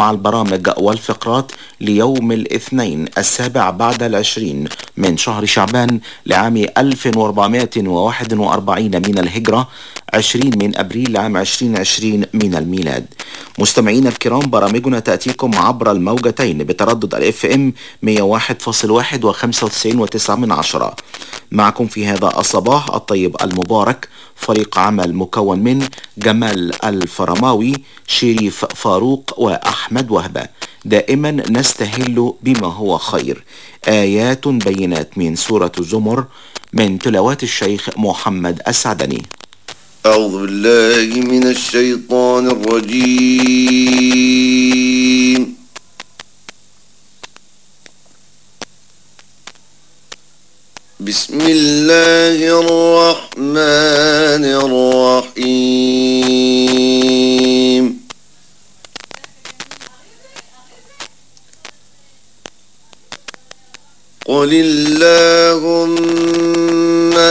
مع البرامج والفقرات ليوم الاثنين السابع بعد العشرين من شهر شعبان لعام 1441 من الهجرة. 20 من أبريل لعام 2020 من الميلاد. مستمعينا الكرام برامجنا تأتيكم عبر الموجتين بتردد الإف إم 101.1 و95.9 من عشرة. معكم في هذا الصباح الطيب المبارك فريق عمل مكون من جمال الفرماوي شريف فاروق وأحمد وهبة. دائما نستهل بما هو خير. آيات بينات من سورة الزمر من تلاوات الشيخ محمد السعدني. أعوذ بالله من الشيطان الرجيم. بسم الله الرحمن الرحيم. قل اللهم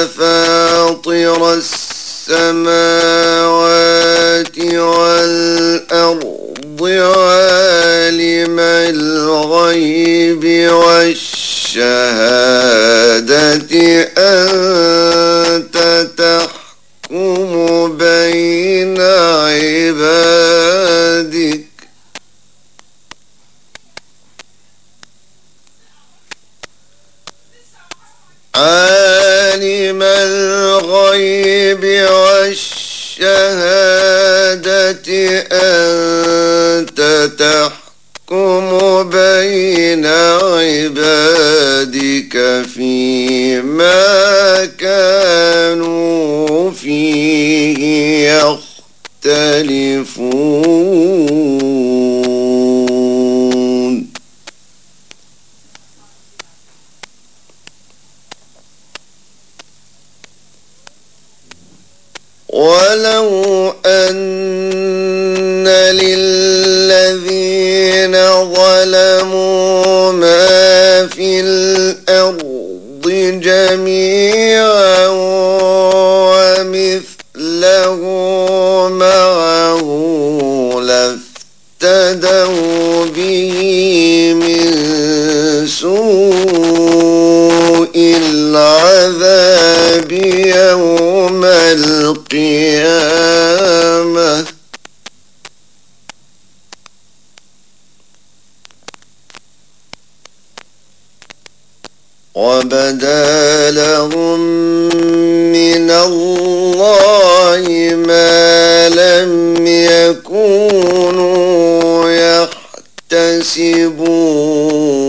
فاطر السماوات والأرض عالم الغيب والشهادة. أنت تحكم بين عبادك. عالم الغيب والشهادة أنت تحكم بين عبادك فيما كانوا فيه يختلفون. ولو أن للذين ظلموا ما في الأرض جميعا ومثله معه لافتدوا به من سوء العذاب يوم القيامة. وبدا لهم من الله ما لم يكونوا يحتسبون.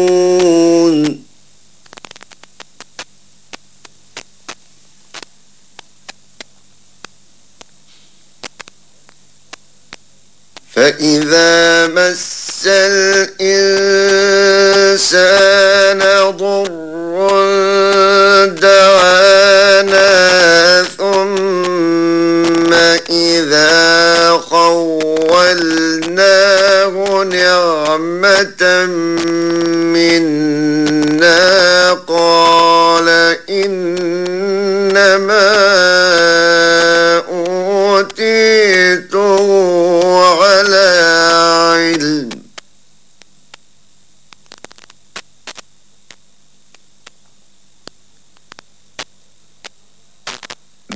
فإذا مس الإنسان ضر دعانا ثم إذا خولناه نعمة منا قال إنما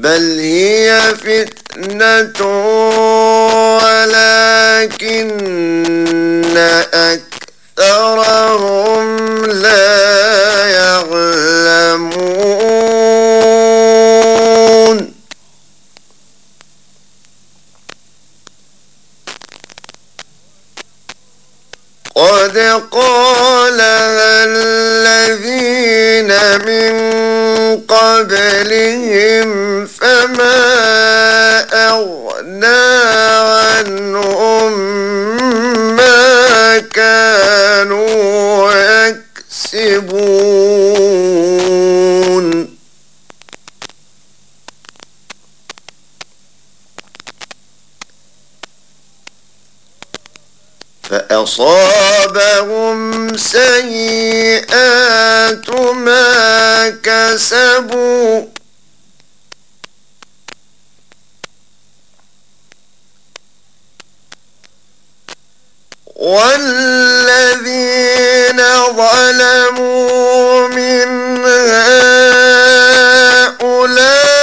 بل هي فتنة ولكن أكثرهم لا يعلمون قد قالها الذين من قبلهم فما أغنى عنهم ما كانوا يكسبون. فأصابهم سيئات ما كسبوا. والذين ظلموا من هؤلاء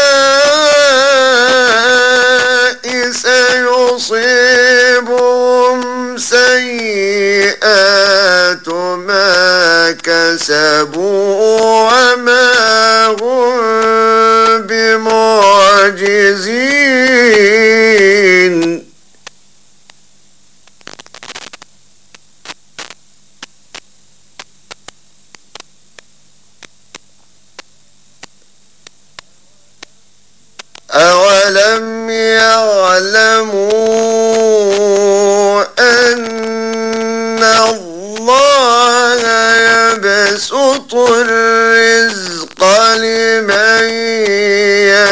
كسبوا وما هم بمعجزين. أولم يعلمون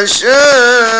I Hashem.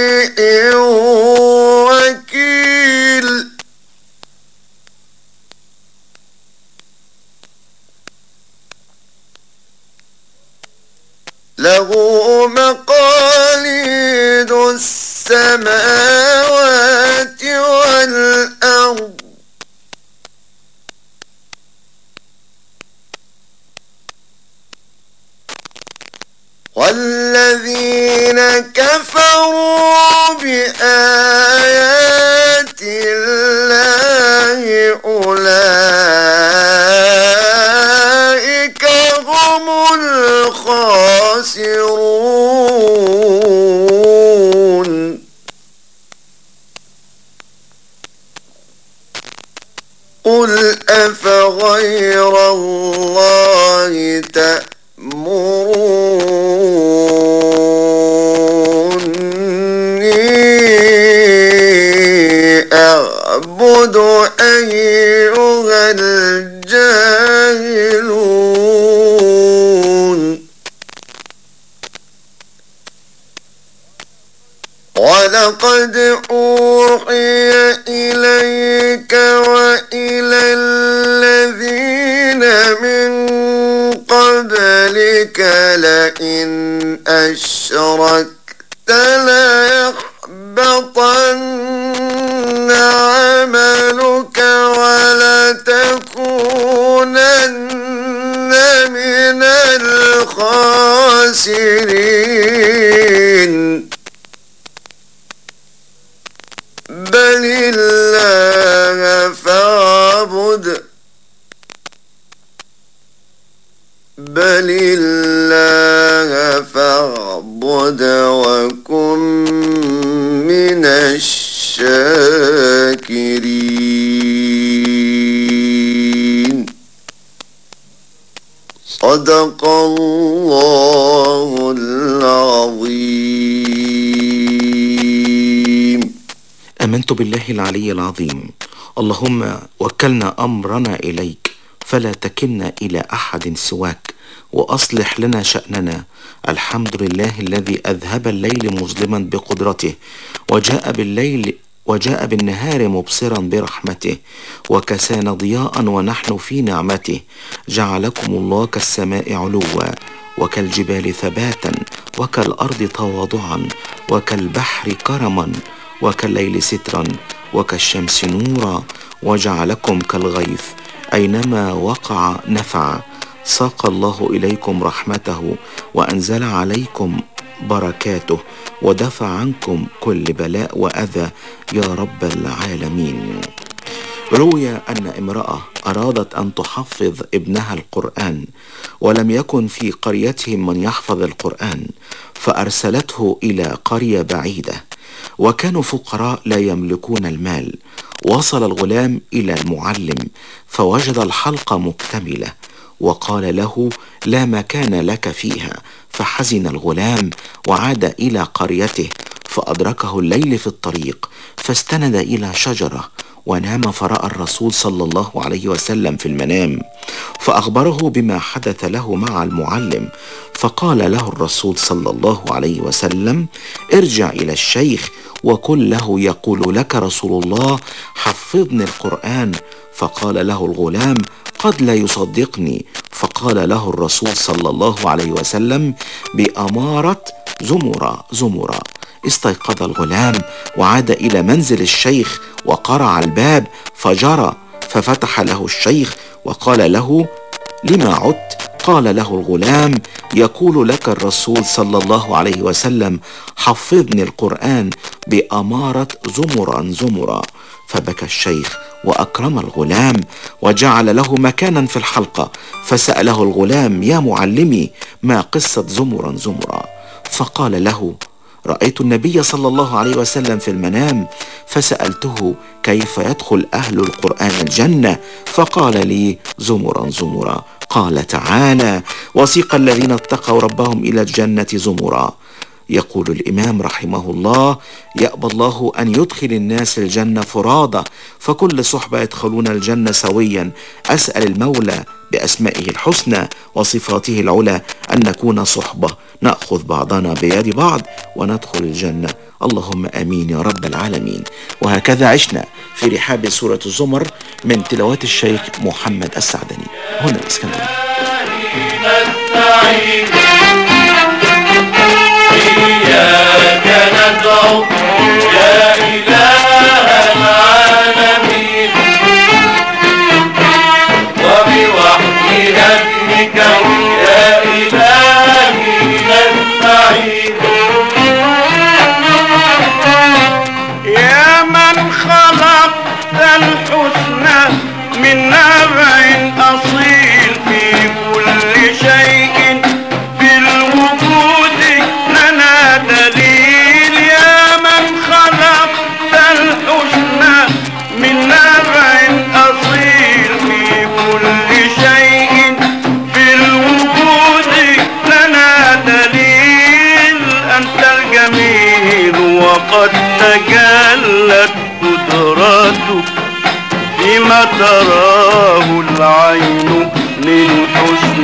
سواك وأصلح لنا شأننا. الحمد لله الذي أذهب الليل مظلما بقدرته وجاء بالليل وجاء بالنهار مبصرا برحمته وكسانا ضياء ونحن في نعمته. جعلكم الله كالسماء علوا وكالجبال ثباتا وكالأرض تواضعا وكالبحر كرما وكالليل سترا وكالشمس نورا وجعلكم كالغيث أينما وقع نفع. ساق الله إليكم رحمته وأنزل عليكم بركاته ودفع عنكم كل بلاء وأذى يا رب العالمين. روي أن امرأة أرادت أن تحفظ ابنها القرآن ولم يكن في قريتهم من يحفظ القرآن فأرسلته إلى قرية بعيدة وكانوا فقراء لا يملكون المال وصل الغلام إلى المعلم فوجد الحلقة مكتملة وقال له لا مكان لك فيها. فحزن الغلام وعاد إلى قريته فأدركه الليل في الطريق فاستند إلى شجرة ونام فرأى الرسول صلى الله عليه وسلم في المنام فأخبره بما حدث له مع المعلم فقال له الرسول صلى الله عليه وسلم ارجع إلى الشيخ وقل له يقول لك رسول الله حفظني القرآن فقال له الغلام قد لا يصدقني. فقال له الرسول صلى الله عليه وسلم بأمارة زمرة زمرة. استيقظ الغلام وعاد إلى منزل الشيخ وقرع الباب فجرى ففتح له الشيخ وقال له لما عدت؟ قال له الغلام يقول لك الرسول صلى الله عليه وسلم حفظني القرآن بأمارة زمرا زمرا فبكى الشيخ وأكرم الغلام وجعل له مكانا في الحلقة فسأله الغلام يا معلمي ما قصة زمرا زمرا؟ فقال له رأيت النبي صلى الله عليه وسلم في المنام فسألته كيف يدخل أهل القرآن الجنة؟ فقال لي زمرا زمرا. قال تعالى وسيق الذين اتقوا ربهم إلى الجنة زمرا. يقول الإمام رحمه الله يأبى الله أن يدخل الناس الجنة فرادى فكل صحبة يدخلون الجنة سويا. أسأل المولى بأسمائه الحسنى وصفاته العلى أن نكون صحبة نأخذ بعضنا بيد بعض وندخل الجنة. اللهم آمين يا رب العالمين. وهكذا عشنا في رحاب سورة الزمر من تلاوات الشيخ محمد السعدني. هنا الإسكندرية. يا إله فيما تراه العين من حسن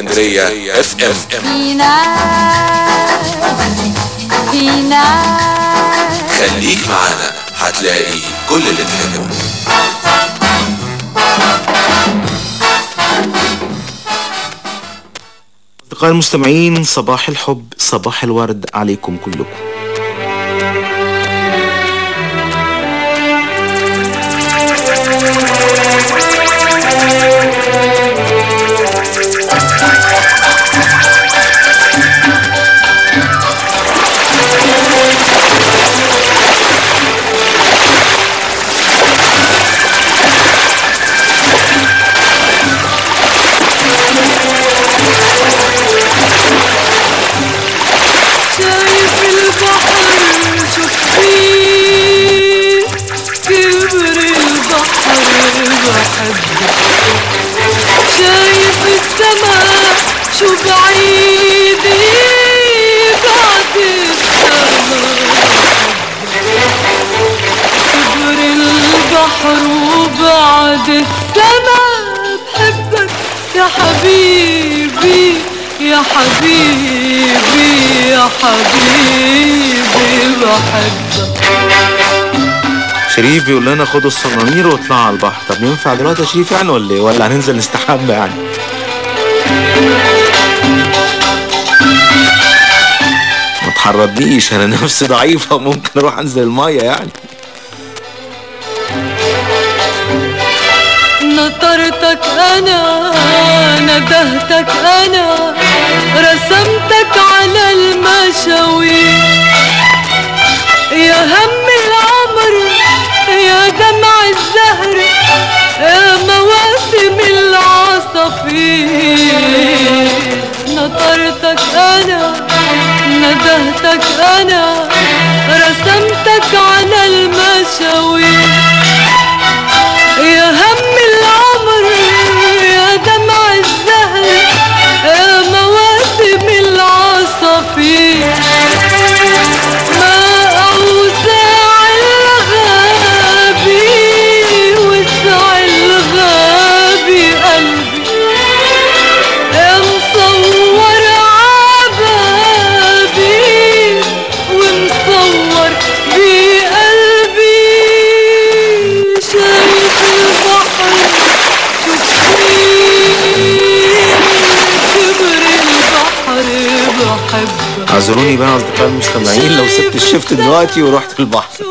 اسكندرية اف ام فينا فينا خليك معانا هتلاقي كل اللي تحبه. أصدقائي المستمعين صباح الحب صباح الورد عليكم كلكم. حبيبي يا حبيبي بحبك شريف بيقول لنا خدوا الصنانير واطلعوا على البحر. طب ينفع دلوقتي يا شريف يعني ولا إيه؟ ولا هننزل نستحمى يعني؟ ما تحرضنيش أنا نفسي ضعيفة ممكن أروح انزل المية يعني. نطرتك أنا ندهتك أنا. رسمتك على المشاوير يا هم العمر يا دمع الزهر يا مواسم العصافير نطرتك أنا ندهتك أنا رسمتك على المشاوير يا هم اعذروني بقى اصدقائي المستمعين لو سبت الشفت دلوقتي ورحت البحر.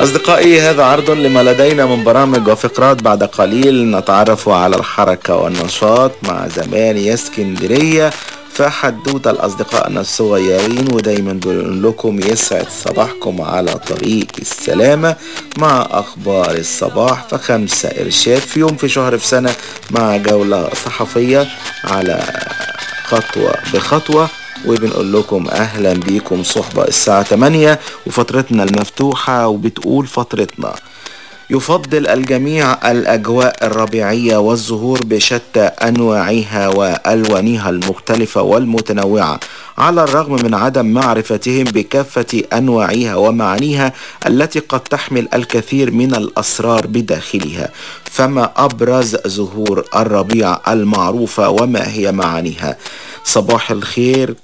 اصدقائي هذا عرض لما لدينا من برامج وفقرات بعد قليل نتعرف على الحركة والنشاط مع زمالي اسكندرية. فحدوتة الأصدقائنا الصغيرين ودايما بنقول لكم يسعد صباحكم على طريق السلامة مع أخبار الصباح. فخمسة إرشاد في يوم في شهر في سنة مع جولة صحفية على خطوة بخطوة. وبنقول لكم أهلا بيكم صحبة الساعة 8 وفترتنا المفتوحة وبتقول فترتنا. يفضل الجميع الأجواء الربيعية والزهور بشتى أنواعها وألوانها المختلفة والمتنوعة. على الرغم من عدم معرفتهم بكافة أنواعها ومعانيها التي قد تحمل الكثير من الأسرار بداخلها فما أبرز زهور الربيع المعروفة وما هي معانيها؟ صباح الخير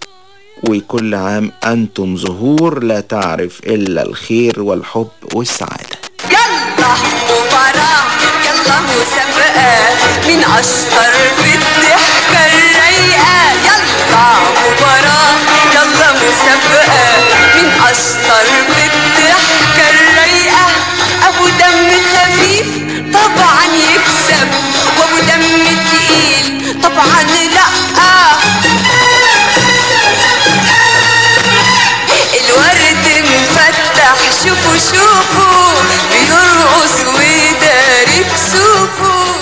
وكل عام أنتم زهور لا تعرف إلا الخير والحب والسعادة. يلا مباراة يلا مسابقة مين أشطر في الضحكة الرايقة يلا مباراة يلا مسابقة مين أشطر في الضحكة الرايقة أبو دم خفيف طبعا يكسب وأبو دم تقيل طبعا لأ.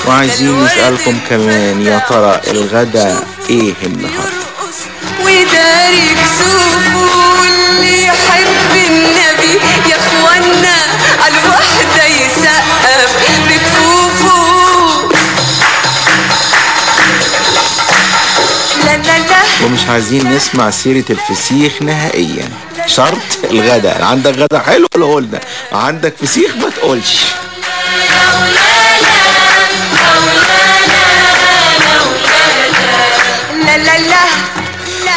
وعايزين نسألكم كمان يا ترى الغدا إيه وداري واللي ومش عايزين نسمع سيرة الفسيخ نهائيا. شرط الغدا. عندك غدا حلو قوله لنا عندك فسيخ ما تقولش.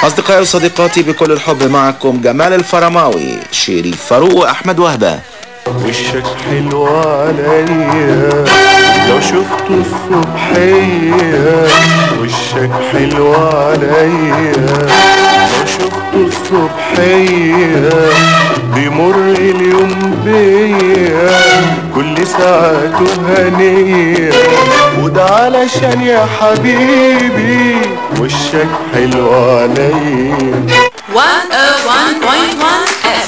أصدقائي وصديقاتي بكل الحب معكم جمال الفرماوي شريف فاروق وأحمد وهبة. وشك حلو عليا لو شفته الصبحية وشك حلو عليا. لو شفته الصبحية بيمر اليوم بيا كل ساعته هنية. وده علشان يا حبيبي وشك حلو عليا. 101.1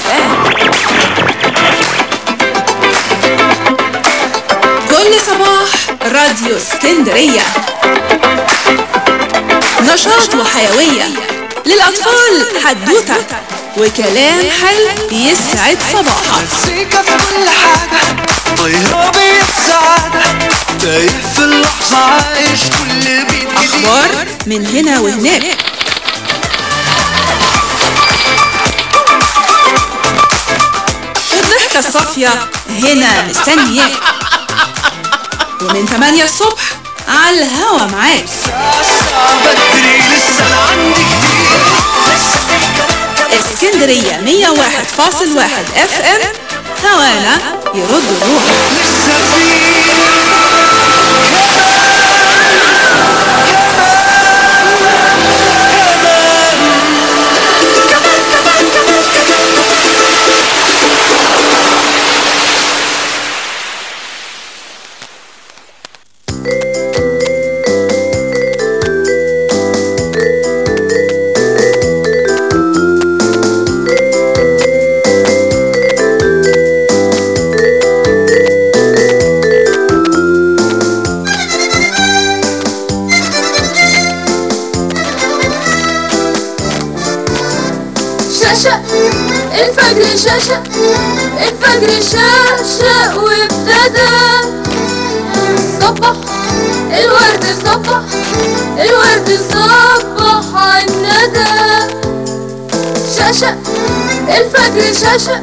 FM كل صباح راديو اسكندرية. نشاط وحيوية للأطفال حدوتة وكلام حلو يسعد صباحك. مزيكا في كل حاجة طيرة بالسعادة تايه في اللحظة عايش كل بيت أخبار من هنا وهناك. الضحكة الصافية هنا مستنياك. ومن 8 الصبح على الهوا معاك. اسكندرية 101.1 اف ام هوانا يرد الروح. الفجر شاشة وابتدى. صبح الورد صبح الورد صبح عالندى شاشة الفجر شاشة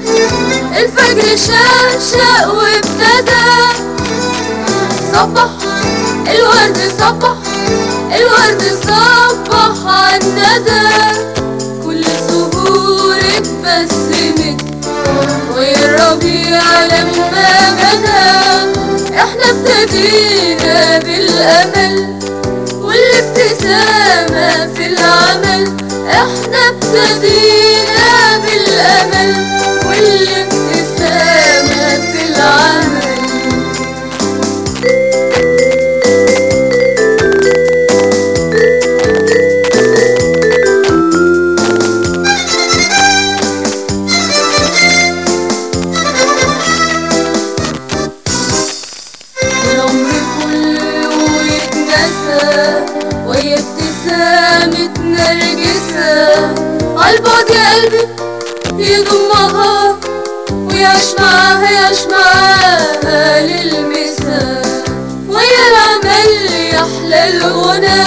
الفجر شاشة وابتدى. صبح الورد صبح الورد صبح عالندى كل زهور اتبسمت والربيع لما بدا إحنا ابتدينا بالأمل والابتسامة في العمل. إحنا ابتدينا بالأمل والابتسامة يحلى الغنى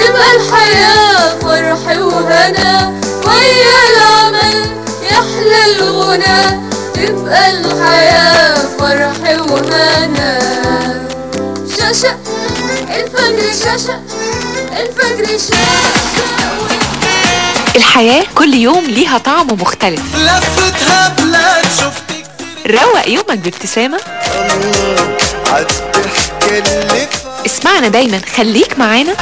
تبقى الحياة فرح وهنا ويا العمل يحلى الغنى. تبقى الحياة فرح وهنا. شاشة الفجر شاشة الفجر شاشة. الحياة كل يوم ليها طعم مختلف. لفتها بلاد شفت روق يومك بابتسامة. عالضحكة اللي اسمعنا دايما. خليك معانا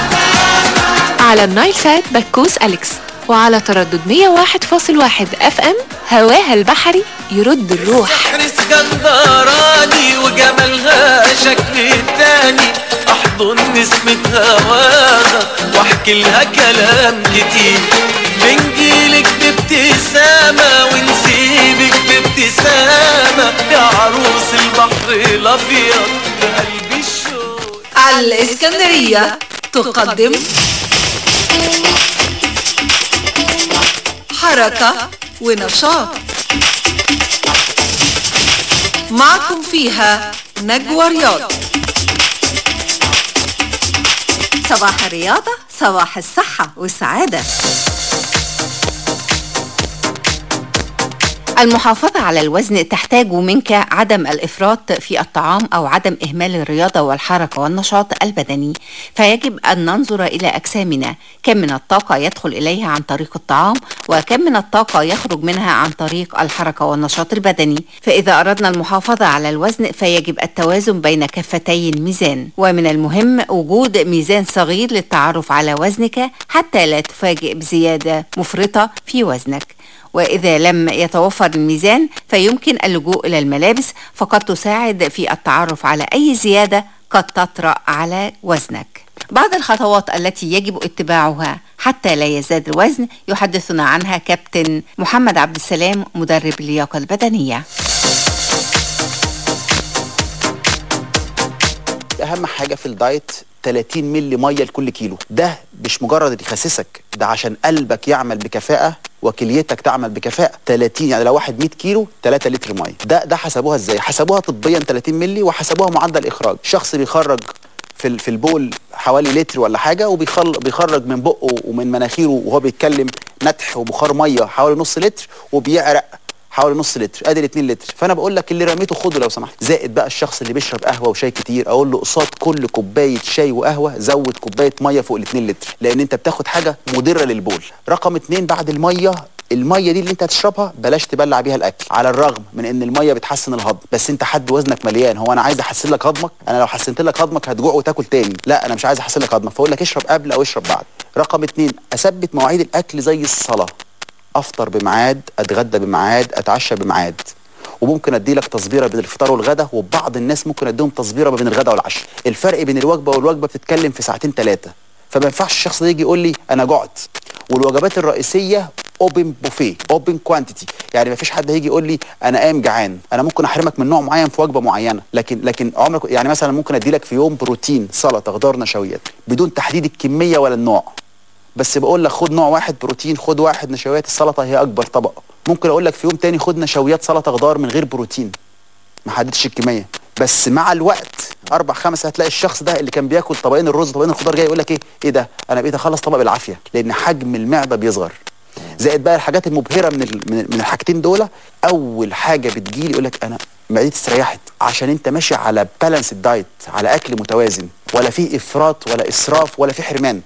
على النايل سات بكوس أليكس وعلى تردد 101.1 أف إم هواها البحري يرد الروح. بحر اسكندراني وجمالها شكل تاني. احضن نسمة هواها وأحكي لها كلام كتير. بنجيلك بابتسامة ونسيبك بابتسامة. يا عروس البحر الأبيض بقلبي الشوق الإسكندرية تقدم حركة ونشاط. معكم فيها نجوى رياض. صباح الرياضة صباح الصحة والسعادة. المحافظة على الوزن تحتاج منك عدم الإفراط في الطعام أو عدم إهمال الرياضة والحركة والنشاط البدني. فيجب أن ننظر إلى أجسامنا. كم من الطاقة يدخل إليها عن طريق الطعام وكم من الطاقة يخرج منها عن طريق الحركة والنشاط البدني. فإذا أردنا المحافظة على الوزن فيجب التوازن بين كفتي الميزان. ومن المهم وجود ميزان صغير للتعرف على وزنك حتى لا تفاجئ بزيادة مفرطة في وزنك. وإذا لم يتوفر الميزان فيمكن اللجوء إلى الملابس فقد تساعد في التعرف على أي زيادة قد تطرأ على وزنك. بعض الخطوات التي يجب اتباعها حتى لا يزداد الوزن يحدثنا عنها كابتن محمد عبد السلام مدرب اللياقة البدنية. أهم حاجة في الدايت 30 مللي مية لكل كيلو. ده مش مجرد يخسسك ده عشان قلبك يعمل بكفاءة وكليتك تعمل بكفاءة. 30 يعني لو واحد 100 كيلو 3 لتر مية. ده ده حسبوها إزاي؟ حسبوها طبيا 30 مللي وحسبوها معدل إخراج. شخص بيخرج في في البول حوالي لتر ولا حاجة وبيخل بيخرج من بقه ومن مناخيره وهو بيتكلم نتح وبخار مية حوالي نص لتر وبيعرق حوالي نص لتر ادي 2 لتر. فانا بقول لك اللي رميته خده لو سمحت. زائد بقى الشخص اللي بيشرب قهوة وشاي كتير أقول له قصاد كل كوباية شاي وقهوة زود كوباية مية فوق ال 2 لتر لأن انت بتاخد حاجة مضرة للبول. رقم اتنين بعد المية المية دي اللي انت هتشربها بلاش تبلع بيها الأكل. على الرغم من إن المية بتحسن الهضم بس انت حد وزنك مليان. هو أنا عايز أحسن لك هضمك؟ أنا لو حسنت لك هضمك هتجوع وتاكل تاني. لا أنا مش عايز أحسن لك هضمك. فأقول لك اشرب قبل أو اشرب بعد. رقم اتنين أثبت مواعيد الأكل زي الصلاة. أفطر بميعاد أتغدى بميعاد أتعشى بميعاد. وممكن أدي لك تصبيرة بين الفطار والغدا وبعض الناس ممكن أديهم تصبيرة ما بين الغدا والعشاء. الفرق بين الوجبة والوجبة بتتكلم في ساعتين ثلاثة فما ينفعش الشخص ده يجي يقول لي أنا جعت. والوجبات الرئيسية open buffet open quantity يعني ما فيش حد هيجي يقول لي أنا قايم جعان. أنا ممكن أحرمك من نوع معين في وجبة معينة. لكن لكن عمرك يعني مثلا ممكن أدي لك في يوم بروتين سلطة خضار نشويات بدون تحديد الكمية ولا النوع. بس بقول لك خد نوع واحد بروتين خد واحد نشويات السلطة هي أكبر طبق ممكن أقول لك في يوم تاني خد نشويات سلطة خضار من غير بروتين. ما حددتش الكمية. بس مع الوقت أربع خمس هتلاقي الشخص ده اللي كان بياكل طبقين الرز طبقين الخضار جاي يقول لك إيه؟ إيه ده؟ أنا بقيت أخلص طبق بالعافية لأن حجم المعدة بيصغر. زائد بقى الحاجات المبهرة من من الحاجتين دول أول حاجة بتجيلي يقول لك أنا معدتي استريحت عشان أنت ماشي على بالانس دايت على أكل متوازن ولا فيه إفراط ولا إسراف ولا فيه حرمان.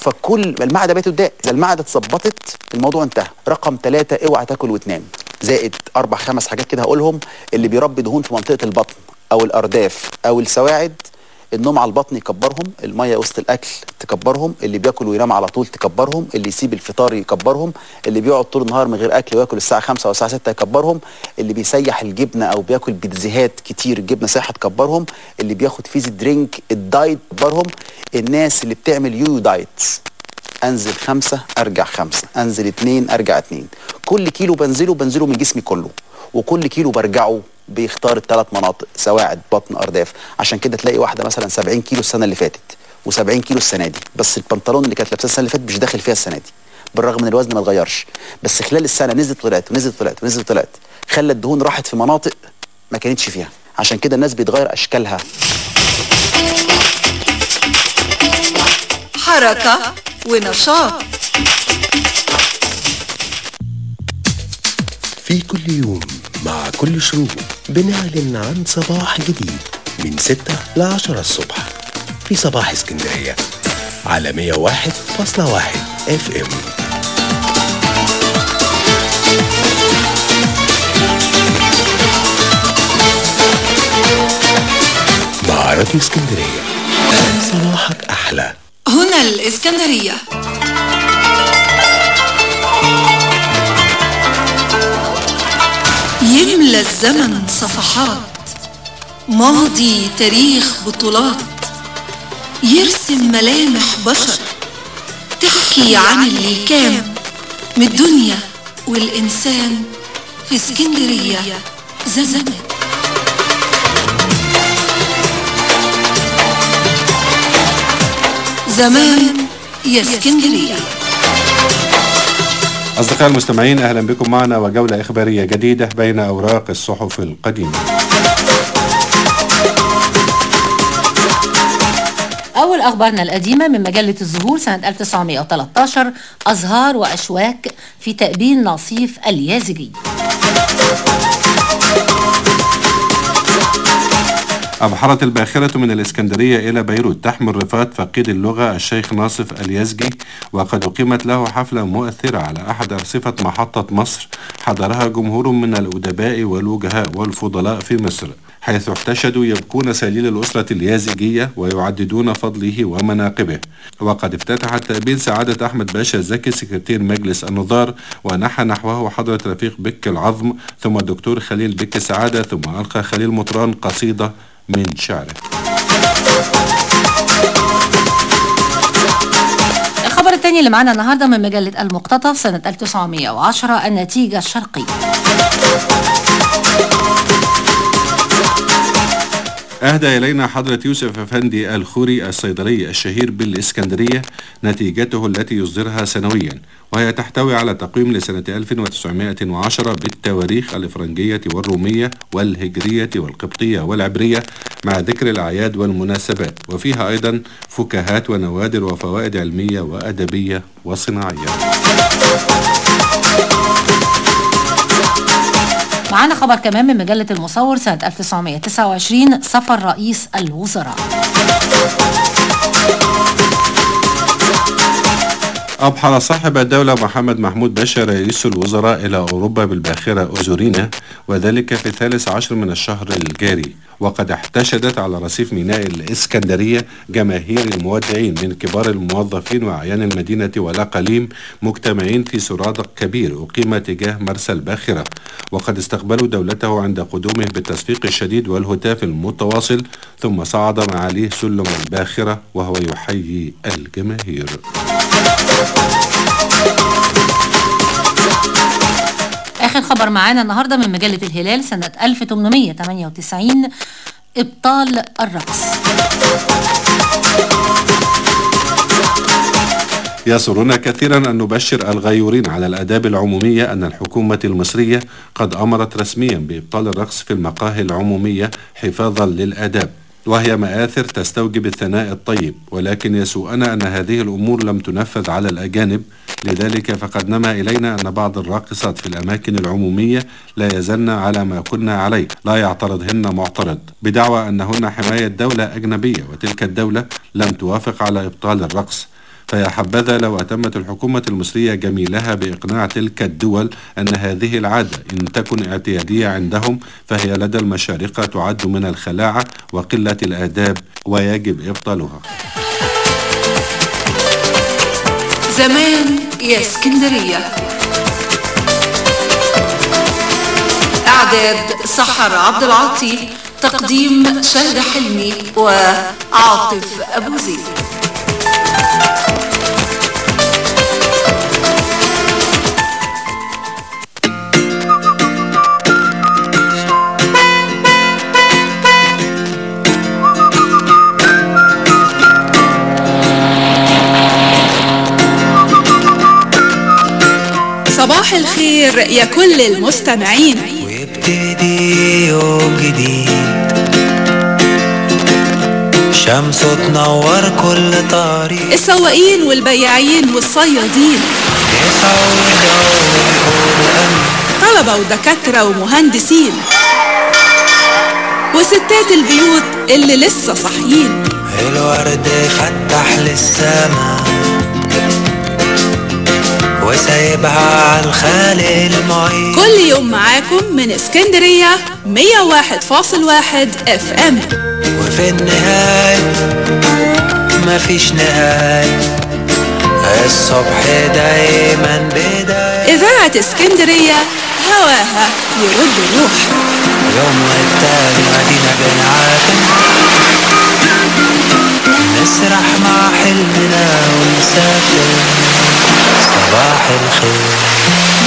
فكل المعدة بقت قدام إذا المعدة اتظبطت الموضوع انتهى. رقم ثلاثة اوعى تاكل وتنام زائد أربع خمس حاجات كده هقولهم اللي بيربي دهون في منطقة البطن أو الأرداف أو السواعد. النوم على البطن يكبرهم المية وسط الأكل تكبرهم اللي بياكل وينام على طول تكبرهم اللي يسيب الفطار يكبرهم اللي بيقعد طول النهار من غير أكل وياكل الساعة 5 أو الساعة 6 يكبرهم اللي بيسيح الجبنة أو بياكل بيتزيهات كتير الجبنه سايحة تكبرهم اللي بياخد fizzy drink ال diet تكبرهم. الناس اللي بتعمل yo-yo diets أنزل خمسة أرجع خمسة أنزل اتنين أرجع اتنين. كل كيلو بنزله بنزله من جسمي كله وكل كيلو برجعه بيختار الثلاث مناطق سواعد بطن أرداف. عشان كده تلاقي واحدة مثلا 70 كيلو السنة اللي فاتت و70 كيلو السنة دي. بس البنطلون اللي كانت لابساه السنة اللي فاتت مش داخل فيها السنة دي. بالرغم إن الوزن ما اتغيرش. بس خلال السنة نزلت طلعت ونزلت طلعت ونزلت طلعت خلى الدهون راحت في مناطق ما كانتش فيها. عشان كده الناس بيتغير أشكالها. حركة ونشاط. في كل يوم مع كل شروق بنعلن عن صباح جديد من 6 ل 10 الصبح في صباح اسكندرية على 101.1 اف ام مع راديو اسكندرية صباحك أحلى. هنا الإسكندرية. يملى الزمن صفحات. ماضي تاريخ بطولات. يرسم ملامح بشر. تحكي عن اللي كان. من الدنيا والإنسان في اسكندرية زمان زمان يا اسكندرية. أصدقائي المستمعين أهلا بكم معنا وجولة إخبارية جديدة بين أوراق الصحف القديمة. أول أخبارنا القديمة من مجلة الزهور سنة 1913 أزهار وأشواك في تأبين ناصيف اليازجي أبحرت الباخرة من الإسكندرية إلى بيروت. تحمل رفات فقيد اللغة الشيخ ناصف اليزجي وقد أقيمت له حفلة مؤثرة على أحد أرصفة محطة مصر. حضرها جمهور من الأدباء والوجهاء والفضلاء في مصر حيث احتشدوا يبكون سليل الأسرة اليازجية ويعددون فضله ومناقبه. وقد افتتح التأبين سعادة أحمد باشا زكي سكرتير مجلس النظار ونحى نحوه حضرة رفيق بك العظم ثم الدكتور خليل بك سعادة ثم ألقى خليل مطران قصيدة من شعره. الخبر الثاني اللي معانا النهارده من مجلة المقتطف سنة 1910 النتيجة الشرقية. أهدى إلينا حضرة يوسف أفندي الخوري الصيدلي الشهير بالإسكندرية نتيجته التي يصدرها سنويا وهي تحتوي على تقويم لسنة 1910 بالتواريخ الإفرنجية والرومية والهجرية والقبطية والعبرية مع ذكر الأعياد والمناسبات وفيها أيضا فكاهات ونوادر وفوائد علمية وأدبية وصناعية. معانا خبر كمان من مجلة المصور سنة 1929 سفر رئيس الوزراء. أبحر صاحب الدولة محمد محمود باشا رئيس الوزراء إلى أوروبا بالباخرة أوزورينا وذلك في الثالث عشر من الشهر الجاري. وقد احتشدت على رصيف ميناء الإسكندرية جماهير المودعين من كبار الموظفين وأعيان المدينة والأقاليم مجتمعين في سرادق كبير أقيم تجاه مرسى الباخرة. وقد استقبلوا دولته عند قدومه بالتصفيق الشديد والهتاف المتواصل ثم صعد معاليه سلم الباخرة وهو يحيي الجماهير. آخر خبر معانا النهاردة من مجلة الهلال سنة 1898 إبطال الرقص. يسرنا كثيرا أن نبشر الغيورين على الآداب العمومية أن الحكومة المصرية قد أمرت رسميا بإبطال الرقص في المقاهي العمومية حفاظا للآداب. وهي مآثر تستوجب الثناء الطيب ولكن يسوءنا أن هذه الأمور لم تنفذ على الأجانب. لذلك فقد نما إلينا أن بعض الراقصات في الأماكن العمومية لا يزلن على ما كنا عليه لا يعترضهن معترض. بدعوى أنهن حماية دولة أجنبية وتلك الدولة لم توافق على إبطال الرقص. فيا حبذا لو أتمت الحكومة المصرية جميلها بإقناع تلك الدول أن هذه العادة إن تكن اعتيادية عندهم فهي لدى المشارقة تعد من الخلاعة وقلة الآداب ويجب إبطالها. زمان يا اسكندرية. إعداد سحر عبد العاطي تقديم شهد حلمي وعاطف أبو زيد. صباح الخير يا كل المستمعين. ويبتدي يوم جديد. شمس تنور كل طريق. السواقين والبياعين والصيادين. طلبة ودكاترة ومهندسين. وستات البيوت اللي لسه صاحيين. الورد فتح للسما وسايبها على الخالق المعين. كل يوم معاكم من اسكندرية 101.1 اف ام وفي النهاية مفيش نهاية. الصبح دايما بداية. إذاعة اسكندرية هواها يرد الروح. يوم والتاني مدينة بنعاتم نسرح مع حلمنا ونسافر. صباح الخير.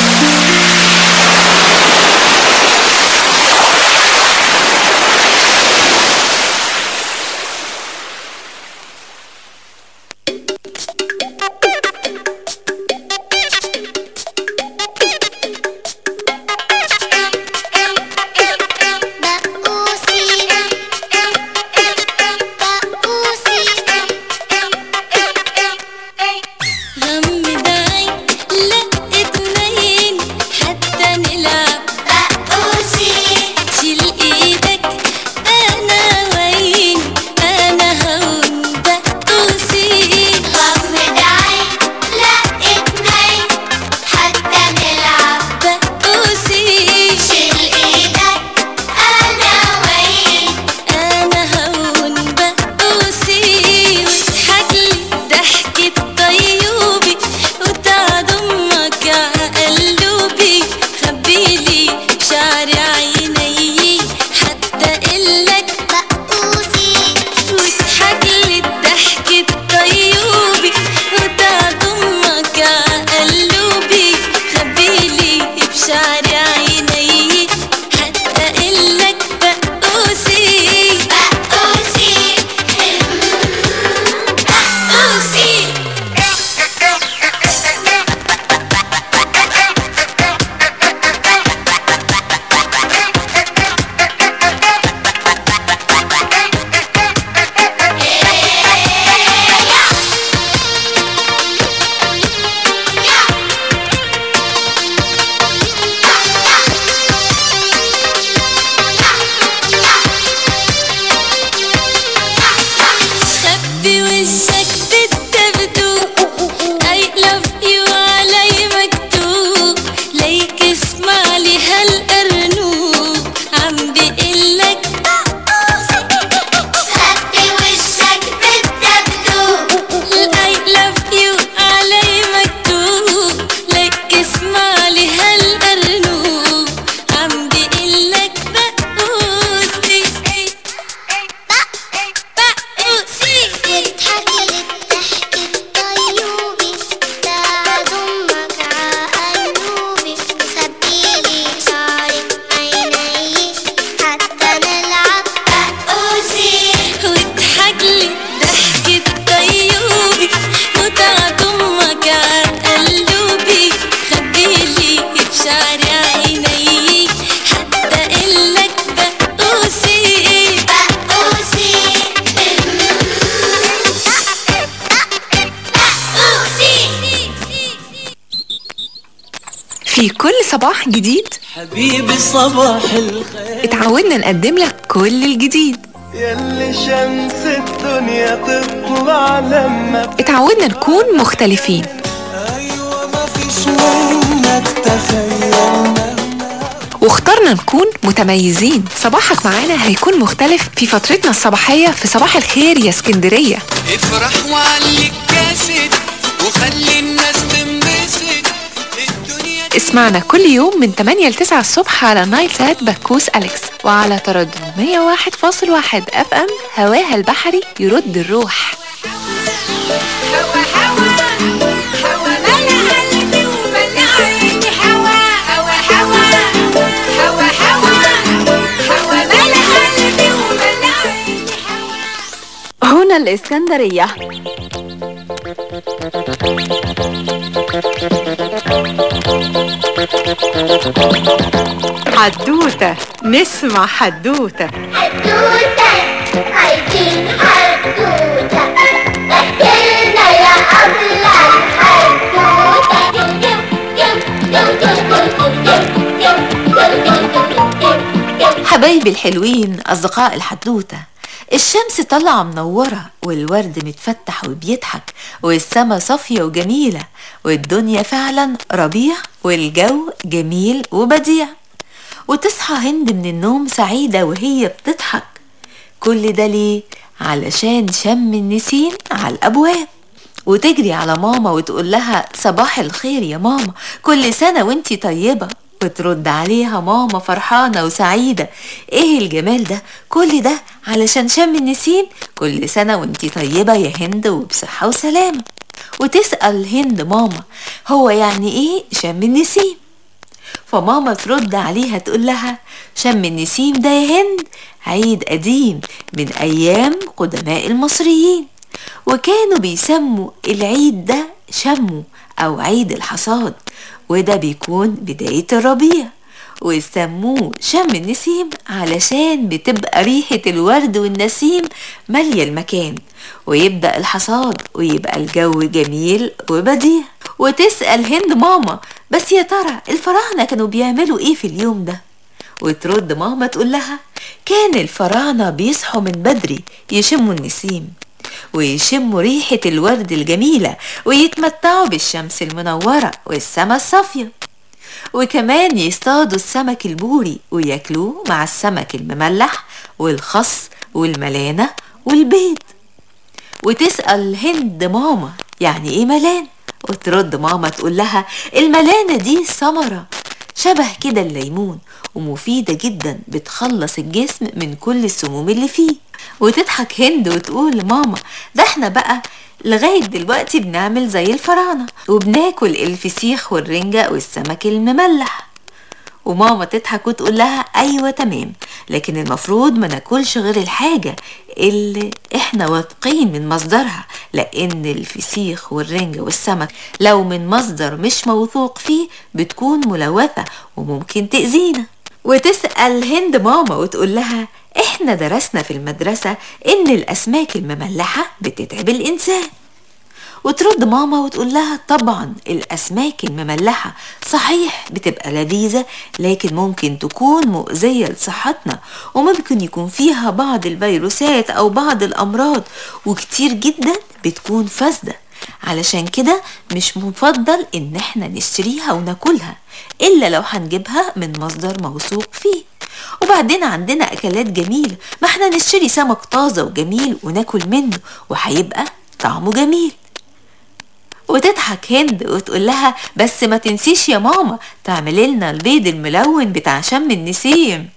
مختلفين. مفيش منك تخيلنا واخترنا نكون متميزين. صباحك معانا هيكون مختلف في فترتنا الصباحية في صباح الخير يا اسكندرية. افرح وعلي الكاسد وخلي الناس تنبسط. اسمعنا كل يوم من 8 ل 9 الصبح على نايل سات بكوس أليكس وعلى تردد 101.1 أف أم هواها البحري يرد الروح. الإسكندرية حدوتة. نسمع حدوتة. حدوتة عايزين حدوتة. احكيلنا يا أبلة حبايبي الحلوين أصدقاء الحدوتة. الشمس طالعة منورة والورد متفتح وبيضحك والسما صافية وجميلة والدنيا فعلا ربيع والجو جميل وبديع. وتصحى هند من النوم سعيدة وهي بتضحك. كل ده ليه؟ علشان شم النسيم على الأبواب. وتجري على ماما وتقول لها صباح الخير يا ماما كل سنة وانتي طيبة. وترد عليها ماما فرحانة وسعيدة إيه الجمال ده؟ كل ده علشان شم النسيم كل سنة وانتي طيبة يا هند وبصحة وسلامة. وتسأل هند ماما هو يعني إيه شم النسيم؟ فماما ترد عليها تقول لها شم النسيم ده يا هند عيد قديم من أيام قدماء المصريين وكانوا بيسموا العيد ده شمو أو عيد الحصاد وده بيكون بداية الربيع. ويسموه شم النسيم علشان بتبقى ريحة الورد والنسيم مالية المكان ويبدأ الحصاد ويبقى الجو جميل وبديع وتسأل هند ماما بس يا ترى الفراعنة كانوا بيعملوا إيه في اليوم ده؟ وترد ماما تقول لها كان الفراعنة بيصحوا من بدري يشموا النسيم ويشموا ريحة الورد الجميلة ويتمتعوا بالشمس المنورة والسما الصافية. وكمان يصطادوا السمك البوري وياكلوه مع السمك المملح والخس والملانة والبيض. وتسأل هند ماما يعني إيه ملان؟ وترد ماما تقول لها الملانة دي ثمرة شبه كده الليمون ومفيدة جدا بتخلص الجسم من كل السموم اللي فيه. وتضحك هند وتقول لماما ده إحنا بقى لغاية دلوقتي بنعمل زي الفراعنة وبناكل الفسيخ والرنجة والسمك المملح. وماما تضحك وتقول لها أيوه تمام لكن المفروض ما ناكلش غير الحاجة اللي إحنا واثقين من مصدرها لأن الفسيخ والرنجة والسمك لو من مصدر مش موثوق فيه بتكون ملوثة وممكن تأذينا. وتسأل هند ماما وتقول لها إحنا درسنا في المدرسة إن الأسماك المملحة بتتعب الإنسان. وترد ماما وتقول لها طبعا الأسماك المملحة صحيح بتبقى لذيذة لكن ممكن تكون مؤذية لصحتنا وممكن يكون فيها بعض الفيروسات أو بعض الأمراض وكتير جدا بتكون فاسدة. علشان كده مش مفضل إن إحنا نشتريها وناكلها إلا لو هنجيبها من مصدر موثوق فيه. وبعدين عندنا أكلات جميلة ما إحنا نشتري سمك طازة وجميل وناكل منه وهيبقى طعمه جميل. وتضحك هند وتقول لها بس ما تنسيش يا ماما تعملي لنا البيض الملون بتاع شم النسيم.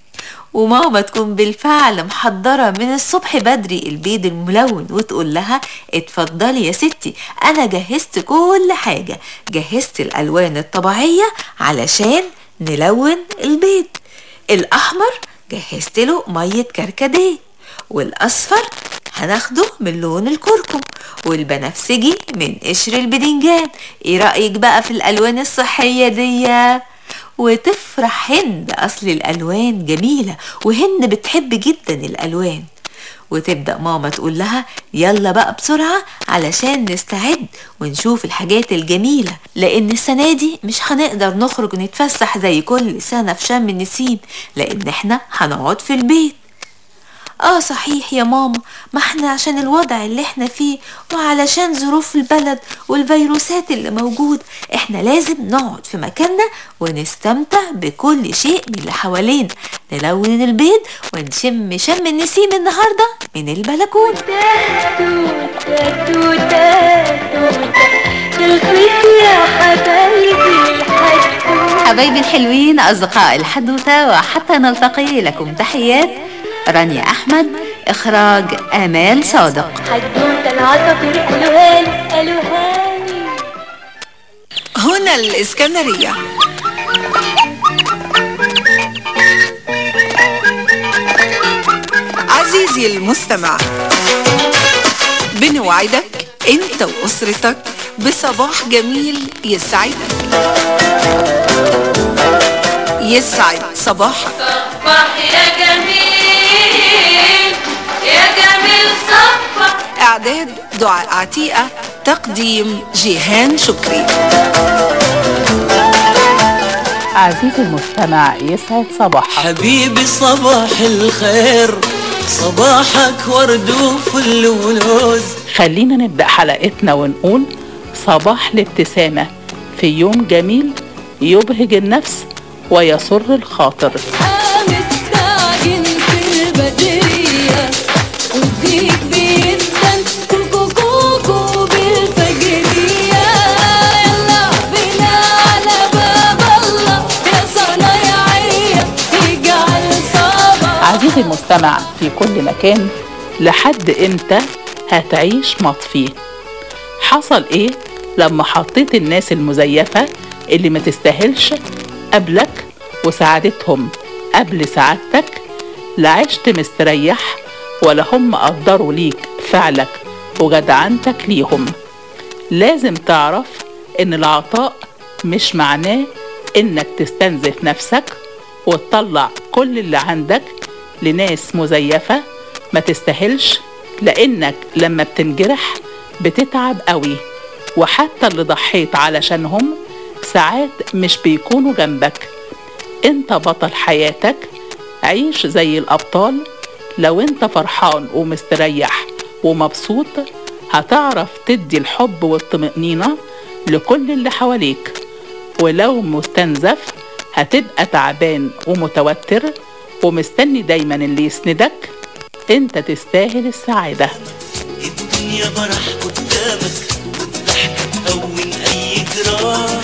وماما تكون بالفعل محضرة من الصبح بدري. البيض الملون وتقول لها اتفضلي يا ستي أنا جهزت كل حاجة. جهزت الألوان الطبيعية علشان نلون البيض. الأحمر جهزت له مية كركديه. والأصفر هناخده من لون الكركم. والبنفسجي من قشر البدنجان إيه رأيك بقى في الألوان الصحية دي؟ وتفرح هند. أصل الألوان جميلة وهند بتحب جدا الألوان. وتبدأ ماما تقول لها يلا بقى بسرعة علشان نستعد ونشوف الحاجات الجميلة لأن السنة دي مش هنقدر نخرج نتفسح زي كل سنة في شم النسيم لأن إحنا هنقعد في البيت. آه صحيح يا ماما ما إحنا عشان الوضع اللي إحنا فيه وعلشان ظروف البلد والفيروسات اللي موجود إحنا لازم نقعد في مكاننا ونستمتع بكل شيء من اللي حوالينا نلون البيت ونشم شم النسيم النهارده من البلكونة. حبايبي الحلوين أصدقاء الحدوتة وحتى نلتقي لكم تحيات رانيا أحمد إخراج آمال صادق. هنا الإسكندرية. عزيزي المستمع بنوعدك أنت وأسرتك بصباح جميل يسعدك. يسعد صباحك. صبح يا جميل. يا جميل صبح إعداد دعاء عتيقة تقديم جيهان شكري. عزيزي المستمع يسعد صباحك. حبيبي صباح الخير. صباحك ورد وفل ولوز خلينا نبدأ حلقتنا ونقول صباح الابتسامة في يوم جميل يبهج النفس ويسر الخاطر. كوكو كوكو بالفجرية يلا على باب الله يا اجعل عزيزي المستمع في كل مكان لحد إمتى هتعيش مطفي؟ حصل إيه لما حطيت الناس المزيفة اللي ما تستاهلش قبلك وسعادتهم قبل سعادتك؟ لا عشت مستريح ولا هم قدروا ليك فعلك وجدعنتك ليهم. لازم تعرف إن العطاء مش معناه إنك تستنزف نفسك وتطلع كل اللي عندك لناس مزيفة ما تستاهلش لأنك لما بتنجرح بتتعب قوي. وحتى اللي ضحيت علشانهم ساعات مش بيكونوا جنبك. أنت بطل حياتك عيش زي الأبطال لو انت فرحان ومستريح ومبسوط هتعرف تدي الحب والطمأنينة لكل اللي حواليك. ولو مستنزف هتبقى تعبان ومتوتر ومستني دايما اللي يسندك. انت تستاهل السعادة. الدنيا برح قدامك والضحكة تهون أي جراح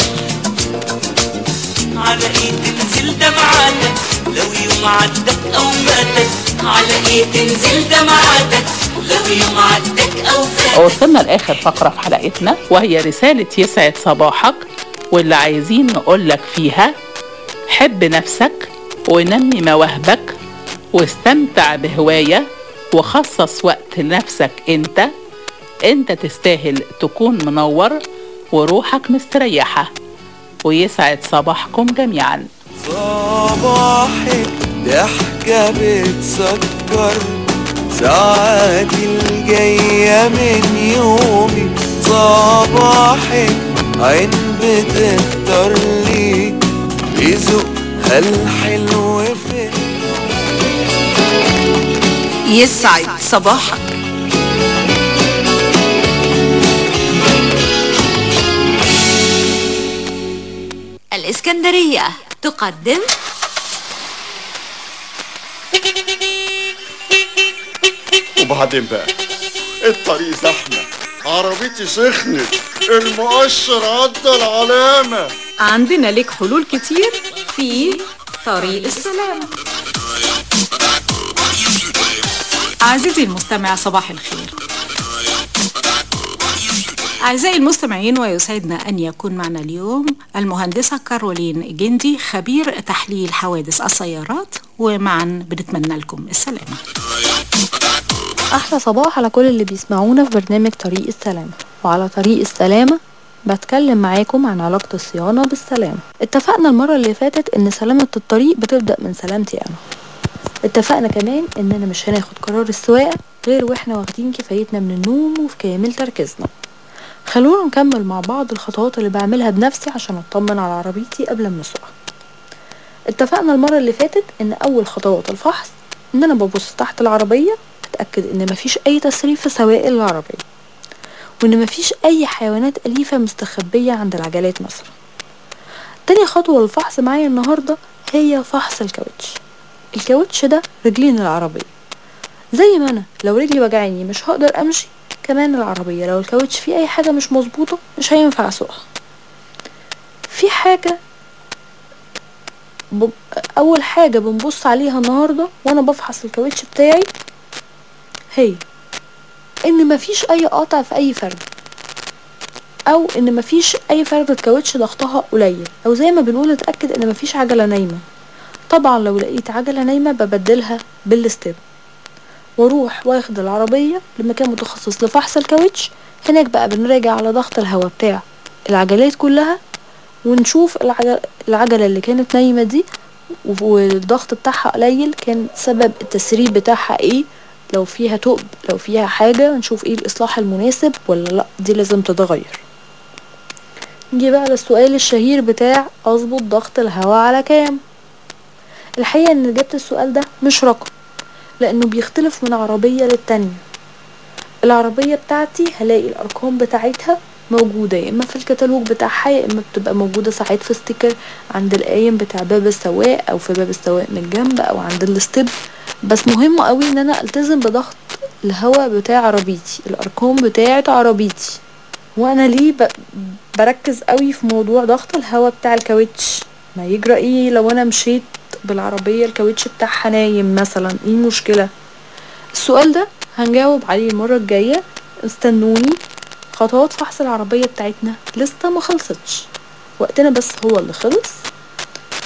على إيه تنزل دمعاتك لو يوم عدك أو ماتك على إيه تنزل دمعاتك لو يوم عدك أو فاتك. وصلنا لآخر فقرة في حلقتنا وهي رسالة يسعد صباحك واللي عايزين نقولك فيها حب نفسك ونمي مواهبك واستمتع بهواية وخصص وقت لنفسك أنت. أنت تستاهل تكون منور وروحك مستريحة. ويسعد صباحكم جميعا. صباحي ضحكة بتسكر. ساعاتي الجاية من يومي صباحي عين بتختار لي. بذوقها الحلو في يسعد صباحك. الإسكندرية. تقدم. وبعدين بقى الطريق زحمة. عربيتي سخنت المؤشر عدى العلامة عندنا لك حلول كتير في طريق السلام. عزيزي المستمع صباح الخير. أعزائي المستمعين ويسعدنا أن يكون معنا اليوم المهندسة كارولين جندي خبير تحليل حوادث السيارات ومعا بنتمنى لكم السلامة. أحلى صباح على كل اللي بيسمعونا في برنامج طريق السلامة. وعلى طريق السلامة بتكلم معاكم عن علاقة الصيانة بالسلامة اتفقنا المرة اللي فاتت إن سلامة الطريق بتبدأ من سلامتي أنا اتفقنا كمان إننا مش هناخد قرار السواقة غير وإحنا واخدين كفايتنا من النوم وفي كامل تركيزنا. خلونا نكمل مع بعض الخطوات اللي بعملها بنفسي عشان أطمن على عربيتي قبل ما اسوقها اتفقنا المرة اللي فاتت إن أول خطوات الفحص إن أنا ببص تحت العربية أتأكد إن مفيش أي تسريب في سوائل العربية وإن مفيش أي حيوانات أليفة مستخبية عند العجلات مثلا. تاني خطوة للفحص معايا النهاردة هي فحص الكاوتش. الكاوتش ده رجلين العربية. زي ما أنا. لو رجلي وجعاني مش هقدر أمشي. كمان العربية لو الكاوتش فيه أي حاجة مش مظبوطة مش هينفع أسوقها. في حاجة ب... أول حاجة بنبص عليها النهاردة وأنا بفحص الكاوتش بتاعي هي إن مفيش أي قطع في أي فردة أو إن مفيش أي فردة كاوتش ضغطها قليل. أو زي ما بنقول اتأكد إن مفيش عجلة نايمة. طبعا لو لقيت عجلة نايمة ببدلها بالستيب. وأروح واخد العربية لمكان متخصص لفحص الكاوتش. هناك بقى بنراجع على ضغط الهواء بتاع العجلات كلها ونشوف العجل العجلة اللي كانت نايمة دي والضغط بتاعها قليل. كان سبب التسريب بتاعها إيه؟ لو فيها تقب لو فيها حاجة نشوف إيه الإصلاح المناسب ولا لأ؟ دي لازم تتغير. نيجي بقى للسؤال الشهير بتاع أظبط ضغط الهواء على كام؟ الحقيقة إن إجابة السؤال ده مش رقم. لأنه بيختلف من عربية للتانية. العربية بتاعتي هلاقي الأرقام بتاعتها موجودة يا إما في الكتالوج بتاعها يا إما بتبقى موجودة ساعات في sticker عند القايم بتاع باب السواق أو في باب السواق من الجنب أو عند ال step. بس مهم قوي إن أنا ألتزم بضغط الهواء بتاع عربيتي الأرقام بتاعت عربيتي. وأنا ليه ب... بركز قوي في موضوع ضغط الهواء بتاع الكاوتش؟ ما يجرى إيه لو أنا مشيت بالعربية الكاوتش بتاعها نايم مثلا إيه المشكلة؟ السؤال ده هنجاوب عليه المرة الجاية. استنوني خطوات فحص العربية بتاعتنا لسه ما خلصتش. وقتنا بس هو اللي خلص.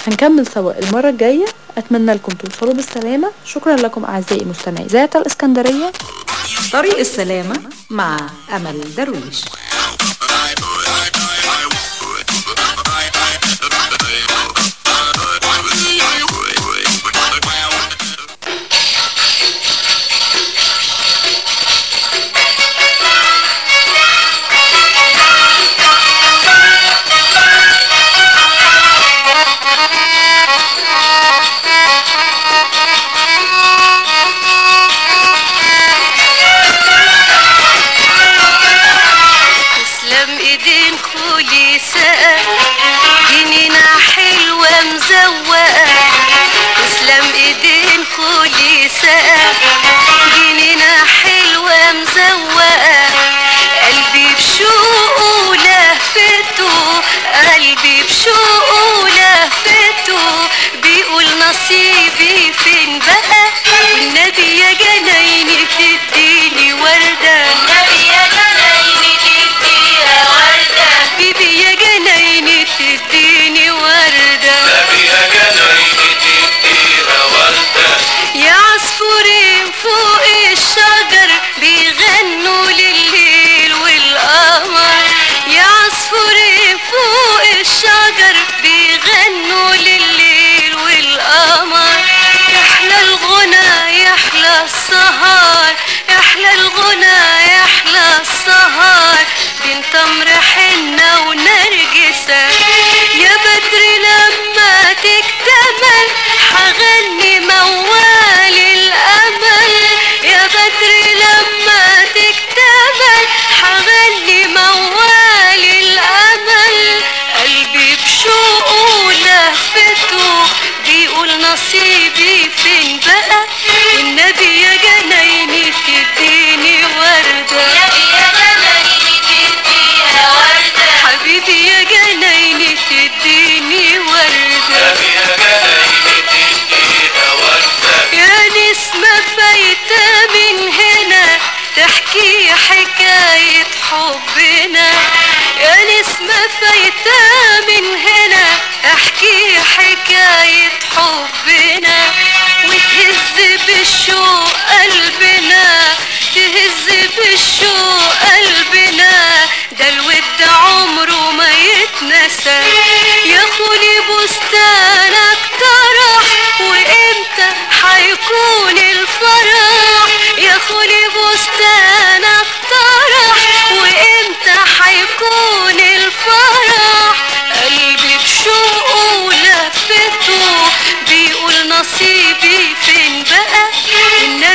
هنكمل سوا. المرة الجاية أتمنى لكم توصلوا بالسلامة. شكرا لكم أعزائي مستمعي إذاعة الإسكندرية. طريق السلامة مع أمل درويش. جنينة حلوة مزوقة تسلم إيدين خولي سقا جنينة حلوة مزوقة قلبي بشوقه لهفته. قلبي بشوقه لهفته. بيقول نصيبي فين بقى؟ والنبي يا جنايني تديني وردة. يحلى السهر يحلى الغنى يحلى السهر بين تمر حنة ونرجسة يا بدر لما تكتمل حغني موال الأمل. يا بدر لما تكتمل حغني موال الأمل. قلبي بشوقه لهفته بيقول نصيبي فين بقى؟ والنبي يا جنايني تديني وردة حبيبي يا جنايني تديني وردة يا نسمة فايتة من هنا تحكي حكاية حبنا. يا نسمة فايتة من هنا أحكي حكاية حبنا. وتهز بالشوق قلبنا تهز بالشوق قلبنا. ده الود عمره ما يتنسى. يا خولي بستانك طرح وامتى حيكون الفرح؟ يا خولي بستانك طرح وامتى حيكون الفرح؟ قلبي بشوقه ولفته بيقول نصيبي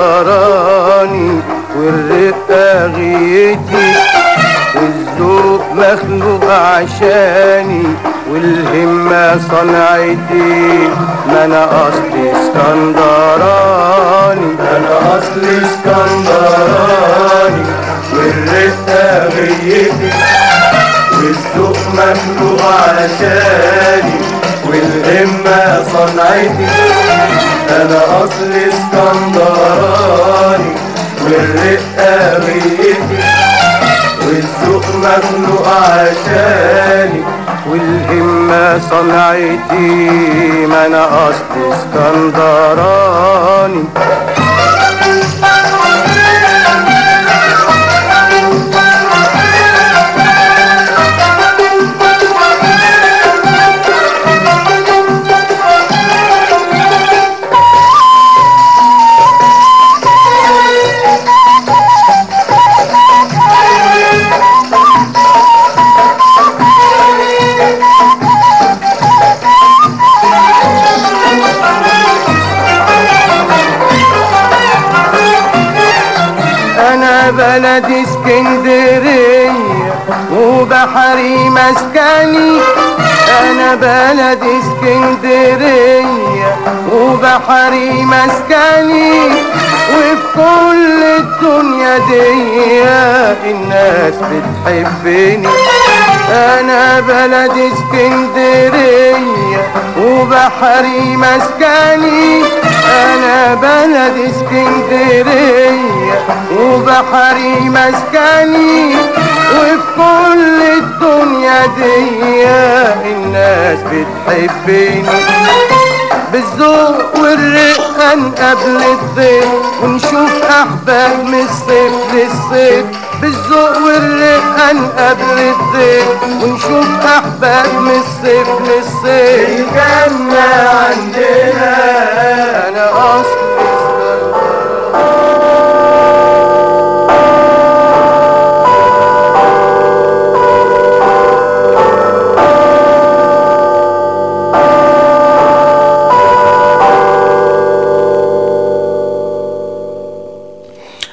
اسكندراني والرقة غيتي والذوق مخلوق عشاني والهمة صنعتي ما أنا اصلي اسكندراني أنا اصلي اسكندراني والرقة غيتي والذوق مخلوق عشاني والهمة صنعتي أنا اصلي إسكندراني والرقة غيتي والذوق مخلوق عشاني والهمة صنعتي ما أنا اصلي إسكندراني. بلدي اسكندرية وبحري مسكني. أنا بلدي اسكندرية وبحري مسكني. وفي كل الدنيا دي الناس بتحبني. أنا بلدي اسكندرية. وبحري مسكني أنا بلدي إسكندرية. وبحري مسكني وفي كل الدنيا دي الناس بتحبني. بالذوق والرقة نقابل الضيف ونشوف أحباب من الصيف للصيف. بالذوق والرقة نقابل الضيف ونشوف أحباب من الصيف للصيف الجنة عندنا. أنا أصلي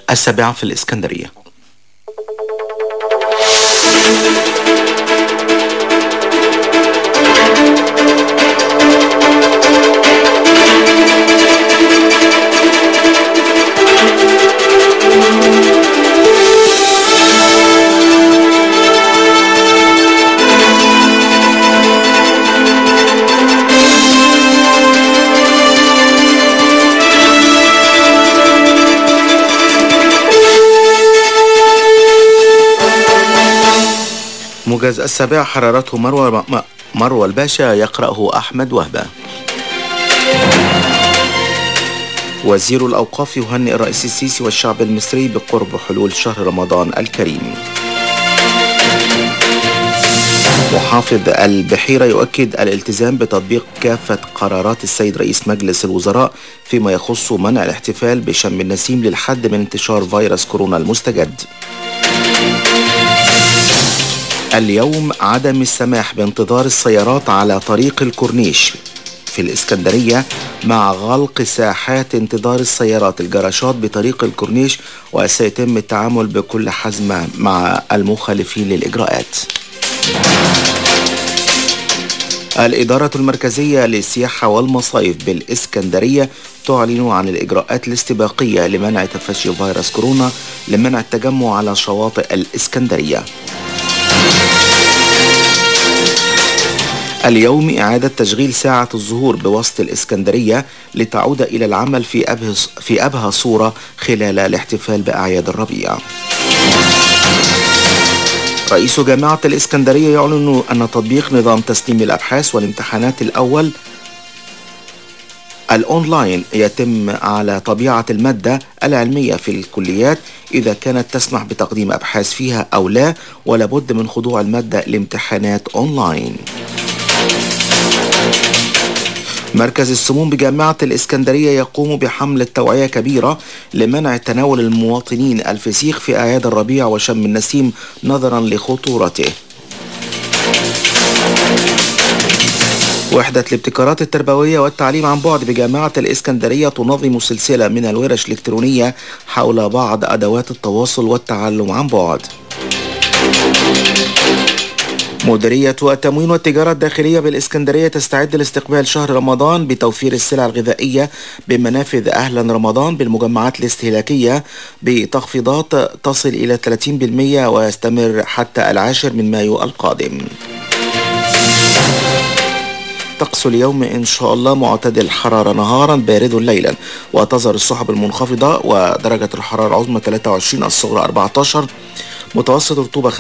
السابعة في الإسكندرية. موجز السابعة حرارته مروى مروى الباشا يقرأه أحمد وهبة. وزير الأوقاف يهنئ الرئيس السيسي والشعب المصري بقرب حلول شهر رمضان الكريم. محافظ البحيرة يؤكد الالتزام بتطبيق كافة قرارات السيد رئيس مجلس الوزراء فيما يخص منع الاحتفال بشم النسيم للحد من انتشار فيروس كورونا المستجد. اليوم عدم السماح بانتظار السيارات على طريق الكورنيش في الإسكندرية مع غلق ساحات انتظار السيارات الجراشات بطريق الكورنيش وسيتم التعامل بكل حزم مع المخالفين للإجراءات. الإدارة المركزية للسياحة والمصايف بالإسكندرية تعلن عن الإجراءات الاستباقية لمنع تفشي فيروس كورونا لمنع التجمع على شواطئ الإسكندرية. اليوم إعادة تشغيل ساعة الظهور بوسط الإسكندرية لتعود إلى العمل في أبهى, في أبهى صورة خلال الاحتفال بأعياد الربيع. رئيس جامعة الإسكندرية يعلن أن تطبيق نظام تسليم الأبحاث والامتحانات الأول الأونلاين يتم على طبيعة المادة العلمية في الكليات إذا كانت تسمح بتقديم أبحاث فيها أو لا ولابد من خضوع المادة لامتحانات أونلاين. مركز السموم بجامعة الإسكندرية يقوم بحملة توعية كبيرة لمنع تناول المواطنين الفسيخ في أعياد الربيع وشم النسيم نظرا لخطورته. وحدة الابتكارات التربوية والتعليم عن بعد بجامعة الإسكندرية تنظم سلسلة من الورش الإلكترونية حول بعض أدوات التواصل والتعلم عن بعد. مديرية التموين والتجارة الداخلية بالإسكندرية تستعد لاستقبال شهر رمضان بتوفير السلع الغذائية بمنافذ أهلا رمضان بالمجمعات الاستهلاكية بتخفيضات تصل إلى 30% ويستمر حتى العاشر من مايو القادم. طقس اليوم إن شاء الله معتدل الحرارة نهارا بارد ليلا. وتظهر السحب المنخفضة ودرجة الحرارة العظمى 23 الصغرى 14 متوسط رطوبة 75%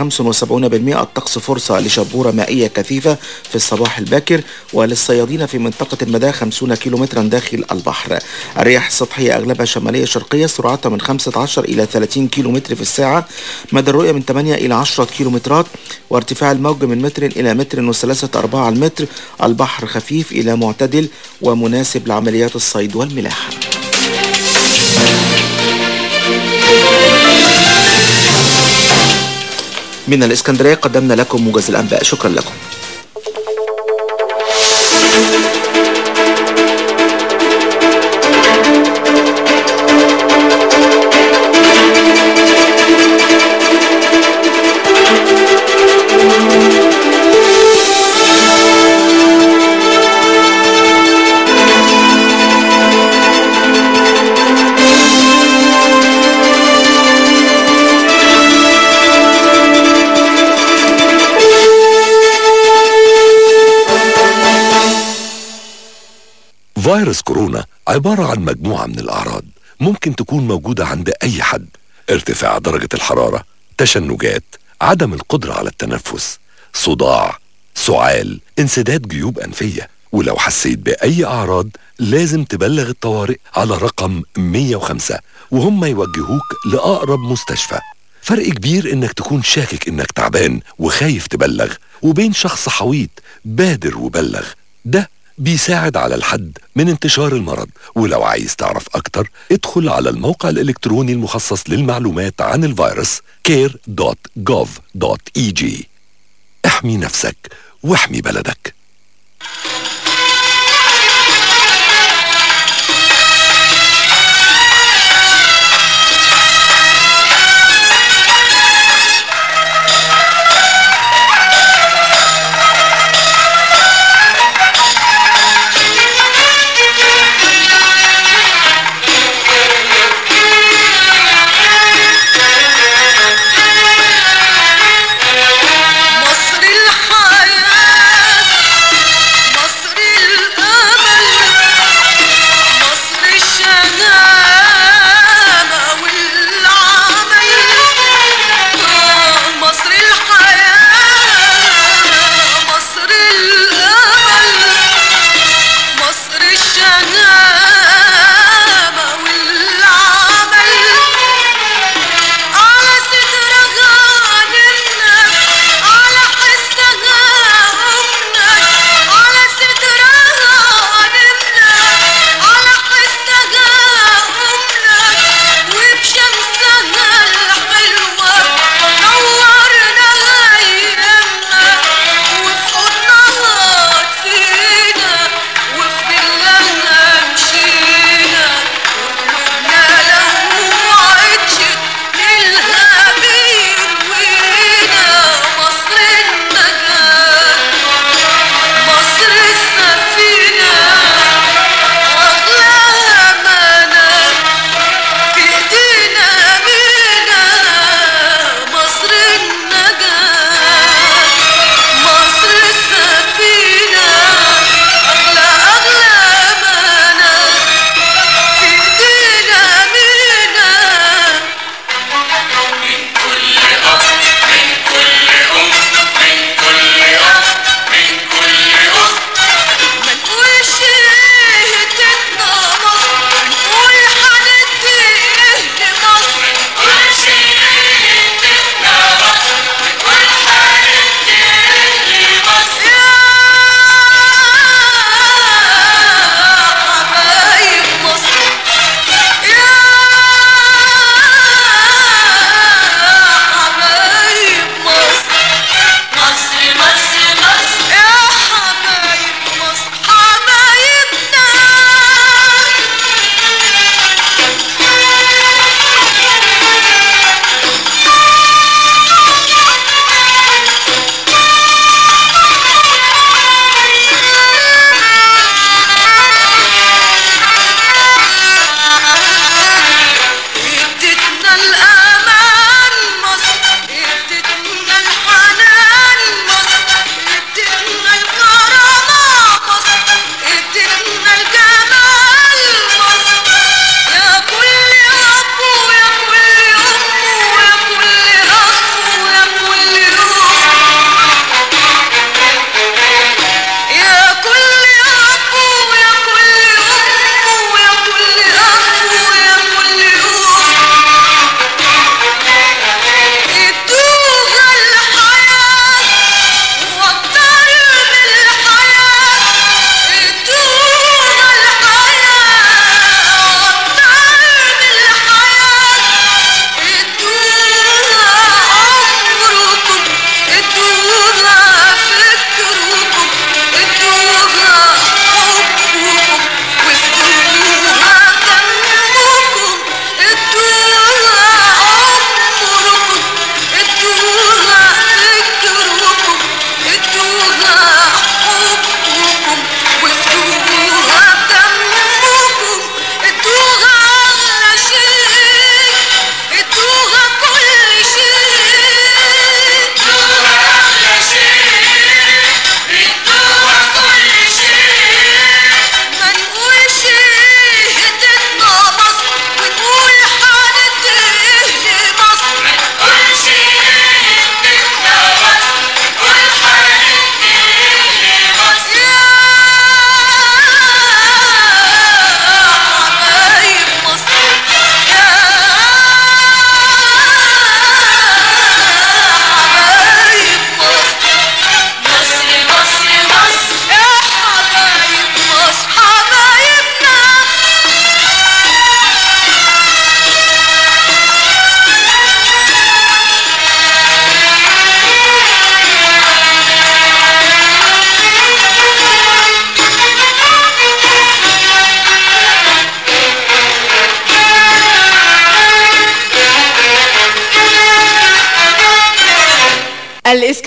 الطقس فرصة لشبورة مائية كثيفة في الصباح الباكر وللصيادين في منطقة المدى 50 كيلومترا داخل البحر. الرياح السطحية أغلبها شمالية شرقية سرعتها من 15 إلى 30 كيلومتر في الساعة. مدى الرؤية من 8 إلى 10 كيلومترات وارتفاع الموج من متر إلى متر وثلاثة أرباع المتر. البحر خفيف إلى معتدل ومناسب لعمليات الصيد والملاحة. من الإسكندرية قدمنا لكم موجز الأنباء. شكرا لكم. فيروس كورونا عبارة عن مجموعة من الأعراض ممكن تكون موجودة عند أي حد. ارتفاع درجة الحرارة تشنجات عدم القدرة على التنفس صداع سعال انسداد جيوب أنفية. ولو حسيت بأي أعراض لازم تبلغ الطوارئ على رقم 105 وهم يوجهوك لأقرب مستشفى. فرق كبير إنك تكون شاكك إنك تعبان وخايف تبلغ وبين شخص حويط بادر وبلغ. ده بيساعد على الحد من انتشار المرض. ولو عايز تعرف أكتر ادخل على الموقع الإلكتروني المخصص للمعلومات عن الفيروس care.gov.eg احمي نفسك واحمي بلدك.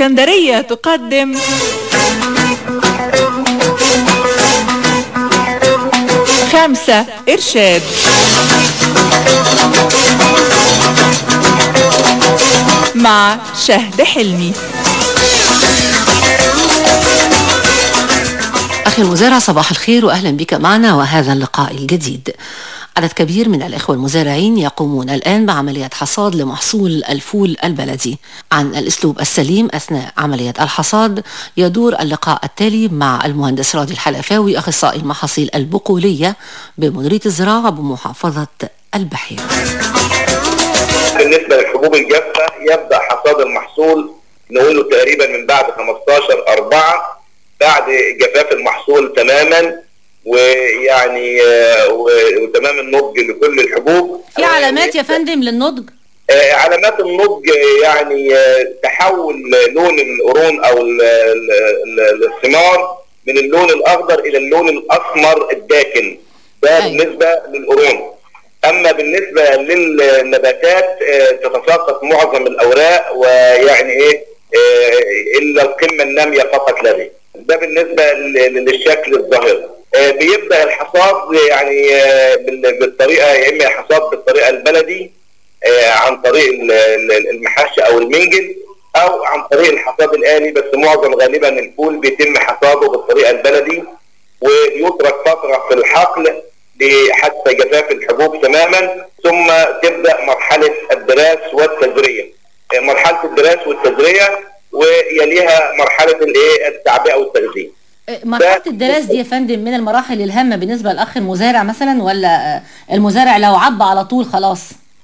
الإسكندرية تقدم. خمسة إرشاد. مع شهد حلمي. أخي المزارع صباح الخير وأهلا بك معنا وهذا اللقاء الجديد. عدد كبير من الإخوة المزارعين يقومون الآن بعملية حصاد لمحصول الفول البلدي. عن الأسلوب السليم أثناء عملية الحصاد يدور اللقاء التالي مع المهندس راضي الحلفاوي أخصائي المحاصيل البقولية بمديرية الزراعة بمحافظة البحيرة. بالنسبة للحبوب الجافة يبدأ حصاد المحصول نقول له تقريبا من بعد 15 4 بعد جفاف المحصول تماما ويعني آه، وتمام النضج لكل الحبوب. في علامات يا فندم للنضج؟ آه، علامات النضج آه، يعني تحول لون القرون أو ال- ال- ال- الثمار من اللون الأخضر إلى اللون الأسمر الداكن. ده بالنسبة للقرون أما بالنسبة للنباتات تتساقط معظم الأوراق ويعني إيه إلا القمة النامية فقط لا ده بالنسبة للشكل الظاهر. بيبدأ الحصاد يعني آه، بال- بالطريقة يا إما حصاد بالطريقة البلدي آه، عن طريق ال- ال- المحش أو المنجل أو عن طريق الحصاد الآلي بس معظم غالبا الفول بيتم حصاده بالطريقة البلدي ويترك فترة في الحقل حتى جفاف الحبوب تماما ثم تبدأ مرحلة الدراس والتزرية. آه، مرحلة الدراس والتزرية ويليها مرحلة الإيه؟ التعبئة والتخزين مرحلة الدراس دي يا فندم من المراحل الهامة بالنسبة للأخ المزارع مثلا ولا المزارع لو عبى على طول خلاص؟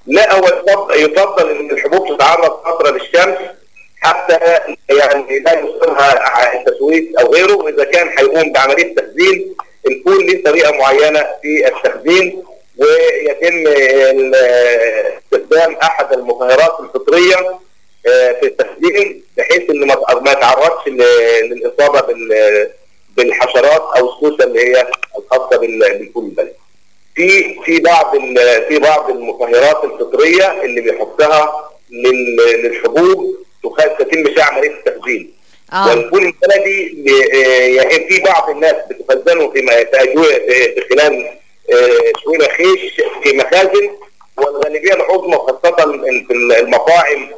لا هو يفضل, إن الحبوب تتعرض فترة للشمس حتى يعني لا يصيبها تسويس أو غيره وإذا كان هيقوم بعملية تخزين الفول ليه طريقة معينة في التخزين ويتم استخدام أحد المطهرات الفطرية آه، في التخزين بحيث ان ما ل- للإصابة بال- بالحشرات أو السوسه اللي هي الخاصة بال- بالفول البلدي. في في بعض في بعض المطهرات الفطرية اللي بيحطها لل- للحبوب تتم فيها عمليه التخزين. آه. والفول البلدي آه، يعني في بعض الناس بتخزنه في في خلال آه، شوية خيش في مخازن والغالبية العظمى خاصة في المطاعم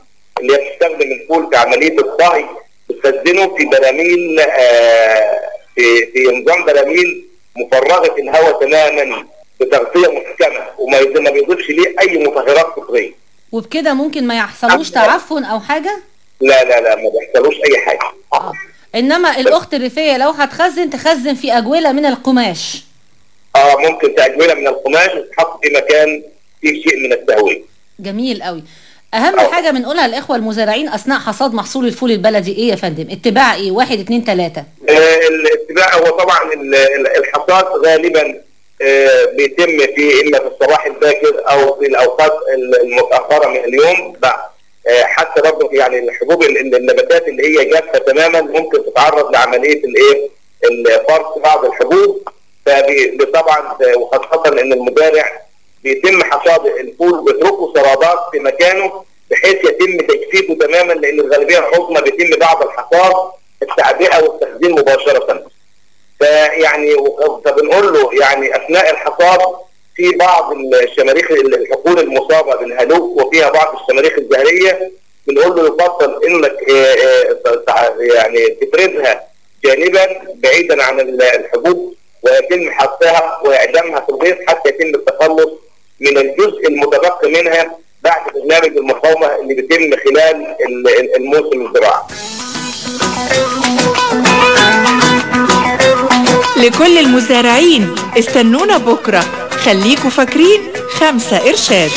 اللي هي بتستخدم الفول في عمليه الطهي بتخزنه في براميل آه، في في نظام براميل مفرغة الهواء تماما بتغطية محكمة وما ما بيضيفش ليه أي مطهرات فطريه وبكده ممكن ما يحصلوش تعفن أو حاجة؟ لا لا لا ما بيحصلوش أي حاجة. إنما الأخت الريفية لو هتخزن تخزن في أجولة من القماش. آه ممكن تأجولها من القماش وتحط في مكان فيه شيء من التهوية. جميل قوي أهم حاجة بنقولها للإخوة المزارعين أثناء حصاد محصول الفول البلدي إيه يا فندم؟ اتباع إيه؟ واحد اتنين تلاتة. آه، الاتباع هو طبعا ال- ال- الحصاد غالبا آه، بيتم في إما في الصباح الباكر أو في الأوقات ال- المتأخرة من اليوم. بعد آه، حتى برضه يعني الحبوب ال- ال- النباتات اللي هي جافة تماما ممكن تتعرض لعملية الايه الفرط بعض الحبوب. فطبعا وخاصة ان المزارع بيتم حصاد الفول بيتركوا سرابات في مكانه بحيث يتم تجفيفه تماما لأن الغالبية العظمى بيتم بعد الحصاد التعبئة والتخزين مباشرة. فيعني فبنقول له يعني أثناء الحصاد في بعض الشماريخ الحقول المصابة بالهلوك وفيها بعض الشماريخ الزهريه بنقول له يفضل إنك آه، آه، يعني تفردها جانبا بعيدا عن ال- الحبوب ويتم حطها وإعدامها في الغيط حتى يتم التخلص من الجزء المتبقي منها بعد برنامج المقاومة اللي بيتم خلال ال- ال- الموسم الزراعي. لكل المزارعين استنونا بكرة خليكوا فاكرين خمسة إرشاد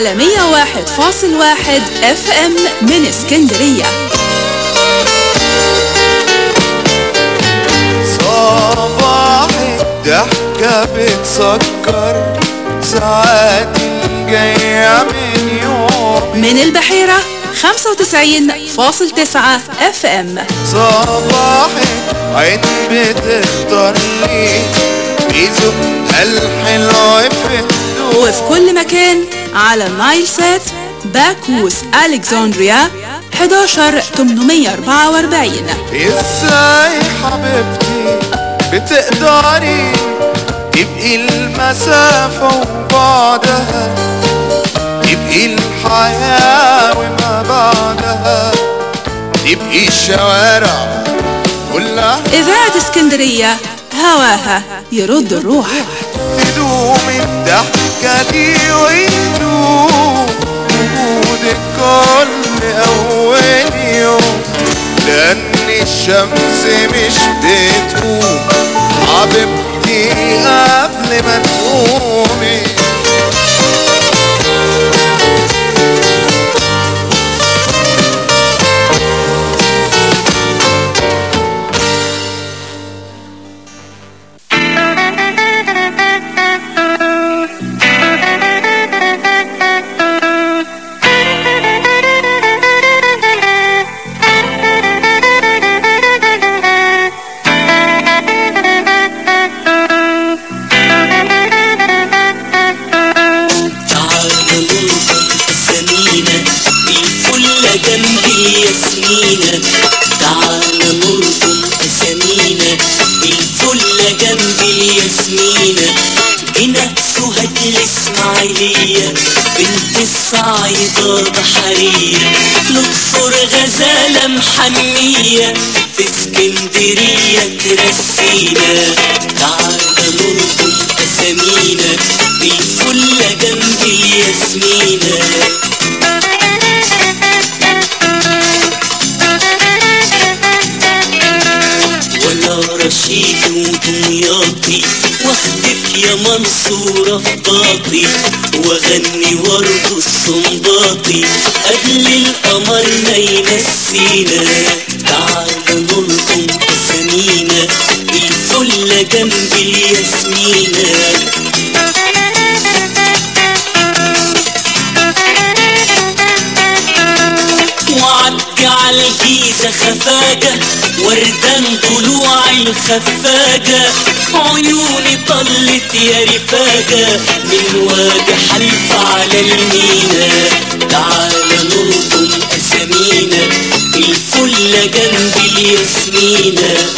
على 101.1 FM من اسكندرية. صباحي ضحكة بتسكر ساعات الجاية من يوم. من البحيرة 95.9 FM صباحي عين بتختار لي بيزقها الحلو في وفي كل مكان على النايل سات باكوس ألكسندريا 11844 إزاي حبيبتي بتقدري تبقي المسافة وبعدها؟ تبقي الحياة وما بعدها؟ تبقي الشوارع كلها؟ إذاعة إسكندرية هواها يرد الروح. تدوم الضحكة دي ويدوم وجودك كل أول يوم لأن الشمس مش بتقوم. حبيبتي قبل ما تقومي. ياسمينة تعالى نرقم أسامينا الفلة جنبي ياسمينة بنا سهد الإسماعيلية بنت الصعيدة بحرية نكفر غزالة محمية في اسكندرية ترسينا. تعالى نرقم أسامينا الفلة جنبي ياسمينة ودمياطي واخدك يا منصورة في باطي واغني ورد الصنباطي. قبل القمر ما ينسينا تعالى نلقم اسامينا الفلة جنب الياسمينة وعدي على الجيزة خفاجة وردان ضلوع الخفاجة عيوني طلت يا رفاجة من وادي حلف على المينا. تعالى نرقم أسامينا الفلة جنب الياسمينة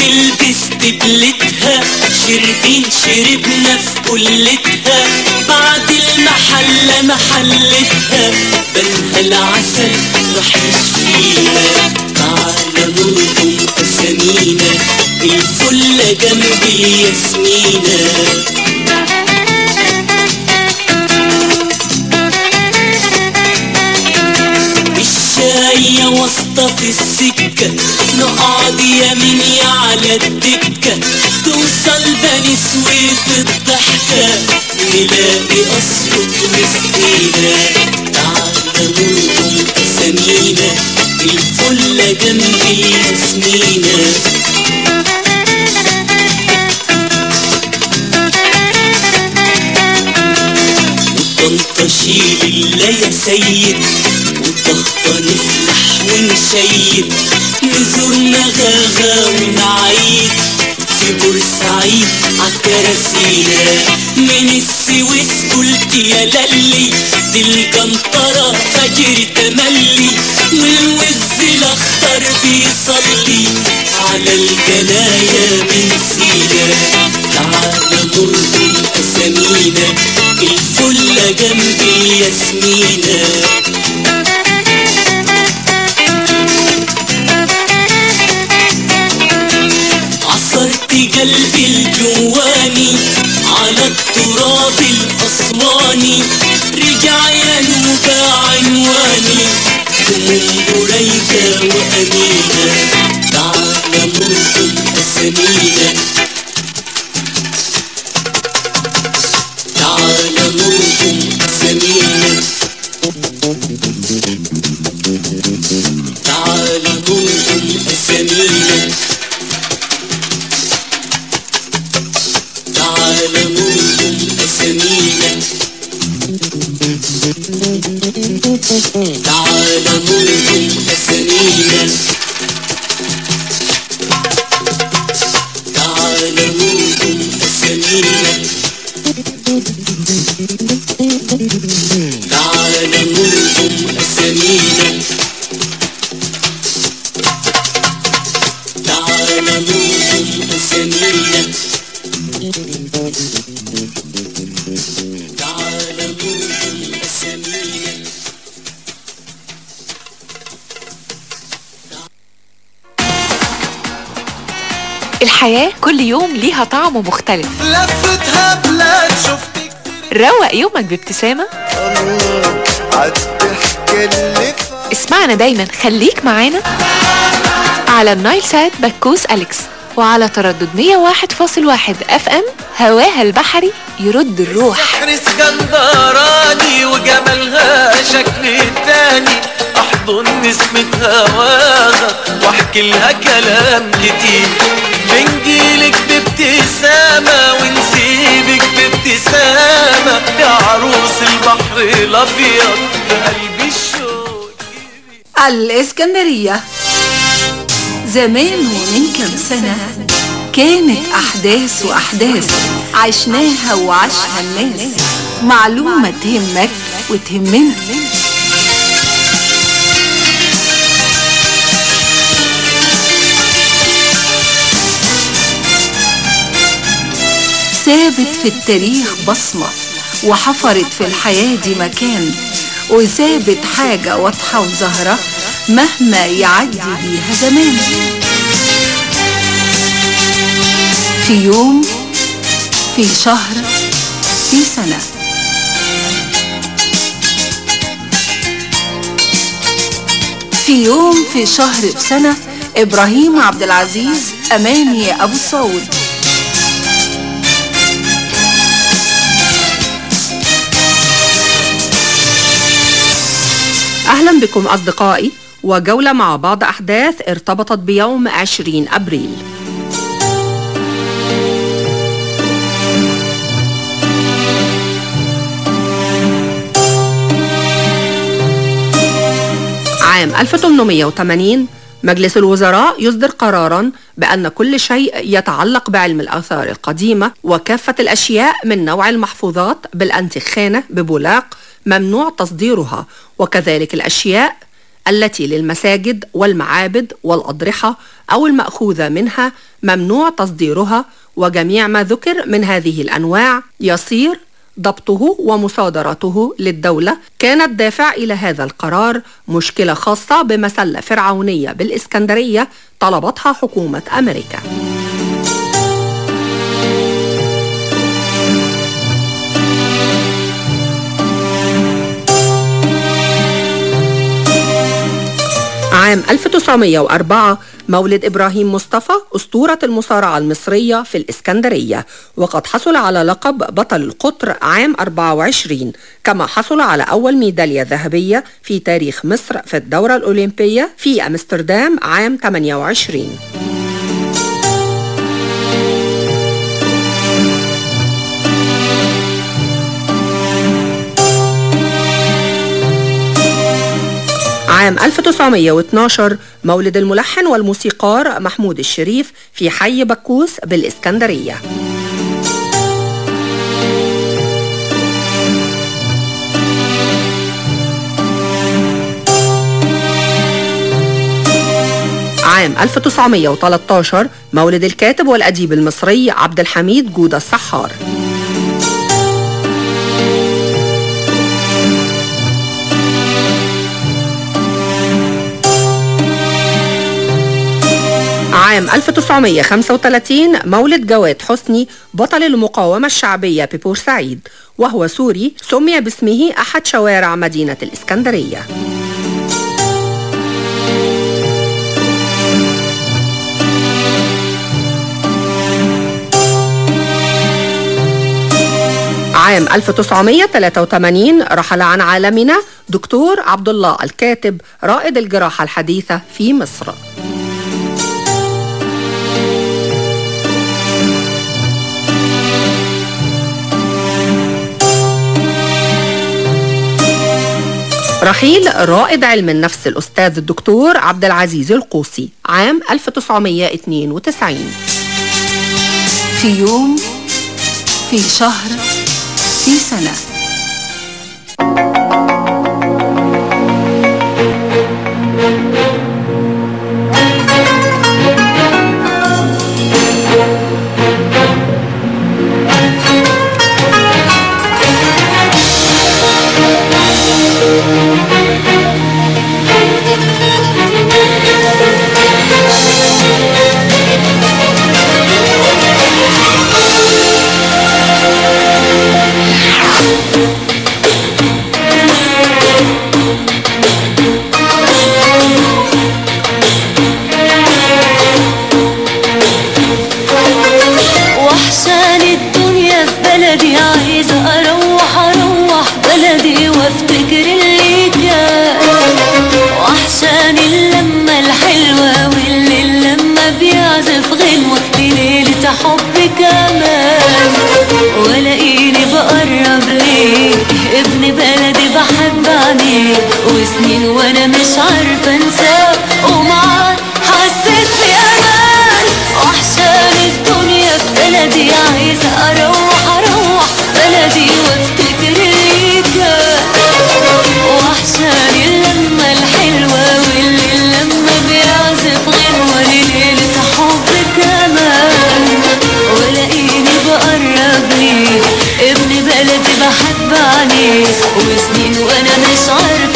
البس شربين شربنا في كلتها بعد المحلة محلتها. بنها العسل راح يشفينا تعالى نلقم أسامينا الفلة جنب الياسمينة في السكة. نقعد يميني على الدكة. توصل بني سويف الضحكة. نلاقي أسقط وسطينا نلقم أسامينا الفلة جنبي ياسمينة وطنطا شيل الله يا سيد. وطهطا نفلح ونشيد نزور نغاغا ونعيد. في بورسعيد عالكراسينا من السويس قلت يا للي دي الجنطرة فجر تملي. والوز الأخضر بيصلي. على الجناية من سينا. تعالى نرقم أسامينا الفلة جنبي ياسمينة قلبي الجواني على التراب الأسواني رجع يا نوبة عنواني هموم بريدة وأمينة تعالى نرقم أسامينا تعالى نرقم يومك بابتسامة؟ اسمعنا دايما خليك معانا على النايل سات بكوس أليكس وعلى تردد 101.1 FM هواها البحري يرد الروح. سحر اسكندراني وجمالها شكل تاني. أحضن نسمة هواها وأحكي لها كلام كتير بنجيلك بابتسامة ونسيبك بابتسامة يا عروس البحر الأبيض في قلبي الشوق الإسكندرية. زمان ومن كم سنة كانت أحداث وأحداث عشناها وعاشها الناس. معلومة تهمك وتهمنا. سابت في التاريخ بصمة وحفرت في الحياة دي مكان وسابت حاجة واضحة وظاهرة مهما يعدي بيها زمان. في يوم في شهر في سنة. في يوم في شهر في سنة إبراهيم عبد العزيز أماني أبو السعود أهلا بكم أصدقائي وجولة مع بعض أحداث ارتبطت بيوم 20 أبريل. عام 1880 مجلس الوزراء يصدر قرارا بأن كل شيء يتعلق بعلم الآثار القديمة وكافة الأشياء من نوع المحفوظات بالأنتخانة ببولاق ممنوع تصديرها وكذلك الأشياء التي للمساجد والمعابد والأضرحة أو المأخوذة منها ممنوع تصديرها وجميع ما ذكر من هذه الأنواع يصير ضبطه ومصادرته للدولة. كان الدافع إلى هذا القرار مشكلة خاصة بمسلة فرعونية بالإسكندرية طلبتها حكومة أمريكا. عام 1904 مولد إبراهيم مصطفى أسطورة المصارعة المصرية في الإسكندرية. وقد حصل على لقب بطل القطر عام 24 كما حصل على أول ميدالية ذهبية في تاريخ مصر في الدورة الأولمبية في أمستردام عام 28 عام 1912 مولد الملحن والموسيقار محمود الشريف في حي بكوس بالإسكندرية. عام 1913 مولد الكاتب والأديب المصري عبد الحميد جودة السحار. عام 1935 مولد جواد حسني بطل المقاومة الشعبية ببورسعيد وهو سوري سمي باسمه أحد شوارع مدينة الإسكندرية. عام 1983 رحل عن عالمنا دكتور عبد الله الكاتب رائد الجراحة الحديثة في مصر. رحيل رائد علم النفس الأستاذ الدكتور عبد العزيز القوسي عام 1992 في يوم في شهر في سنة. ابن بلدي بحب عينيه وسنين وأنا مش عارفة انساه ومعاه حسيت بأمان. وحشاني الدنيا في بلدي عايزة أروح أروح. بلدي وافتكر اللي كان وحشاني اللمة الحلوة واللي لما بيعزف غنوة ليلة حب كمان. ولاقيني بقرب ليه ابن بلدي بحب عينيه وسنين وأنا مش عارفة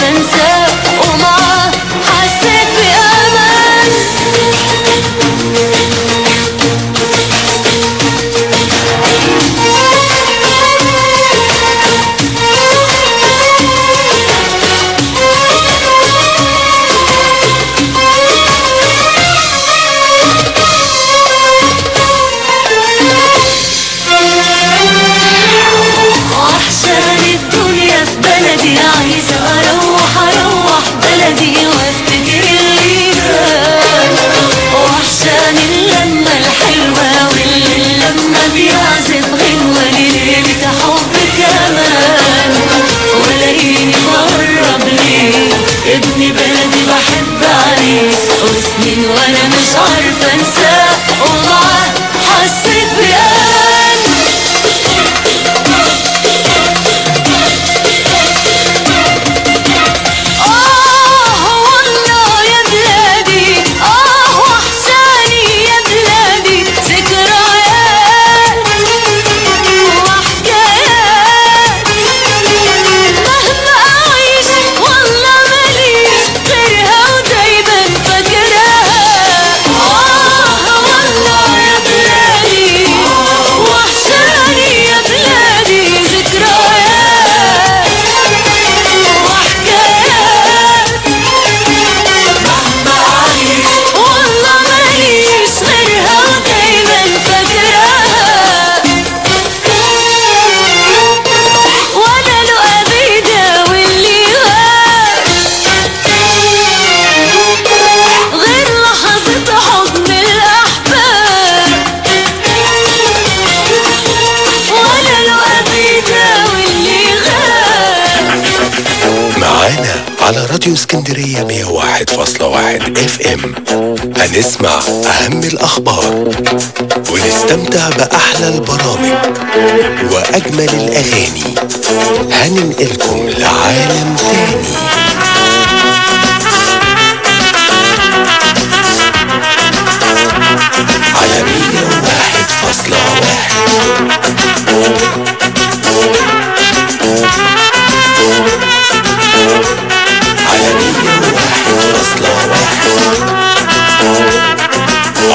راديو اسكندرية 101.1 إف إم. هنسمع أهم الأخبار ونستمتع بأحلى البرامج وأجمل الأغاني. هننقلكم لعالم تاني. على 101.1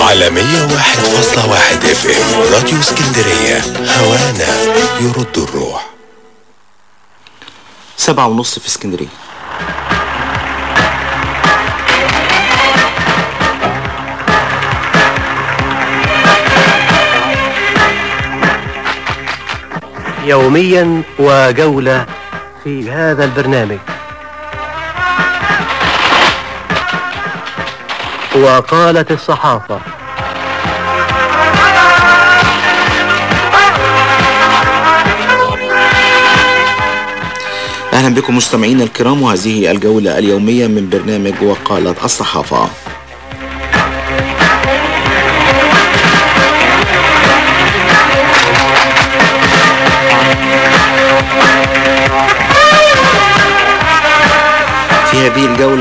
على 101.1 اف ام راديو اسكندرية هوانا يرد الروح. سبعة ونص في اسكندرية. يوميا وجولة في هذا البرنامج. وقالت الصحافة. أهلا بكم مستمعينا الكرام وهذه الجولة اليومية من برنامج وقالة الصحافة.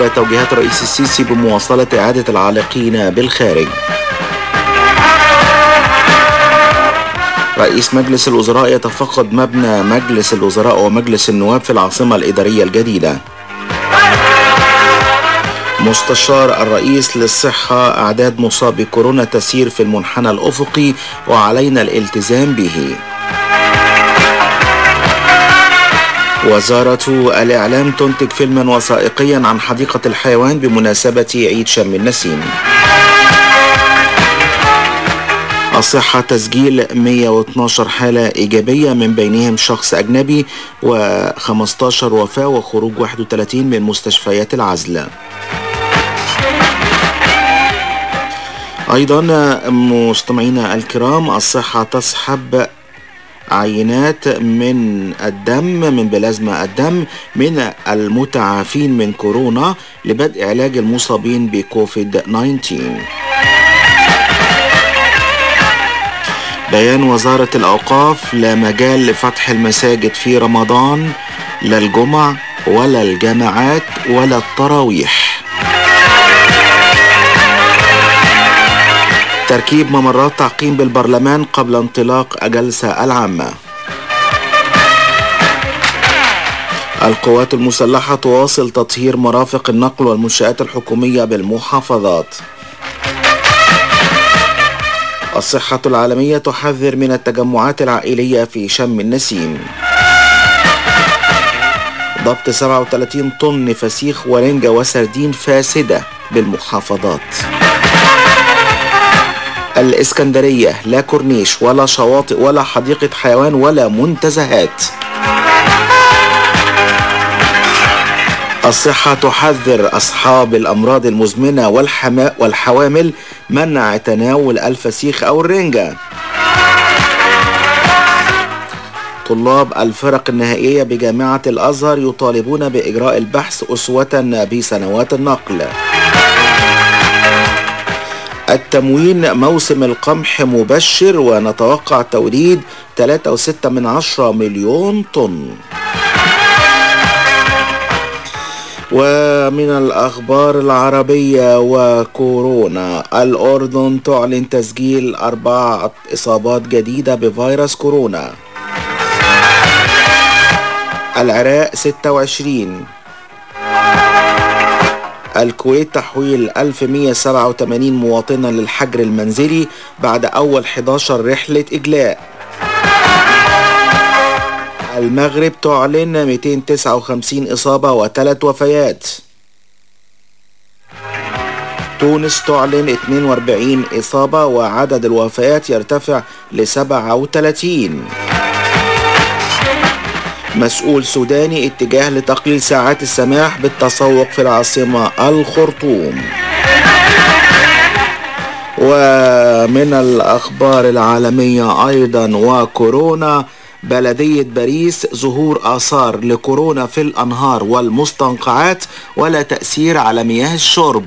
الجولة توجيهات الرئيس السيسي بمواصلة إعادة العالقين بالخارج. رئيس مجلس الوزراء يتفقد مبنى مجلس الوزراء ومجلس النواب في العاصمة الإدارية الجديدة. مستشار الرئيس للصحة أعداد مصابي كورونا تسير في المنحنى الأفقي وعلينا الالتزام به. وزارة الإعلام تنتج فيلما وثائقيا عن حديقة الحيوان بمناسبة عيد شم النسيم. الصحة تسجيل 112 حالة إيجابية من بينهم شخص أجنبي و15 وفاة وخروج 31 من مستشفيات العزل. أيضا مستمعينا الكرام الصحة تسحب عينات من الدم من بلازما الدم من المتعافين من كورونا لبدء علاج المصابين بكوفيد 19 بيان وزارة الأوقاف لا مجال لفتح المساجد في رمضان لا الجمع ولا الجامعات ولا التراويح. تركيب ممرات تعقيم بالبرلمان قبل انطلاق الجلسة العامة. القوات المسلحة تواصل تطهير مرافق النقل والمنشآت الحكومية بالمحافظات. الصحة العالمية تحذر من التجمعات العائلية في شم النسيم. ضبط 37 طن فسيخ ورنجة وسردين فاسدة بالمحافظات. الإسكندرية لا كورنيش ولا شواطئ ولا حديقة حيوان ولا منتزهات. الصحة تحذر أصحاب الأمراض المزمنة والحماء والحوامل منع تناول الفسيخ أو الرنجة. طلاب الفرق النهائية بجامعة الأزهر يطالبون بإجراء البحث أسوة بسنوات النقل. التموين موسم القمح مبشر ونتوقع توريد 3.6 من عشرة مليون طن. ومن الأخبار العربية وكورونا الأردن تعلن تسجيل أربعة إصابات جديدة بفيروس كورونا. العراق 26 الكويت تحويل 1187 مواطنا للحجر المنزلي بعد أول 11 رحلة إجلاء. المغرب تعلن 259 إصابة وثلاث وفيات. تونس تعلن 42 إصابة وعدد الوفيات يرتفع ل 37 مسؤول سوداني اتجاه لتقليل ساعات السماح بالتسوق في العاصمة الخرطوم. ومن الأخبار العالمية أيضا وكورونا بلدية باريس ظهور آثار لكورونا في الأنهار والمستنقعات ولا تأثير على مياه الشرب.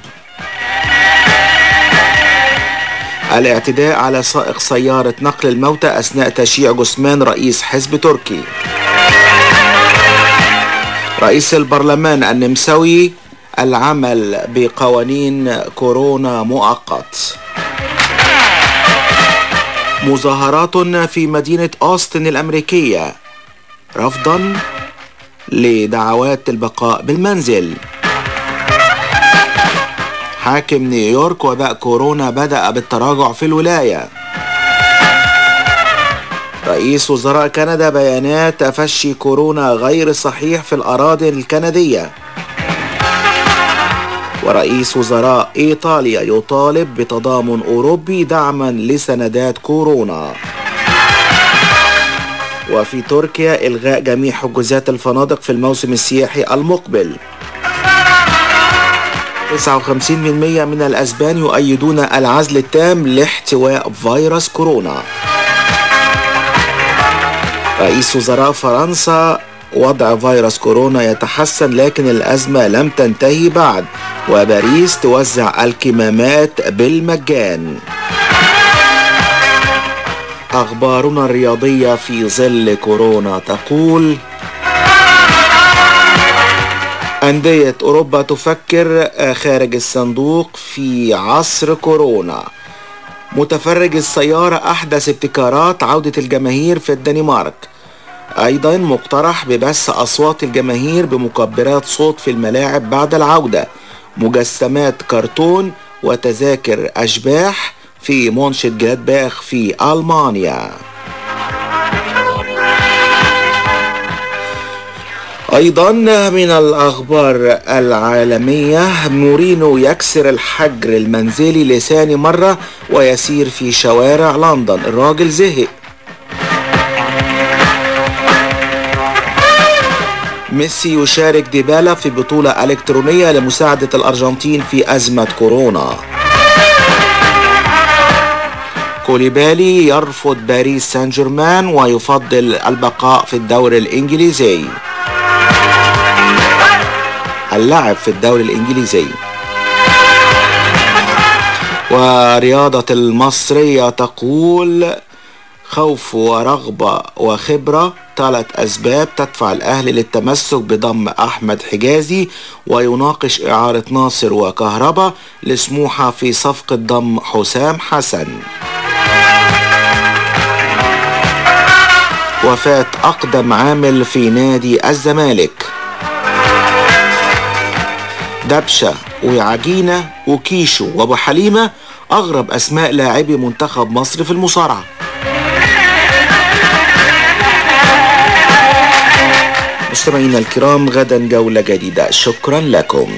الاعتداء على سائق سيارة نقل الموتى أثناء تشييع جثمان رئيس حزب تركي. رئيس البرلمان النمساوي العمل بقوانين كورونا مؤقت. مظاهرات في مدينة أوستن الأمريكية رفضا لدعوات البقاء بالمنزل. حاكم نيويورك وباء كورونا بدأ بالتراجع في الولاية. رئيس وزراء كندا بيانات تفشي كورونا غير صحيح في الأراضي الكندية. ورئيس وزراء إيطاليا يطالب بتضامن أوروبي دعما لسندات كورونا. وفي تركيا إلغاء جميع حجوزات الفنادق في الموسم السياحي المقبل. 59% من الأسبان يؤيدون العزل التام لاحتواء فيروس كورونا. رئيس وزراء فرنسا وضع فيروس كورونا يتحسن لكن الأزمة لم تنتهي بعد وباريس توزع الكمامات بالمجان. أخبارنا الرياضية في ظل كورونا تقول أندية أوروبا تفكر خارج الصندوق في عصر كورونا. متفرج السيارة أحدث ابتكارات عودة الجماهير في الدنمارك. أيضا مقترح ببث أصوات الجماهير بمكبرات صوت في الملاعب بعد العودة. مجسمات كرتون وتذاكر أشباح في مونشت جلادباخ في ألمانيا. أيضا من الأخبار العالمية مورينو يكسر الحجر المنزلي لثاني مرة ويسير في شوارع لندن. الراجل زهق. ميسي يشارك ديبالا في بطولة إلكترونية لمساعدة الأرجنتين في أزمة كورونا. كوليبالي يرفض باريس سان جيرمان ويفضل البقاء في الدوري الإنجليزي. اللعب في الدوري الإنجليزي. ورياضة المصرية تقول خوف ورغبة وخبرة ثلاث أسباب تدفع الأهلي للتمسك بضم أحمد حجازي ويناقش إعارة ناصر وكهربا لسموحة في صفقة ضم حسام حسن. وفاة أقدم عامل في نادي الزمالك. دبشة وعجينة وكيشو وأبو حليمة أغرب أسماء لاعبي منتخب مصر في المصارعة. مستمعينا الكرام غدا جولة جديدة. شكرا لكم.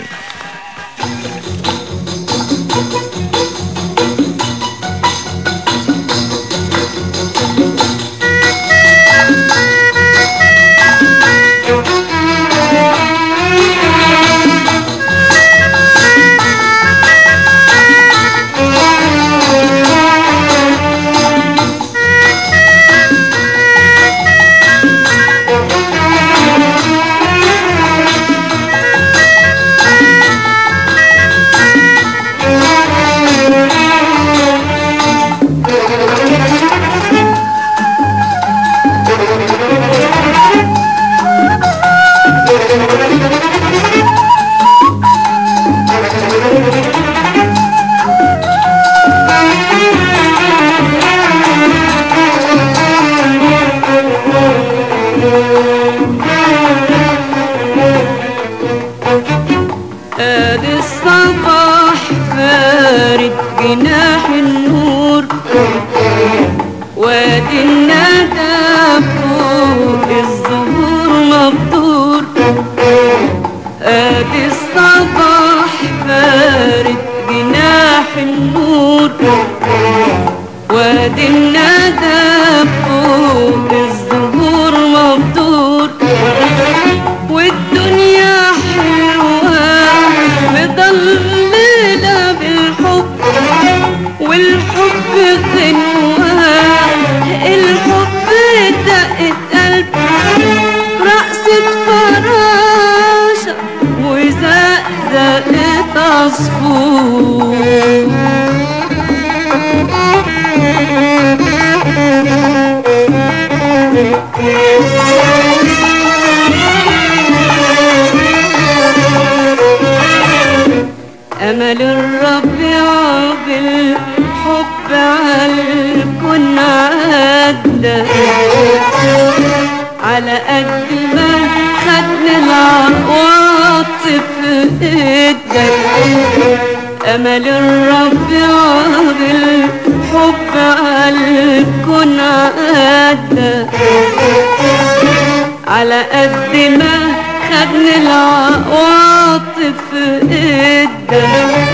على قد ما خدنا العواطف إيدك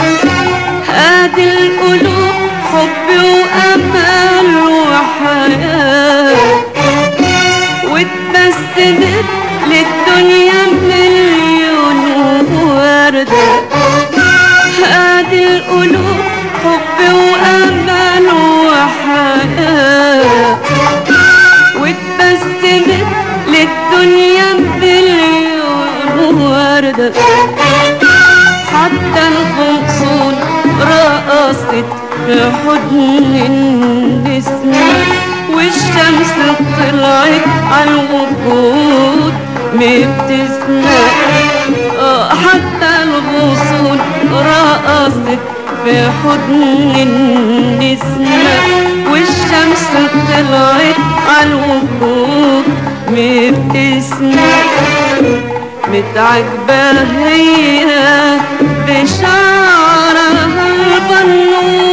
حضن النسمة والشمس طلعت عالوجود مبتسمة آه، حتى الغصون رقصت في حضن النسمة والشمس طلعت عالوجود مبتسمة متعجبة هي بشعرها البنور.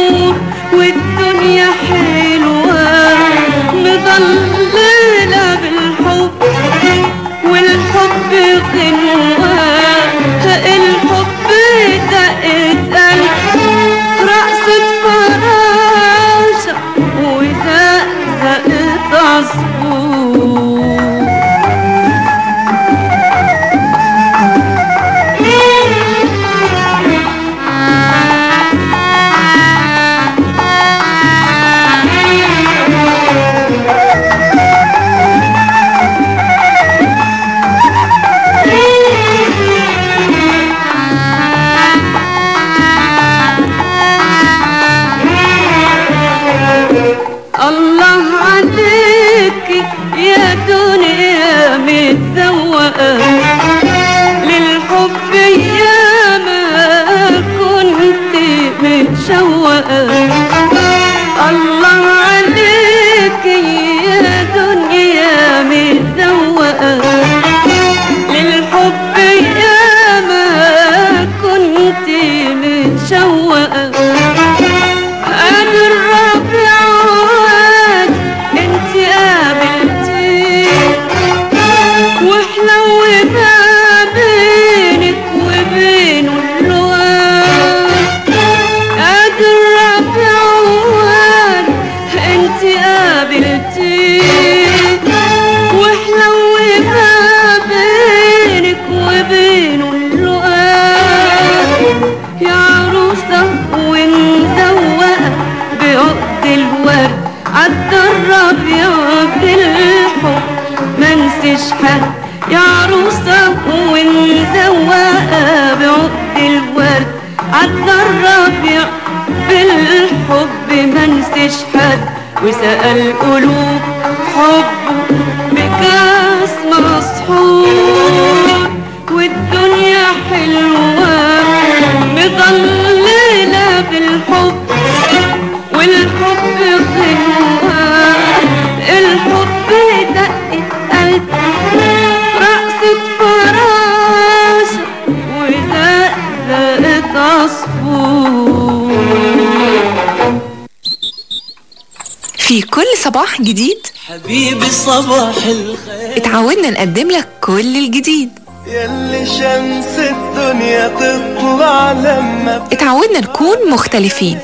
وسأل قلوب حبه صباح جديد. حبيبي صباح الخير. اتعودنا نقدم لك كل الجديد. ياللي شمس الدنيا تطلع لما اتعودنا نكون مختلفين.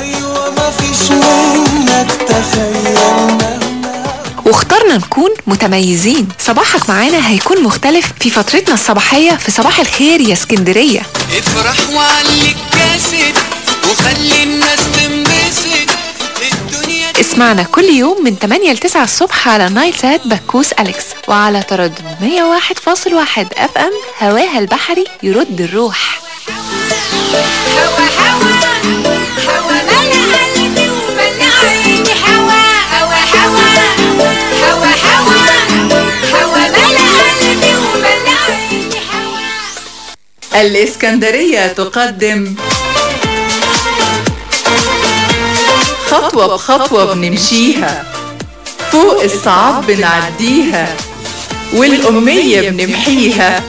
أيوه مفيش منك تخيلنا واخترنا نكون متميزين. صباحك معانا هيكون مختلف في فترتنا الصباحية في صباح الخير يا اسكندرية. افرح وعلي الكاسد وخلي الناس الدنيا اسمعنا كل يوم من 8 ل 9 الصبح على نايل سات بكوس أليكس وعلى تردد 101.1 FM هواها البحري يرد الروح. الإسكندرية تقدم خطوة بخطوة بنمشيها. فوق الصعاب بنعديها. والأمية بنمحيها.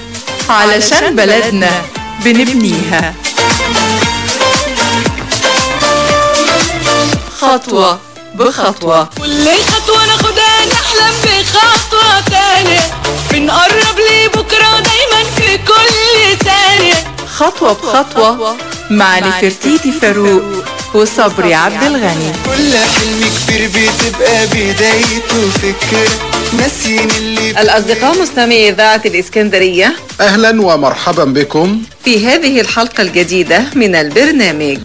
علشان بلدنا بنبنيها. خطوة بخطوة. كل خطوة ناخدها نحلم بخطوة تانية. بنقرب لبكرة دايما في كل ثانية. خطوة بخطوة مع نفرتيتي فاروق. وصبري عبد الغني. كل حلم كبير بتبقى بدايته اللي الأصدقاء مستمعي إذاعة الإسكندرية أهلا ومرحبا بكم. في هذه الحلقة الجديدة من البرنامج.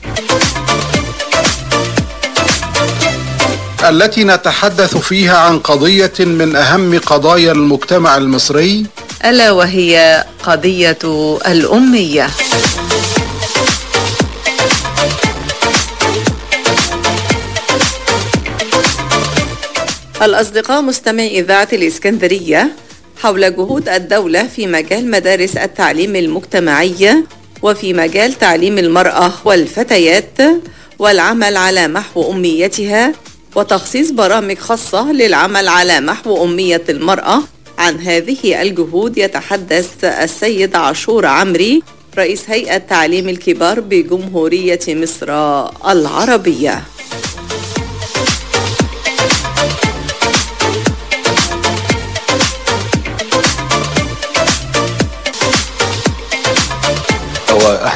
التي نتحدث فيها عن قضية من أهم قضايا المجتمع المصري. ألا وهي قضية الأمية. الأصدقاء مستمعي إذاعة الإسكندرية حول جهود الدولة في مجال مدارس التعليم المجتمعي وفي مجال تعليم المرأة والفتيات والعمل على محو أميتها وتخصيص برامج خاصة للعمل على محو أمية المرأة عن هذه الجهود يتحدث السيد عاشور عمري رئيس هيئة تعليم الكبار بجمهورية مصر العربية.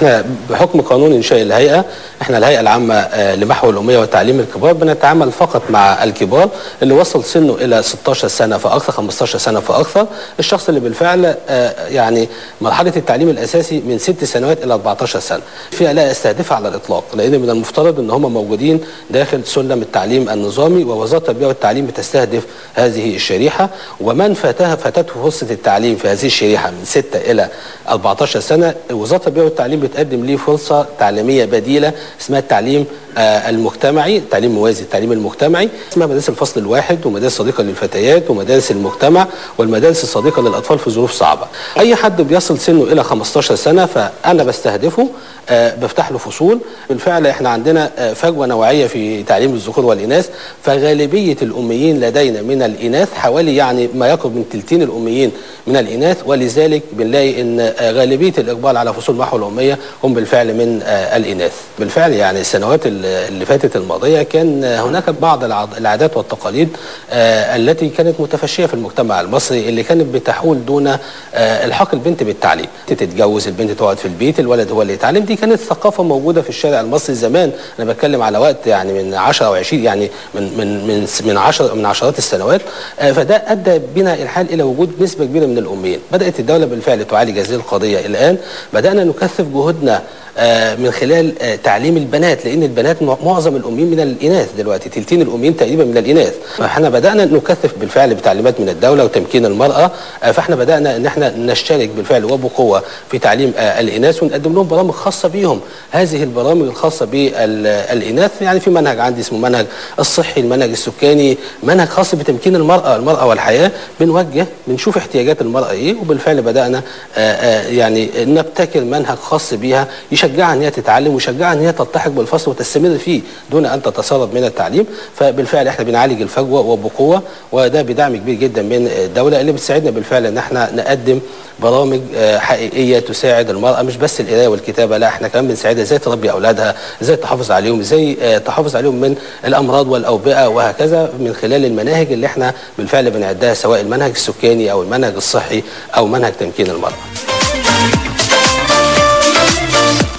إحنا بحكم قانون انشاء الهيئة إحنا الهيئة العامة آه، لمحو الأمية وتعليم الكبار بنتعامل فقط مع الكبار اللي وصل سنه إلى 16 سنة فأكثر 15 سنة فأكثر. الشخص اللي بالفعل آه، يعني مرحلة التعليم الأساسي من 6 سنوات إلى 14 سنة. فئه لا استهدفها على الإطلاق لأن من المفترض إن هم موجودين داخل سلم التعليم النظامي ووزارة التربية والتعليم بتستهدف هذه الشريحة. ومن فاتها فاتته فرصة التعليم في هذه الشريحة من 6 إلى 14 سنة وزارة التربية والتعليم بتقدم ليه فرصة تعليمية بديلة اسمها التعليم آه، المجتمعي التعليم موازي التعليم المجتمعي اسمها مدارس الفصل الواحد ومدارس صديقة للفتيات ومدارس المجتمع والمدارس الصديقة للأطفال في ظروف صعبة. أي حد بيصل سنه إلى 15 سنة فأنا بستهدفه بفتح له فصول. بالفعل إحنا عندنا آه، فجوة نوعية في تعليم الذكور والإناث فغالبية الأميين لدينا من الإناث حوالي يعني ما يقرب من ثلثين الأميين من الإناث ولذلك بنلاقي إن آه، غالبية الإقبال على فصول محو الأمية هم بالفعل من آه، الإناث. بالفعل يعني السنوات ال- اللي فاتت الماضية كان آه، هناك بعض العاد- العادات والتقاليد آه، التي كانت متفشية في المجتمع المصري اللي كانت بتحول دون آه، الحاق البنت بالتعليم. تتجوز البنت تقعد في البيت الولد هو اللي يتعلم. دي كانت ثقافة موجودة في الشارع المصري زمان. أنا بتكلم على وقت يعني من 10 أو 20 يعني من من من من 10 من عشرات السنوات. آه، فده أدى بنا الحال إلى وجود نسبة كبيرة من الاميين بدأت الدولة بالفعل تعالج هذه القضية الآن. بدأنا نكثف جهودنا آه، من خلال آه، تعليم البنات لأن البنات مع- معظم الاميين من الإناث دلوقتي تلتين الاميين تقريبا من الإناث. فإحنا بدأنا نكثف بالفعل بتعليمات من الدولة وتمكين المرأة. فإحنا بدأنا إن إحنا نشترك بالفعل وبقوة في تعليم الإناث ونقدم لهم برامج خاصة بيهم. هذه البرامج الخاصة بالإناث يعني في منهج عندي اسمه منهج الصحي المنهج السكاني منهج خاص بتمكين المرأة المرأة والحياة. بنوجه بنشوف احتياجات المرأة إيه وبالفعل بدأنا آه، آه، يعني نبتكر منهج خاص بيها يشجعها إن هي تتعلم ويشجعها إن هي تلتحق بالفصل وتستمر فيه دون أن تتسرب من التعليم. فبالفعل إحنا بنعالج الفجوة وبقوة وده بدعم كبير جدا من الدولة اللي بتساعدنا بالفعل إن إحنا نقدم برامج آه، حقيقية تساعد المرأة مش بس القراية والكتابة لا إحنا كمان بنساعدها. إزاي تربي اولادها؟ إزاي تحافظ عليهم؟ إزاي آه، تحافظ عليهم من الامراض والاوبئه وهكذا من خلال المناهج اللي إحنا بالفعل بنعدها سواء المنهج السكاني أو المنهج الصحي أو منهج تمكين المرأة.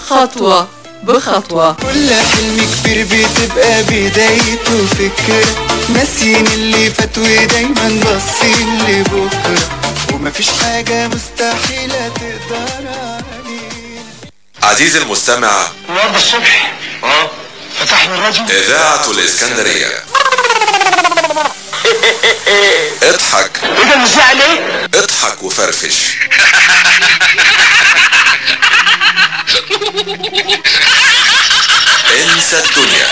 خطوة بخطوة. كل حلم كبير بتبقى بدايته فكرة. ناسيين اللي فات ودايما باصين لبكرة. ومفيش حاجة مستحيلة تقدر عزيزي المستمع. النهارده الصبح. آه فتحنا الراديو. إذاعة الإسكندرية. اضحك. إيه ده مزعل إيه؟ اضحك وفرفش. انسى الدنيا.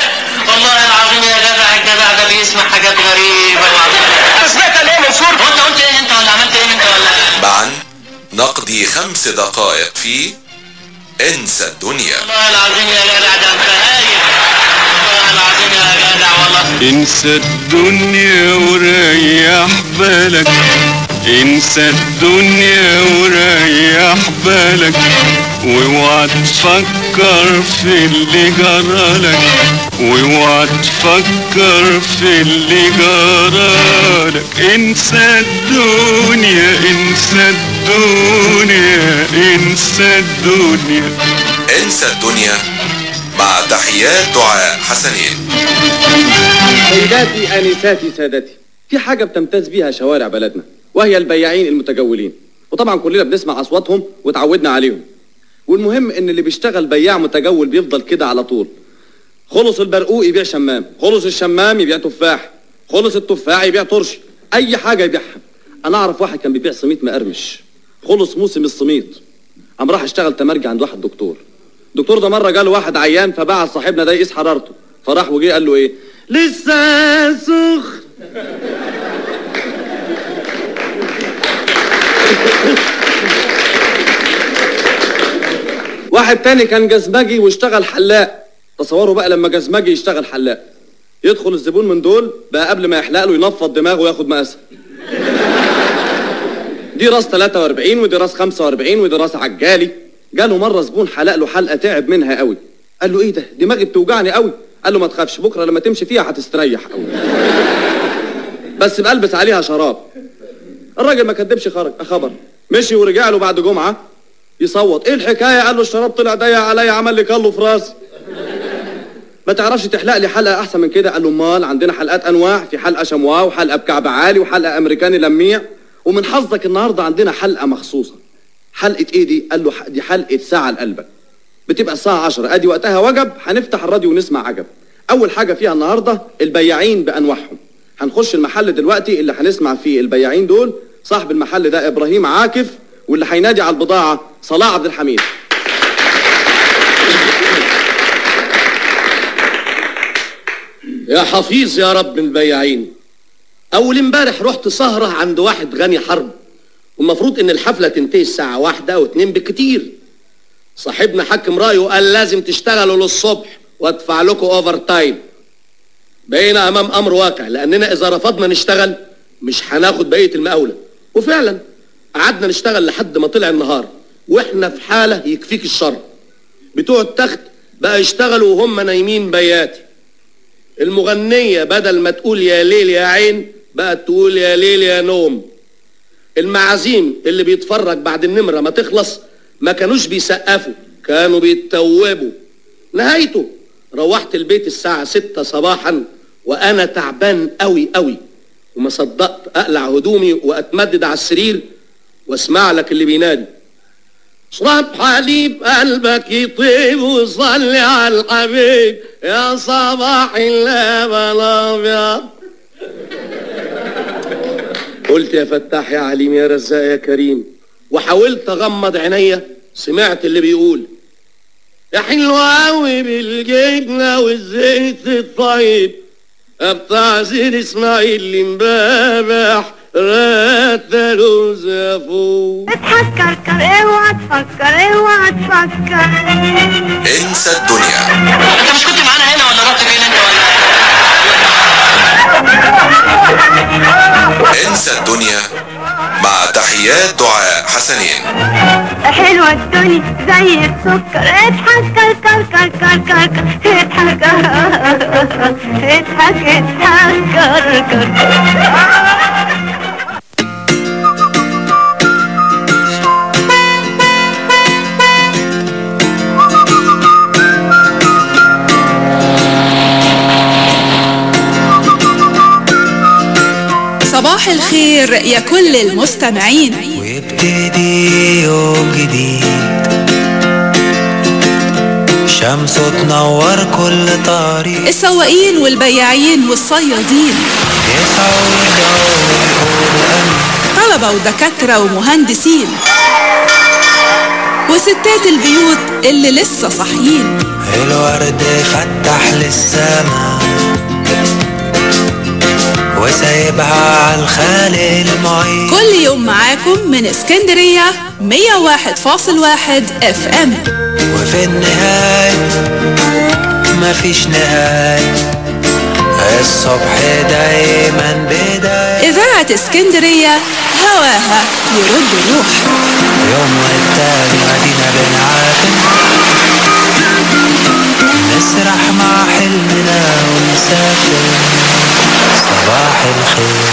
والله العظيم يا جدع الجدع ده بيسمع حاجات غريبة. أنت سمعت يا منصور؟ هو انت قلت إيه؟ أنت ولا عملت إيه انت ولا معا. نقضي خمس دقائق في انسى الدنيا. والله العظيم يا جدع ده انت هايل. والله العظيم يا جدع والله. انسى الدنيا وريح بالك. انسى الدنيا وريح بالك. واوعى تفكر في اللي جرالك واوعى تفكر في اللي جرالك انسى الدنيا انسى الدنيا انسى الدنيا. انسى الدنيا مع تحيات دعاء حسنين. سيداتي آنساتي سادتي في حاجة بتمتاز بيها شوارع بلدنا وهي البياعين المتجولين. وطبعا كلنا بنسمع أصواتهم وتعودنا عليهم. والمهم إن اللي بيشتغل بياع متجول بيفضل كده على طول. خلص البرقوق يبيع شمام خلص الشمام يبيع تفاح خلص التفاح يبيع طرش أي حاجة يبيعها. أنا أعرف واحد كان بيبيع سميط مقرمش. خلص موسم السميط قام راح اشتغل تمرجي عند واحد دكتور. الدكتور ده مرة جاله واحد عيان فبعت صاحبنا ده يقيس حرارته. فراح وجه قال له إيه؟ لسه سخن. واحد تاني كان جزمجي واشتغل حلاق. تصوروا بقى لما جزمجي يشتغل حلاق. يدخل الزبون من دول بقى قبل ما يحلق له ينفض دماغه وياخد مقاسها دي راس 43 ودي راس 45 ودي راس عجالي. جاله مرة زبون حلق له حلقة تعب منها قوي. قال له إيه ده؟ دماغي بتوجعني قوي. قال له ما تخافش بكرة لما تمشي فيها هتستريح قوي. بس بلبس عليها شراب. الراجل ما كدبش خرج خبر. مشي ورجع له بعد جمعة. يصوت. إيه الحكاية؟ قال له الشراب طلع ضيق عليا عمل لي كله في راسي. ما تعرفش تحلق لي حلقة أحسن من كده؟ قال له امال عندنا حلقات أنواع في حلقة شمواء وحلقة بكعب عالي وحلقة أمريكاني لميع. ومن حظك النهارده عندنا حلقة مخصوصة. حلقة إيه دي؟ قال له دي حلقة ساعة لقلبك. بتبقى الساعة 10 أدي وقتها وجب هنفتح الراديو ونسمع عجب. أول حاجة فيها النهارده البياعين بأنواعهم. هنخش المحل دلوقتي اللي هنسمع فيه البياعين دول. صاحب المحل ده إبراهيم عاكف. واللي هينادي على البضاعة صلاح عبد الحميد. يا حفيظ يا رب البياعين أول امبارح رحت سهرة عند واحد غني حرب والمفروض إن الحفلة تنتهي الساعة واحدة أو اتنين بالكتير صاحبنا حكم رأيه قال لازم تشتغلوا للصبح وادفع لكم overtime بقينا أمام أمر واقع لأننا إذا رفضنا نشتغل مش هناخد بقية المقاولة. وفعلا قعدنا نشتغل لحد ما طلع النهار وإحنا في حالة يكفيك الشر. بتوع التخت بقى يشتغلوا وهم نايمين بياتي. المغنية بدل ما تقول يا ليل يا عين بقت تقول يا ليل يا نوم. المعازيم اللي بيتفرج بعد النمرة ما تخلص ما كانوش بيسقفوا كانوا بيتوبوا نهايته روحت البيت الساعة ستة صباحا وأنا تعبان قوي قوي وما صدقت أقلع هدومي وأتمدد على السرير واسمع لك اللي بينادي. اشرب حليب قلبك يطيب وصلي على الحبيب. يا صباح اللبن الابيض قلت يا فتاح يا عليم يا رزاق يا كريم وحاولت أغمض عينيا سمعت اللي بيقول. يا حلوة قوي بالجبنة والزيت الطيب. بتاع زين إسماعيل اللي رتلوا زفوف اضحك كركر اوعى تفكر اوعى تفكر انسى الدنيا. أنت مش كنت معانا هنا ولا رحت فين أنت انسى الدنيا مع تحيات دعاء حسنين. حلوة الدنيا زي السكر. اضحك كركر كركر كركر اضحك اضحك اضحك. كركر صباح الخير يا كل المستمعين. ويبتدي يوم جديد. شمسه تنور كل طريق. السواقين والبياعين والصيادين. يسعوا طلبة ودكاترة ومهندسين. وستات البيوت اللي لسه صاحيين. الورد فتح للسما وسايبها على الخالق المعين. كل يوم معاكم من اسكندرية 101.1 اف ام وفي النهاية مفيش نهاية. الصبح دايما بداية. إذاعة اسكندرية هواها يرد الروح. يوم والتاني ادينا بنعافر نسرح مع حلمنا ونسافر. صباح الخير.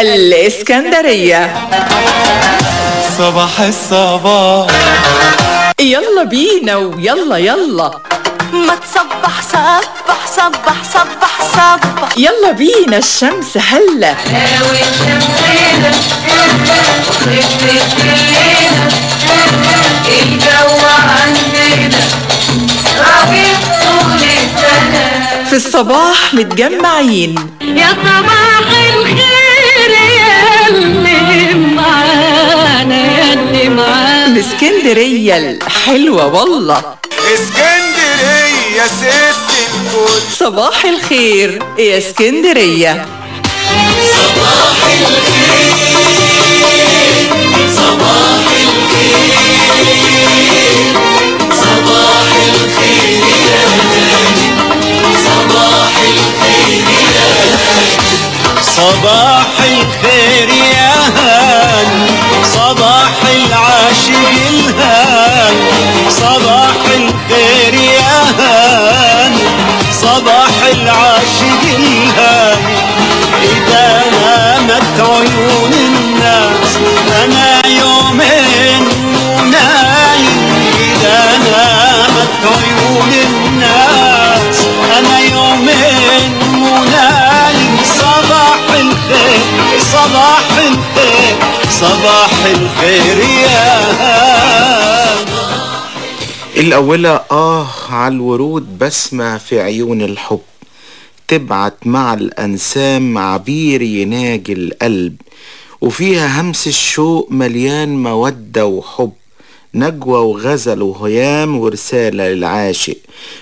الإسكندرية. صباح الصباح. يلا بينا ويلا يلا. ما تصبح صبح صبح صبح صبح. يلا بينا الشمس هلا. الجو عندنا ربيع طول السنة في الصباح متجمعين. يا صباح الخير. يا يا الإسكندرية الحلوة والله. اسكندرية ست الكل صباح الخير يا إسكندرية. صباح الخير صباح الخير صباح الخير يا صباح الخير يا صباح الخير يا هاني صباح العاشق الهاني صباح الخير يا هاني صباح العاشق الهاني إذا نامت عيون هاني الأولى آه على الورود بسمة في عيون الحب. تبعت مع الأنسام عبير يناجي القلب. وفيها همس الشوق مليان مودة وحب. نجوى وغزل وهيام ورسالة للعاشق.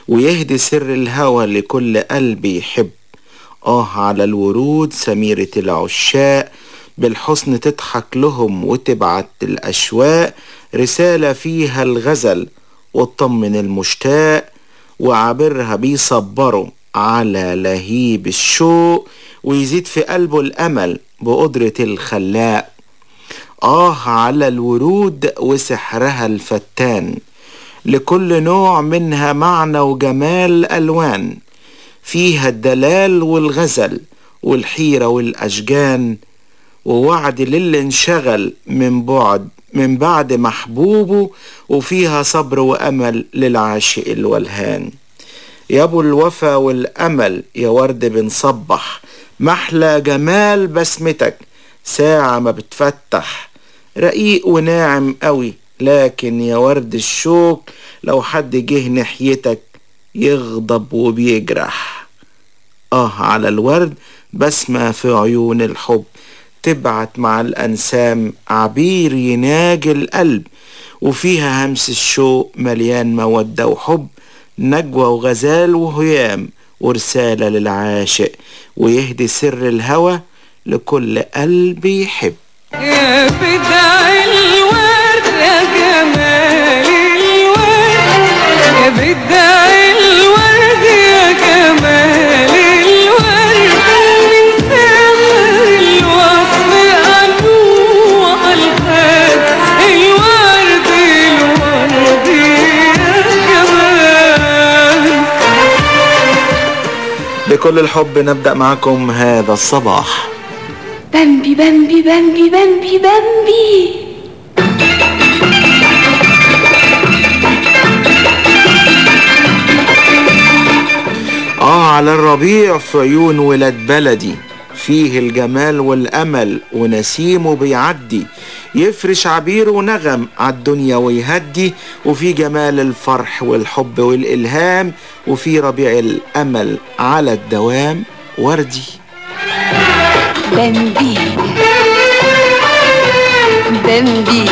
ويهدي سر الهوى لكل قلب يحب. آه على الورود سميرة العشاق. بالحسن تضحك لهم وتبعت الأشواق رسالة فيها الغزل وتطمن المشتاق وعابرها بيصبروا على لهيب الشوق ويزيد في قلبه الأمل بقدرة الخلاق. آه على الورود وسحرها الفتان لكل نوع منها معنى وجمال ألوان فيها الدلال والغزل والحيرة والأشجان ووعد للي انشغل من بعد من بعد محبوبه وفيها صبر وأمل للعاشق الولهان يا أبو الوفا والأمل يا ورد بنصبح محلى جمال بسمتك ساعة ما بتفتح. رقيق وناعم قوي لكن يا ورد الشوك لو حد جه ناحيتك يغضب وبيجرح. آه على الورد بسمة في عيون الحب. تبعت مع الأنسام عبير يناجي القلب وفيها همس الشوق مليان مودة وحب نجوى وغزال وهيام ورسالة للعاشق ويهدي سر الهوى لكل قلب يحب. يا بدع بكل الحب نبدأ معكم هذا الصباح. بامبي بامبي بامبي بامبي بامبي آه على الربيع في عيون ولاد بلدي. فيه الجمال والأمل ونسيمه بيعدي يفرش عبير ونغم عالدنيا ويهدي. وفي جمال الفرح والحب والإلهام وفي ربيع الأمل على الدوام. وردي. بامبي بامبي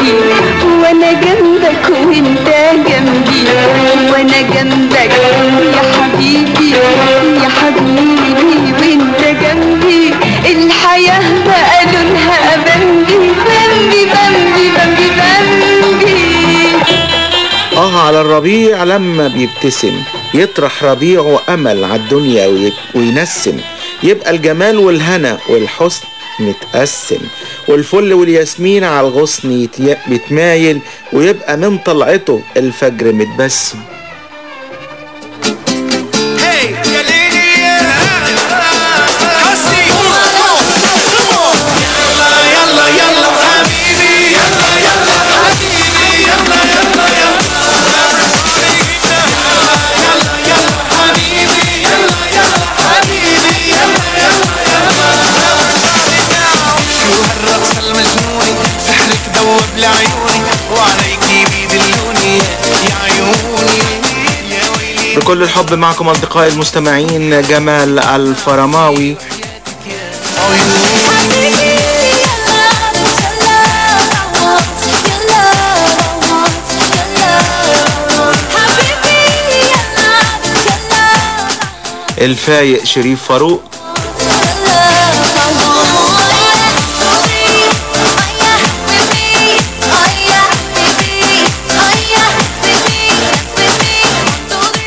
بامبي وأنا جنبك وانت جنبي. وأنا جنبك يا حبيبي يا حبيبي وانت جنبي. الحياة بقى لونها بامبي بامبي بامبي بامبي بامبي آه على الربيع لما بيبتسم يطرح ربيعه أمل على الدنيا وي- وينسم. يبقى الجمال والهنا والحسن. متقسم. والفل والياسمين على الغصن بيتمايل ويبقى من طلعته الفجر متبسم. بكل الحب معكم أصدقائي المستمعين جمال الفرماوي. الفايق شريف فاروق.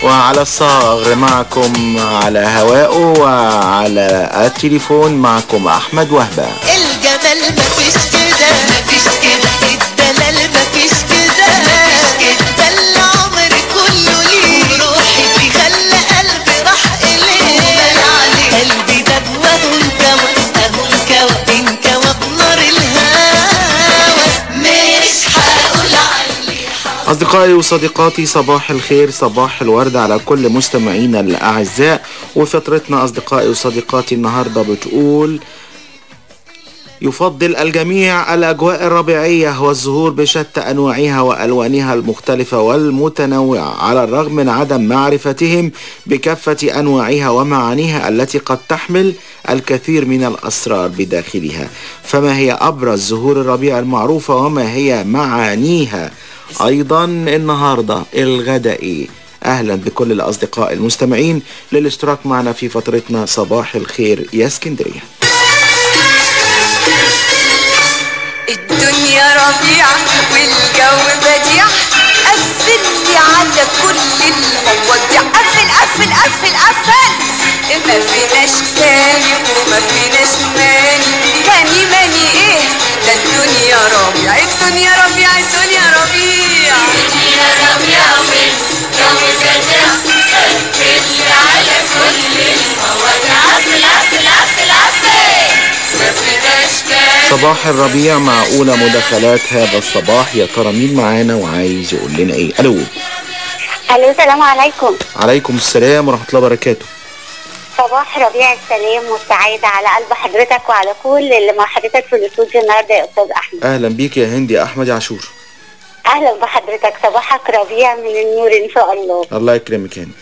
وعلى الصاغر معكم على هوائه وعلى التليفون معكم أحمد وهبة. الجمال مفيش أصدقائي وصديقاتي صباح الخير صباح الورد على كل مستمعينا الأعزاء. وفترتنا أصدقائي وصديقاتي النهاردة بتقول يفضل الجميع الأجواء الربيعية والزهور بشتى أنواعها وألوانها المختلفة والمتنوعة على الرغم من عدم معرفتهم بكافة أنواعها ومعانيها التي قد تحمل الكثير من الأسرار بداخلها. فما هي أبرز زهور الربيع المعروفة وما هي معانيها؟ أيضا النهاردة الغداء. إيه أهلا بكل الأصدقاء المستمعين للاشتراك معنا في فترتنا صباح الخير يا اسكندرية. الدنيا ربيعة والجو بديع. قفلني على كل المواضيع. قفل قفل قفل قفل ما فيناش تاني وما فيناش ماني. تاني ماني إيه؟ الدنيا ربيع الدنيا ربيع الدنيا ربيع الدنيا ربيع والجو بديع قفلني على كل المواضيع قفل ما فيناش تاني صباح الربيع مع أولى مداخلات هذا الصباح. يا ترى مين معانا وعايز يقول لنا إيه؟ ألو. ألو السلام عليكم. عليكم السلام ورحمة الله وبركاته. صباح ربيع السلام والسعادة على قلب حضرتك وعلى كل اللي مع حضرتك في الاستوديو النهارده يا أستاذ أحمد. أهلا بيك يا هندي أحمد عاشور. أهلا بحضرتك. صباحك ربيع من النور إن شاء الله. الله يكرمك يا هندي.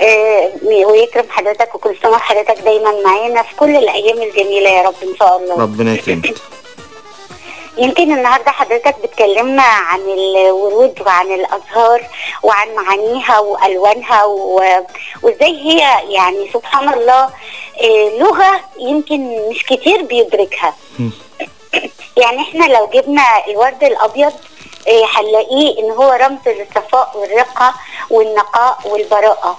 آه ويكرم حضرتك وكل سنة وحضرتك دايما معانا في كل الأيام الجميلة يا رب إن شاء الله. ربنا يكرمك. يمكن النهارده حضرتك بتكلمنا عن الورود وعن الأزهار وعن معانيها وألوانها و- وإزاي هي يعني سبحان الله آه، لغة يمكن مش كتير بيدركها. يعني إحنا لو جبنا الورد الأبيض آه، هنلاقيه إن هو رمز للصفاء والرقة والنقاء والبراءة.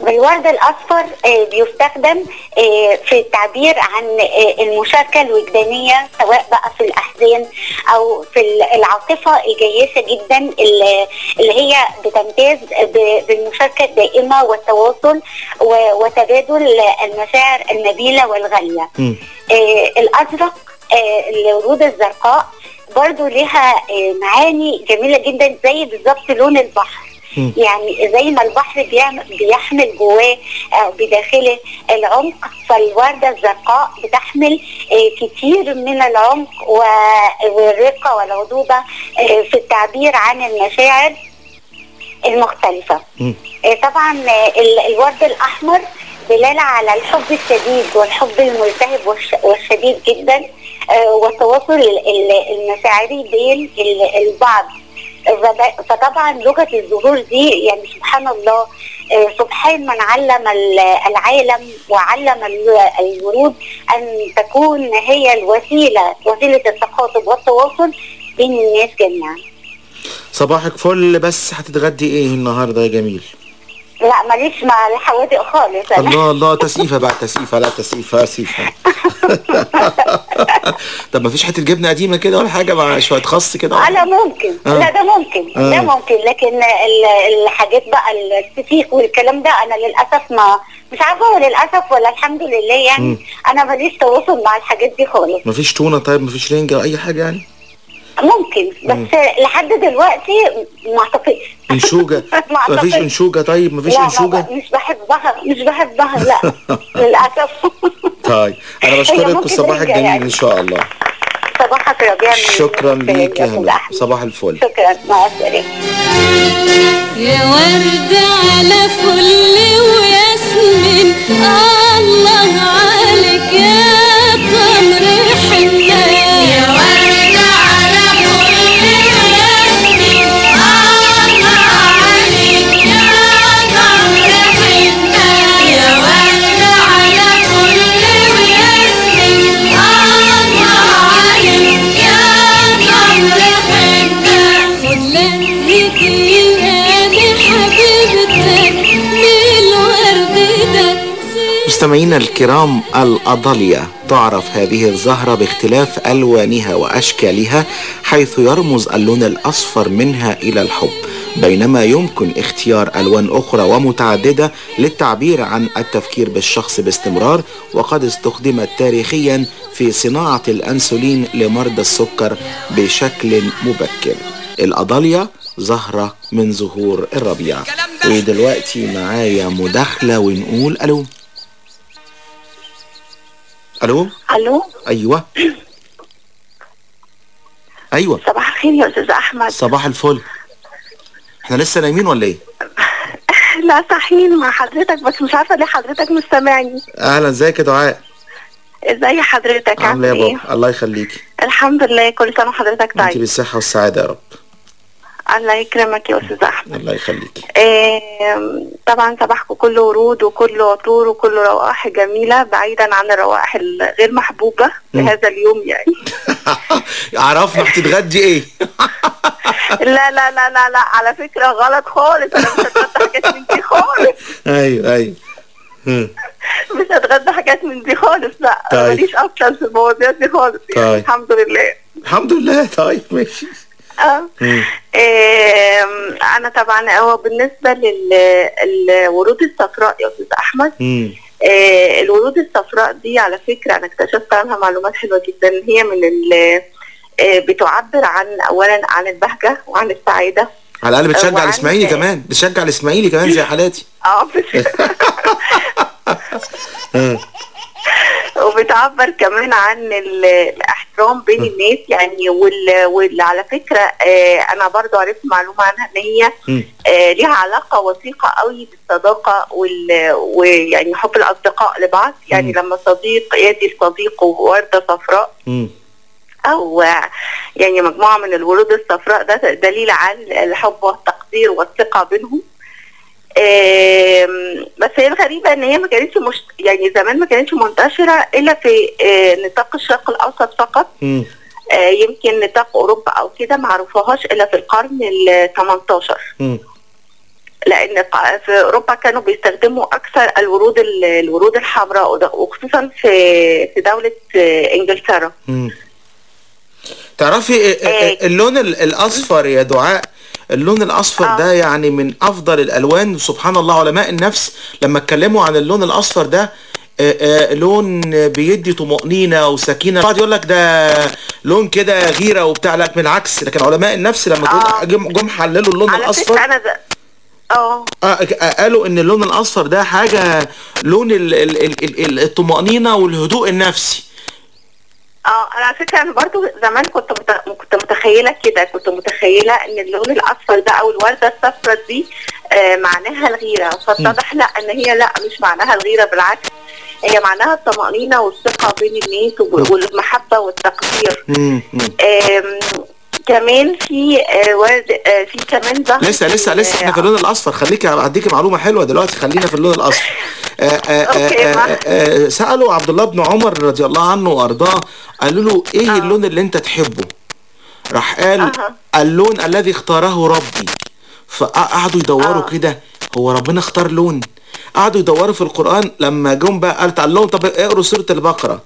والورد الأصفر آه، بيستخدم آه، في التعبير عن آه، المشاركة الوجدانية سواء بقى في الأحزان أو في ال- العاطفة الجياشة جدا اللي هي بتمتاز ب- بالمشاركة الدائمة والتواصل وتبادل المشاعر آه، الأزرق آه، الورود الزرقاء برضو لها معاني جميلة جدا زي بالظبط لون البحر. يعني زي ما البحر بيحمل جواه آه، بداخله العمق فالوردة الزرقاء بتحمل آه، كتير من العمق و- والرقة والعذوبة آه، في التعبير عن المشاعر المختلفة. آه، طبعا ال- الورد الأحمر دلالة على الحب الشديد والحب الملتهب والش- والشديد جدا والتواصل ال- ال- المشاعري بين ال- البعض. فطبعا لغة الظهور دي يعني سبحان الله آه، سبحان من علم ال- العالم وعلم ال- الورود أن تكون هي الوسيلة وسيلة التخاطب والتواصل بين الناس جميعا. صباحك فل بس هتتغدي إيه النهاردة يا جميل؟ لا ماليش مع الحوادق خالص. أنا. الله الله تسقيفة بقى تسقيفة لا تسقيفة تسقيفة. طب ما فيش حتة جبنة قديمة كده ولا حاجة؟ مع شوية خس كده. آه لا ممكن. آه. لا ده ممكن. آه. ده ممكن. لكن ال- الحاجات بقى الفسيخ والكلام ده أنا للأسف ما مش عارفة هو للأسف ولا الحمد لله يعني مم. أنا ماليش تواصل مع الحاجات دي خالص. ما فيش تونة؟ طيب ما فيش رنجة أي حاجة يعني؟ ممكن بس لحد دلوقتي ما اعتقدش. انشوجة؟ ما ما فيش. انشوجة؟ طيب ما فيش لا مش بحبها مش بحبها لا. للأسف. طيب أنا هي بشكرك ممكن وصباحك رنجة جميل يعني. إن شاء الله. صباحك ربيع شكرا ليك يا هلا. صباح الفل. شكرا مع السلامة. يا ورد على فل وياسمين الله عليك يا مستمعينا الكرام الأضلية تعرف هذه الزهرة باختلاف ألوانها وأشكالها حيث يرمز اللون الأصفر منها إلى الحب. بينما يمكن اختيار ألوان أخرى ومتعددة للتعبير عن التفكير بالشخص باستمرار وقد استخدمت تاريخيا في صناعة الأنسولين لمرضى السكر بشكل مبكر. الأضلية زهرة من زهور الربيع. ودلوقتي معايا مداخلة ونقول ألو. ألو؟ ألو؟ أيوه. أيوه. صباح الخير يا أستاذ أحمد. صباح الفل. إحنا لسه نايمين ولا إيه؟ لا صحيين مع حضرتك بس مش عارفة ليه حضرتك مش سامعني. أهلا إزيك يا دعاء؟ ازي حضرتك؟ عاملة عامل إيه يا بابا؟ الله يخليكي. الحمد لله كل سنة وحضرتك انت طيب بالصحة والسعادة يا رب. الله يكرمك يا أستاذ أحمد. الله يخليكي آم، طبعا صباحكم كله ورود وكله عطور وكله روائح جميلة بعيدا عن الروائح الغير محبوبة لهذا اليوم يعني. عرفنا بتتغدي إيه. لا لا لا لا لا على فكرة غلط خالص. أنا مش هتغدى حاجات من دي خالص. أيوه أيوه. مش هتغدى حاجات من دي خالص لا. طيب. ماليش أصلا في المواضيع دي خالص يعني. طيب. الحمد لله. الحمد لله. طيب ماشي. آه. آم، أنا طبعا هو بالنسبة للورود الصفراء يا أستاذ أحمد. آه، الورود الصفراء دي على فكرة أنا اكتشفت عنها معلومات حلوة جدا هي من ال آه، بتعبر عن اولا عن البهجة وعن السعادة على الأقل بتشجع الإسماعيلي كمان بتشجع الإسماعيلي كمان زي حالاتي آه. وبتعبر كمان عن ال- الإحترام بين الناس يعني وال- واللي على فكرة آه، أنا برضو عرفت معلومة عنها إن هي. آه، ليها علاقة وثيقة قوي بالصداقة وال- ويعني حب الأصدقاء لبعض يعني لما صديق يدي لصديقه ورده صفراء هم. أو يعني مجموعة من الورود الصفراء ده دليل على الحب والتقدير والثقة بينهم بس هي الغريبة إن هي ما كانتش مش يعني زمان ما كانتش منتشرة إلا في آه، نطاق الشرق الأوسط فقط هم. آه، يمكن نطاق أوروبا أو كده ما عرفوهاش إلا في القرن ال 18 هم. لأن في أوروبا كانوا بيستخدموا أكثر الورود ال- الورود الحمراء وخصوصا في في دولة آه، إنجلترا. تعرفي اللون ال- الأصفر يا دعاء اللون الأصفر ده يعني من أفضل الألوان. سبحان الله علماء النفس لما اتكلموا عن اللون الأصفر ده آه، آه، لون بيدي طمأنينة وسكينة. بعض يقول لك ده لون كده غيرة وبتاع لك بالعكس لكن علماء النفس لما جم جم حللوا اللون الأصفر أنا ز- آه. آه آه، قالوا إن اللون الأصفر ده حاجة لون ال- ال- ال- ال- الطمأنينة والهدوء النفسي. آه أنا على فكرة أنا برضو زمان كنت مت... كنت متخيلة كده كنت متخيلة إن اللون الأصفر ده أو الوردة الصفراء دي آه معناها الغيرة. فاتضح لأ إن هي لأ مش معناها الغيرة بالعكس. هي معناها الطمأنينة والثقة بين الناس والمحبة والتقدير. كمان في آه، ورد آه، في كمان ظهر لسه لسه لسه. إحنا في اللون الأصفر. خليكي هديكي معلومة حلوة دلوقتي. خلينا في اللون الأصفر. آه، سألوا عبد الله بن عمر رضي الله عنه وأرضاه. قالوا له إيه اللون اللي أنت تحبه؟ راح قال اللون الذي اختاره ربي. فقعدوا يدوروا كده. هو ربنا اختار لون. قعدوا يدوروا في القرآن. لما جم بقى قال لهم طب اقروا سورة البقرة.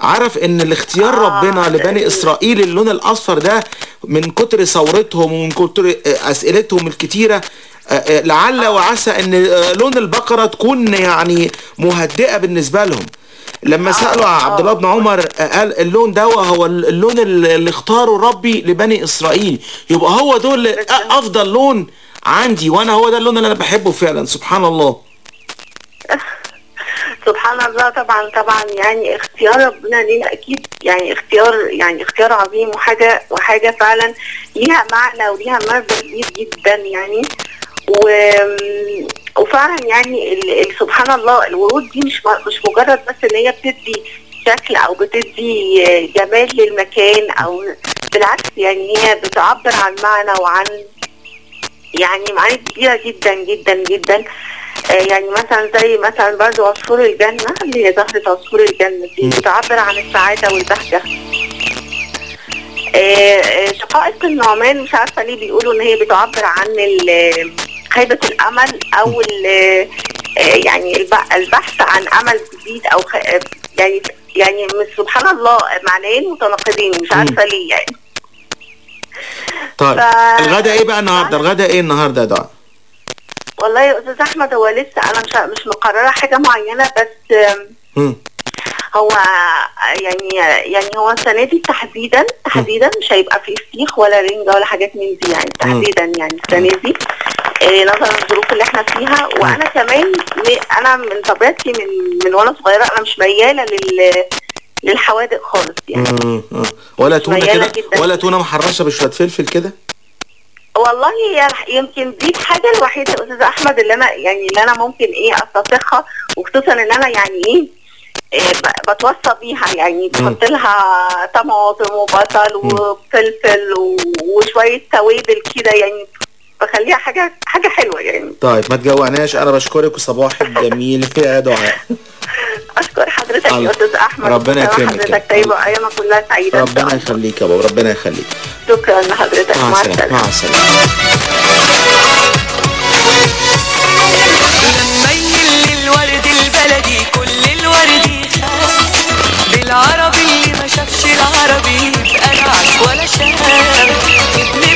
عرف إن الاختيار ربنا لبني إسرائيل اللون الأصفر ده من كتر ثورتهم ومن كتر آه، أسئلتهم الكتيرة آه، آه، لعل وعسى إن آه، لون البقرة تكون يعني مهدئة بالنسبة لهم. لما سألوا عبد الله بن عمر آه، قال اللون ده هو اللون اللي اختاره ربي لبني إسرائيل. يبقى هو دول أفضل لون عندي وأنا هو ده اللون اللي أنا بحبه فعلا سبحان الله. سبحان الله طبعا طبعا يعني اختيار ربنا لينا أكيد يعني اختيار يعني اختيار عظيم وحاجة وحاجة فعلا ليها معنى وليها مغزى كبير جدا يعني و وفعلا يعني. سبحان الله الورود دي مش مش مجرد بس إن هي بتدي شكل أو بتدي جمال للمكان أو بالعكس يعني هي بتعبر عن معنى وعن يعني معاني كبيرة جدا جدا جدا يعني مثلا زي مثلا برضو عصفور الجنة اللي هي زهرة عصفور الجنة دي بتعبر عن السعادة والبهجة. آه، آه، شقائق النعمان مش عارفة ليه بيقولوا إن هي بتعبر عن خيبة الأمل أو آه، يعني الب- البحث عن أمل جديد أو آه، يعني يعني سبحان الله معنيين متناقضين مش عارفة ليه يعني. طيب ف- الغدا إيه بقى النهارده؟ الغدا إيه النهارده يا دعاء والله يا أستاذ أحمد هو لسه أنا مش مش مقررة حاجة معينة بس مم. هو يعني يعني هو السنة دي تحديدا تحديدا مش هيبقى فيه فسيخ ولا رنجة ولا حاجات من دي يعني تحديدا يعني السنة دي. آه، نظرا للظروف اللي إحنا فيها. وأنا كمان م- أنا من طبيعتي من من وأنا صغيرة أنا مش ميالة لل للحوادق خالص يعني. مم. ولا تونة كده. ولا تونة محرشة بشوية فلفل كده؟ والله يمكن دي الحاجة الوحيدة يا أستاذ أحمد اللي أنا يعني اللي أنا ممكن إيه استطيعها وخصوصا إن أنا يعني إيه إيه، بتوصى بيها. يعني تحط لها طماطم وبصل وفلفل وشوية توابل كده يعني بخليها حاجة حاجة حلوة يعني. طيب ما تجوعناش. أنا بشكرك وصباحك جميل يا دعاء أشكر حضرتك يا. أستاذ أحمد. ربنا يكرمك. حضرتك. طيبه وايامك كلها سعيدة. ربنا. يخليك يا بابا ربنا يخليك. شكرا لحضرتك. مع السلامة مع السلامة. لما يمل الورد البلدي كل الورد يخاف بالعربي. اللي ما شافش العربي يبقى نعش ولا شاف.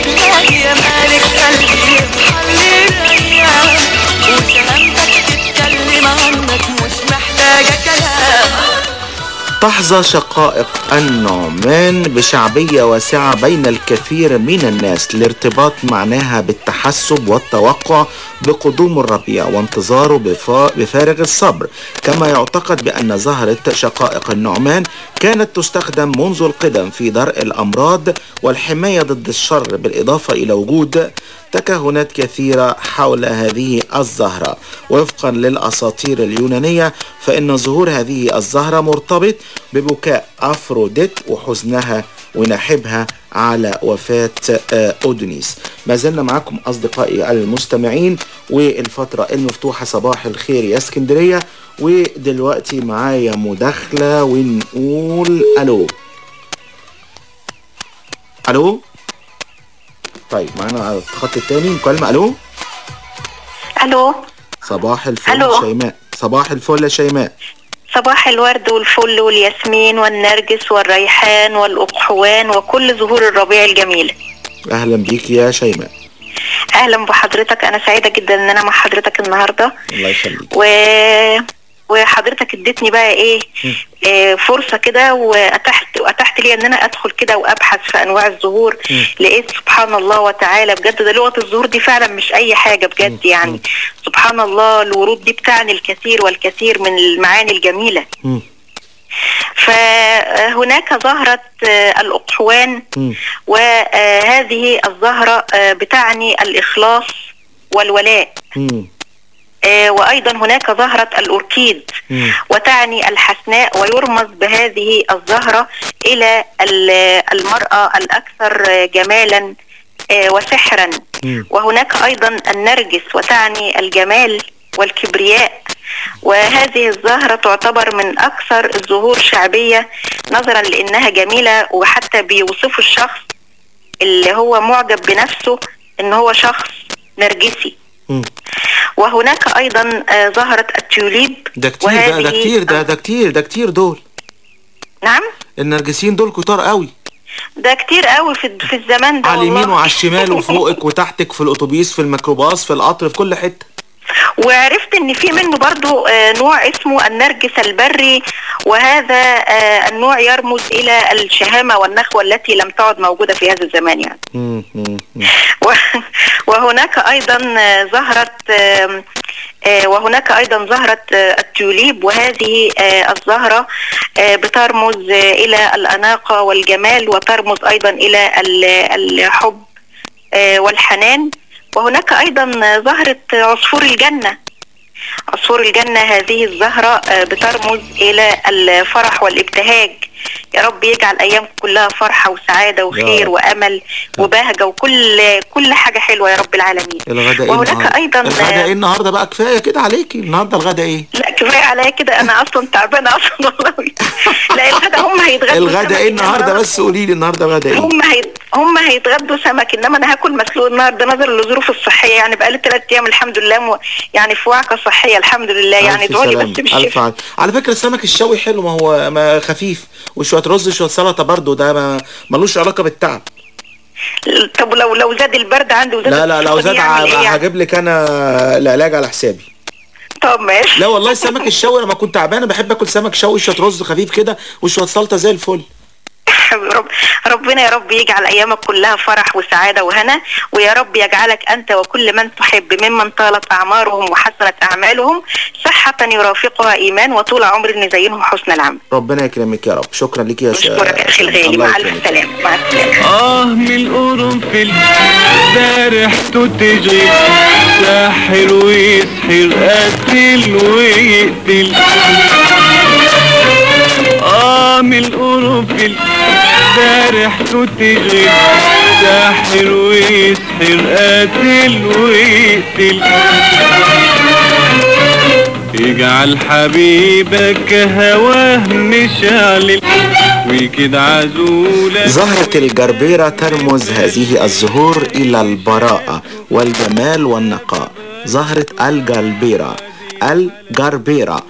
محتاجة كلام. تحظى شقائق النعمان بشعبية واسعة بين الكثير من الناس لارتباط معناها بالتحسب والتوقع بقدوم الربيع وانتظاره بفا- بفارغ الصبر. كما يعتقد بأن زهرة شقائق النعمان كانت تستخدم منذ القدم في درء الأمراض والحماية ضد الشر بالإضافة إلى وجود تكهنات كثيرة حول هذه الزهرة. وفقا للأساطير اليونانية فإن ظهور هذه الزهرة مرتبط ببكاء أفروديت وحزنها ونحبها على وفاة آه، أودونيس ما زلنا معكم أصدقائي المستمعين والفترة المفتوحة صباح الخير يا اسكندرية. ودلوقتي معايا مداخلة ونقول ألو. ألو؟ طيب معانا على الخط التاني مكالمة. ألو؟ ألو؟ صباح الفل ألو. شيماء. صباح الفل يا شيماء. صباح الورد والفل والياسمين والنرجس والريحان والأقحوان وكل زهور الربيع الجميلة أهلا بيك يا شيماء. أهلا بحضرتك. أنا سعيدة جدا إن أنا مع حضرتك النهاردة. الله يخليك. و... وحضرتك اديتني بقى إيه آه فرصة كده وأتحت وأتحت لي إن أنا أدخل كده وأبحث في أنواع الزهور لقيت سبحان الله وتعالى بجد ده لغة الزهور دي فعلا مش أي حاجة بجد يعني. سبحان الله الورود دي بتعني الكثير والكثير من المعاني الجميلة. فهناك زهرة آه، الأقحوان وهذه الزهرة آه، بتعني الإخلاص والولاء. آه، وأيضا هناك زهرة الأوركيد. وتعني الحسناء ويرمز بهذه الزهرة إلى ال- المرأة الأكثر جمالا آه، وسحرا. وهناك أيضا النرجس وتعني الجمال والكبرياء. وهذه الزهرة تعتبر من أكثر الزهور شعبية نظرا لأنها جميلة وحتى بيوصفوا الشخص اللي هو معجب بنفسه إن هو شخص نرجسي. وهناك أيضا آه، زهرة التيوليب ده كتير ده ده كتير ده ده كتير ده كتير دول. نعم؟ النرجسيين دول كتار قوي. ده كتير قوي في في الزمان ده على اليمين. وعلى الشمال وفوقك وتحتك في الأتوبيس في الميكروباص في القطر في كل حتة. وعرفت إن في منه برضو آه، نوع اسمه النرجس البري وهذا آه، النوع يرمز إلى الشهامة والنخوة التي لم تعد موجودة في هذا الزمان يعني. وهناك أيضا آم، آه، وهناك أيضا زهرة آه، التوليب وهذه الزهرة آه، بترمز إلى الأناقة والجمال وترمز أيضا إلى ال- الحب والحنان. وهناك أيضا زهرة عصفور الجنة. عصفور الجنة هذه الزهرة آه، بترمز إلى الفرح والابتهاج. يا رب يجعل أيام كلها فرحة وسعادة وخير. وأمل وبهجة وكل كل حاجة حلوة يا رب العالمين. الغدا إيه وهناك النهارده أيضا الغدا إيه النهارده بقى كفاية كده عليكي. النهارده الغدا إيه؟ لا كفاية عليا كده أنا أصلا تعبانة أصلا والله. لا الغدا هم هيتغدوا الغدا إيه النهارده؟ بس قولي لي النهارده الغدا إيه؟ هم هي... هم هيتغدوا سمك إنما أنا هاكل مسلوق النهارده نظرا للظروف الصحية يعني بقالي ثلاث أيام الحمد لله م... يعني في وعكه صحية الحمد لله يعني ادعوا لي بس بالشفاء. على فكرة السمك الشوي حلو ما هو ما خفيف وشوية رز شوية سلطة برضو ده ما ملوش علاقة بالتعب. طب ولو لو زاد البرد عندي وزاد لا لا لو زاد إيه يعني؟ هجيب لك أنا العلاج على حسابي. طب ماشي. لا والله السمك الشوي لما كنت تعبان أنا بحب آكل سمك شوي شوية رز خفيف كده وشوية سلطة زي الفل. رب. ربنا يا رب يجعل أيامك كلها فرح وسعادة وهنا ويا رب يجعلك أنت وكل من تحب ممن طالت أعمارهم وحسنت أعمالهم صحة يرافقها إيمان وطول عمر يزينهم حسن العمل. ربنا يكرمك يا رب. شكرا لك يا شيخ. اشكرك يا أخي الغالي. مع. الف سلامة. مع السلامه آه من القرنفل ده ريحته تشغل ساحر ويسحر قاتل ويقتل. من القرنفل ده ريحته ساحر ويسحر قاتل ويقتل. يجعل حبيبك هواه مشعل ويكد عزولك. زهرة الجربيرة ترمز هذه الزهور إلى البراءة والجمال والنقاء. زهرة الجربيرة الجربيرة.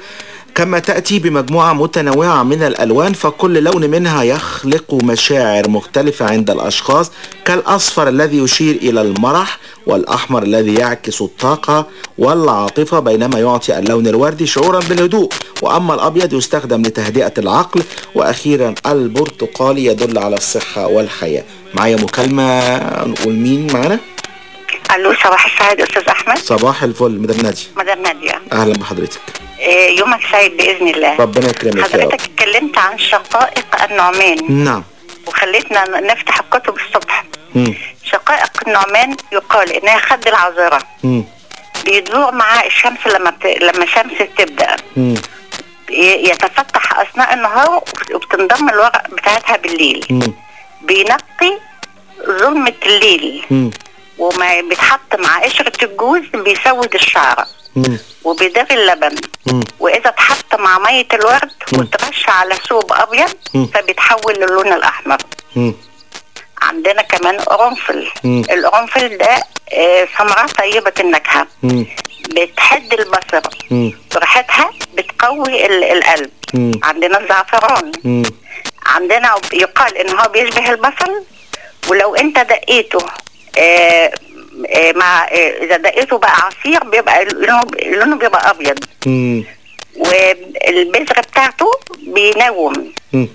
كما تأتي بمجموعة متنوعة من الألوان فكل لون منها يخلق مشاعر مختلفة عند الأشخاص كالأصفر الذي يشير إلى المرح والأحمر الذي يعكس الطاقة والعاطفة بينما يعطي اللون الوردي شعورا بالهدوء. وأما الأبيض يستخدم لتهدئة العقل. وأخيرا البرتقالي يدل على الصحة والحياة. معايا مكالمة نقول مين معانا؟ ألو صباح السعادة أستاذ أحمد. صباح الفل مدام نادية. مدام نادية. أهلا بحضرتك. يومك سعيد بإذن الله ربنا يكرمك حضرتك اتكلمت عن شقائق النعمان نعم وخليتنا نفتح الكتب الصبح مم. شقائق النعمان يقال إنها خد العذراء مم. بيدور مع الشمس لما بت... لما الشمس تبدأ مم. يتفتح أثناء النهار وبتنضم الورق بتاعتها بالليل مم. بينقي ظلمة الليل مم. وما بيتحط مع قشرة الجوز بيسود الشعر مم. اللبن مم. وإذا اتحط مع مية الورد وترش على ثوب أبيض مم. فبيتحول للون الأحمر مم. عندنا كمان قرنفل. القرنفل ده آه، ثمرة طيبة النكهة مم. بتحد البصر. ريحتها بتقوي ال- القلب مم. عندنا الزعفران مم. عندنا يقال إن هو بيشبه البصل ولو أنت دقيته آه آه مع آه إذا دقيته بقى عصير بيبقى لونه لونه بيبقى أبيض مم. والبذره بتاعته بينوم مم.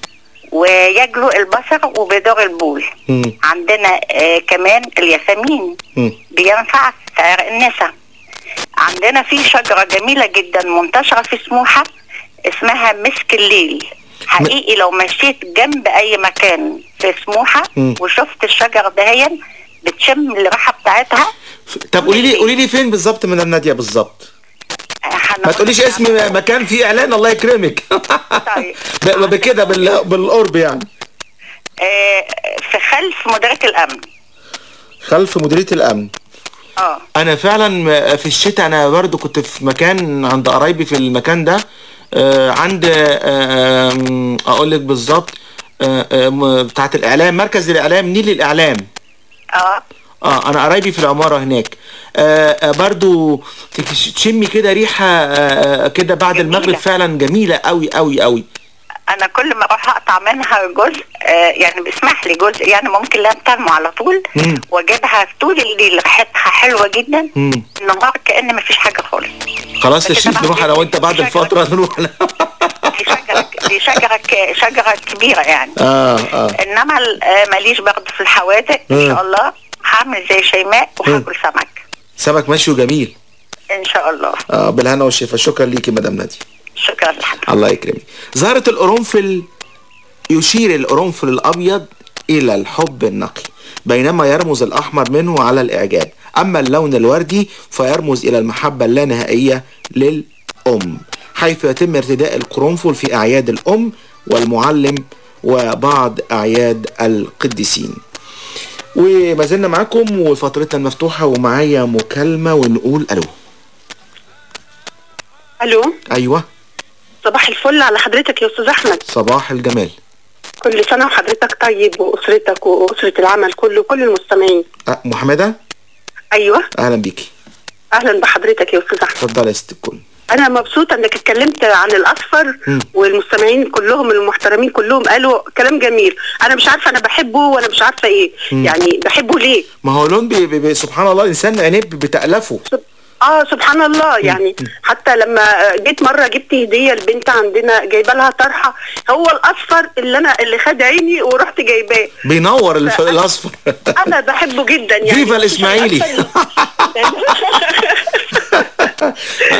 ويجلو البصر وبيدور البول مم. عندنا آه كمان الياسمين. بينفع في عرق النساء عندنا في شجرة جميلة جدا منتشرة في سموحة اسمها مسك الليل حقيقي لو مشيت جنب أي مكان في سموحة مم. وشفت الشجرة دهيا بتشم الريحة بتاعتها؟ طب قولي لي قولي لي فين بالظبط مدام نادية بالظبط؟ ما تقوليش اسم مكان فيه إعلان الله يكرمك. طيب. بكده بال- بالقرب يعني. آه في خلف مديرية الأمن. خلف مديرية الأمن. آه. أنا فعلا في الشتاء أنا برضو كنت في مكان عند قرايبي في المكان ده. آه، عند آه، أقول لك بالظبط بتاعت الإعلام مركز الإعلام نيل الإعلام. آه. آه أنا قرايبي في العمارة هناك. آه آه برضو تشمي كده ريحة آه آه، كده بعد المغرب. فعلا جميلة قوي قوي قوي أنا كل ما أروح أقطع منها جزء آه يعني بيسمح لي جزء يعني ممكن لا تنمو على طول. وأجيبها طول الليل ريحتها حلوة جدا مم. النهار كأن مفيش حاجة خالص. خلاص يا شيخ نروح أنا وأنت بعد الفترة نروح دي شجره شجره كبيرة يعني. آه آه. إنما آه، ماليش برضه في الحوادق إن. شاء الله. هعمل زي شيماء وهاكل سمك. سمك مشوي جميل. إن شاء الله. آه بالهنا والشفا. شكرا ليكي مدام نادية. شكرا. لحضرتك الله يكرمك. زهرة القرنفل يشير القرنفل الأبيض إلى الحب النقي بينما يرمز الأحمر منه على الإعجاب. أما اللون الوردي فيرمز إلى المحبة اللانهائية للأم حيث يتم ارتداء القرنفل في أعياد الأم والمعلم وبعض أعياد القديسين. وما زلنا معاكم وفترتنا المفتوحة ومعايا مكالمة ونقول ألو. ألو؟ أيوة. صباح الفل على حضرتك يا أستاذ أحمد. صباح الجمال. كل سنة وحضرتك طيب وأسرتك وأسرة العمل كله كل المستمعين. أه محمدة؟ أيوه. أهلا بيكي. أهلا بحضرتك يا أستاذ أحمد. اتفضل يا ست الكل. أنا مبسوطة إنك اتكلمت عن الأصفر. والمستمعين كلهم المحترمين كلهم قالوا كلام جميل. أنا مش عارفة أنا بحبه وأنا مش عارفة إيه. مم. يعني بحبه ليه؟ ما هو لون بي بي بي سبحان الله الانسان عينيه بتألفه. آه سبحان الله. يعني حتى لما جيت مرة جبت هدية لبنت عندنا جايبة لها طرحة. هو الأصفر اللي أنا اللي خد عيني ورحت جايباه. بينور الف... الأصفر. أنا بحبه جدا يعني. viva الإسماعيلي.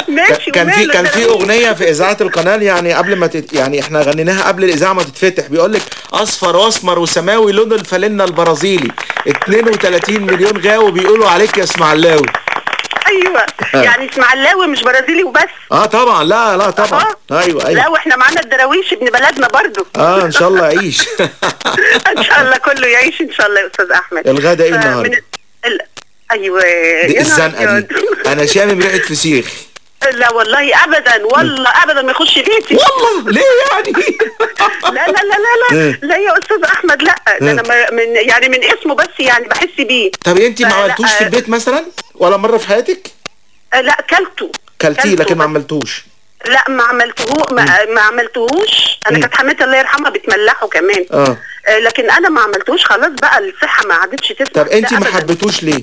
ماشي كان في كان في أغنية في إذاعة القناة يعني قبل ما تت... يعني إحنا غنيناها قبل الإذاعة ما تتفتح. بيقول لك أصفر واسمر وسماوي لون الفالنه البرازيلي. 32 مليون غاوي بيقولوا عليك يا إسماعيلاوي. أيوه. يعني اسماعيلاوي مش برازيلي وبس. آه طبعا. لا لا طبعا. أيوه لا أيوه وإحنا معانا الدراويش ابن بلدنا برضو. آه إن شاء الله يعيش. إن شاء الله كله يعيش إن شاء الله يا أستاذ أحمد. الغدا إيه النهارده؟ ال... أيوه نهار الزنقة دي. أنا شامم ريحة فسيخ. لا والله ابدا والله ابدا ما يخش بيتي. والله؟ ليه يعني؟ لا لا لا لا لا. إيه؟ لا يا أستاذ أحمد لا. ده أنا من يعني من اسمه بس يعني بحس بيه. طب انت ما عملتوش في البيت مثلا؟ ولا مرة في حياتك؟ آه، لا كلته. كلتيه لكن ما. عملتوش. لا ما عملته ما, ما عملتهوش أنا كانت حماتي الله يرحمها بتملحه كمان. آه. آه، لكن أنا ما عملتوش. خلاص بقى الصحة ما عادتش تسمع طب انت ما. حبيتوش ليه؟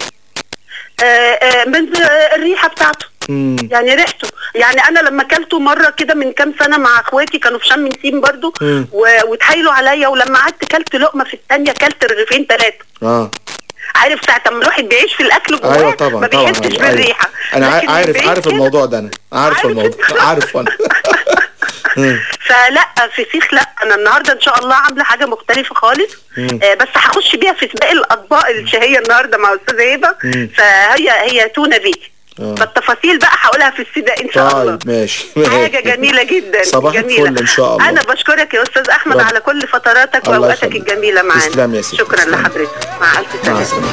آه، آه، من الريحة بتاعته مم. يعني ريحته يعني أنا لما أكلته مرة كده من كام سنة مع أخواتي كانوا في شم نسيم برضو. و- واتحايلوا عليا ولما قعدت كلت لقمة في الثانية كلت رغيفين ثلاثة آه عارف ساعة ما الواحد بيعيش في الأكل جواه أيوه طبعا ما بيحسش أيوة، أيوة. بالريحة أنا لكن عا- عارف عارف الموضوع ده أنا عارف الموضوع عارف أنا. فلا فسيخ لا. أنا النهارده إن شاء الله عاملة حاجة مختلفة خالص. آه بس هخش بيها في سباق الأطباق الشهيه النهارده مع أستاذة هبة. فهي هي تونة بيك آه. فالتفاصيل بقى هقولها في السباق إن شاء الله. طيب ماشي حاجة جميلة جدا صباح جميلة. الفل إن شاء الله. أنا بشكرك يا أستاذ أحمد رب- على كل فتراتك الله وأوقاتك. الجميلة معانا. تسلم يا ستي، شكرا. لحضرتك. مع ألف سلامة.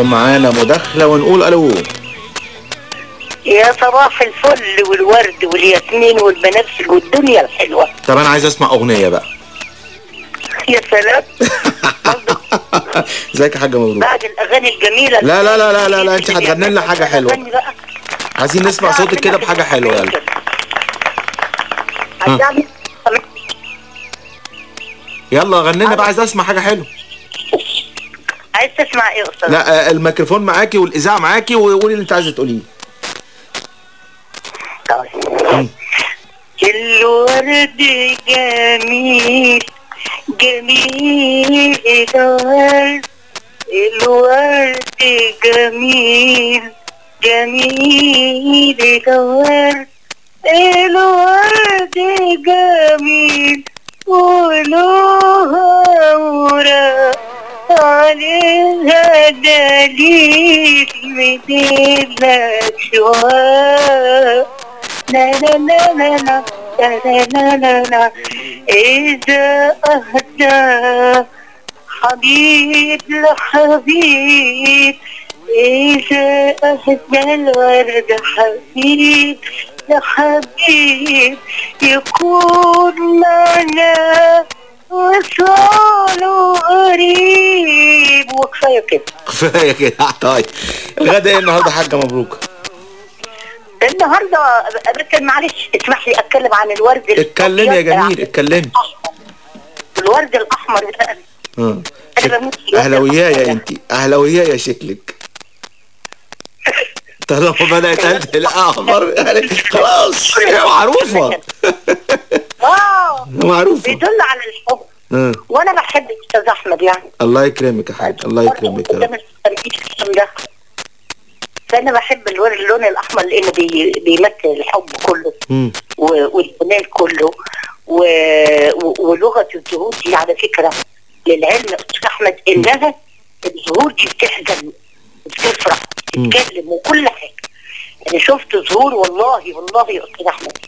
ومعانا مداخلة ونقول ألو. يا صباح الفل والورد والياسمين والبنفسج والدنيا الحلوة. طب أنا عايز أسمع أغنية بقى. يا سلام. ازيك يا حاجة مبروك. بعد الأغاني الجميلة. لا لا لا لا لا, لا انت هتغني لنا أغني بقى. عايزين نسمع صوتك كده بحاجة حلوة يلا. يلا غني لنا بقى عايز أسمع حاجة حلوة. عايز تسمع إيه يا أستاذ؟ لا آه، الميكروفون معاكي والإذاعة معاكي وقولي اللي انت عايزه تقوليه. الورد جميل جميل. الورد الورد جميل جميل. الورد الورد جميل. ولوها وراء عليها دليل من الأشواق لا لا لا لا لا لا لا لا لا لا إذا أهدى حبيب لحبيب إذا أهدى الورد حبيب لحبيب يكون معنا وصاله قريب. وكفاية كده. كفاية كده. طيب. الغدا إيه النهارده حاجة مبروك؟ النهارده لكن معلش اسمح لي أتكلم عن الورد اتكلمي يا جميل اتكلمي. الورد الأحمر ده. أنا في الورد اهلاويايه انت اهلاويايه شكلك. طالما بدأت أنت لا أخبار يعني خلاص هي معروفة. آه. معروفة. بيدل على الحب. آه. وأنا بحب الأستاذ أحمد يعني. الله يكرمك يا حاج الله يكرمك يا رب. فأنا بحب الور- اللون الأحمر لأنه بي... بيمثل الحب كله. و- والجمال كله و... و... ولغة الزهور دي على فكرة للعلم أستاذ أحمد إنها الزهور دي بتحزن. بتفرح. بتتكلم وكل حاجة أنا شفت زهور والله والله يا أستاذ احمد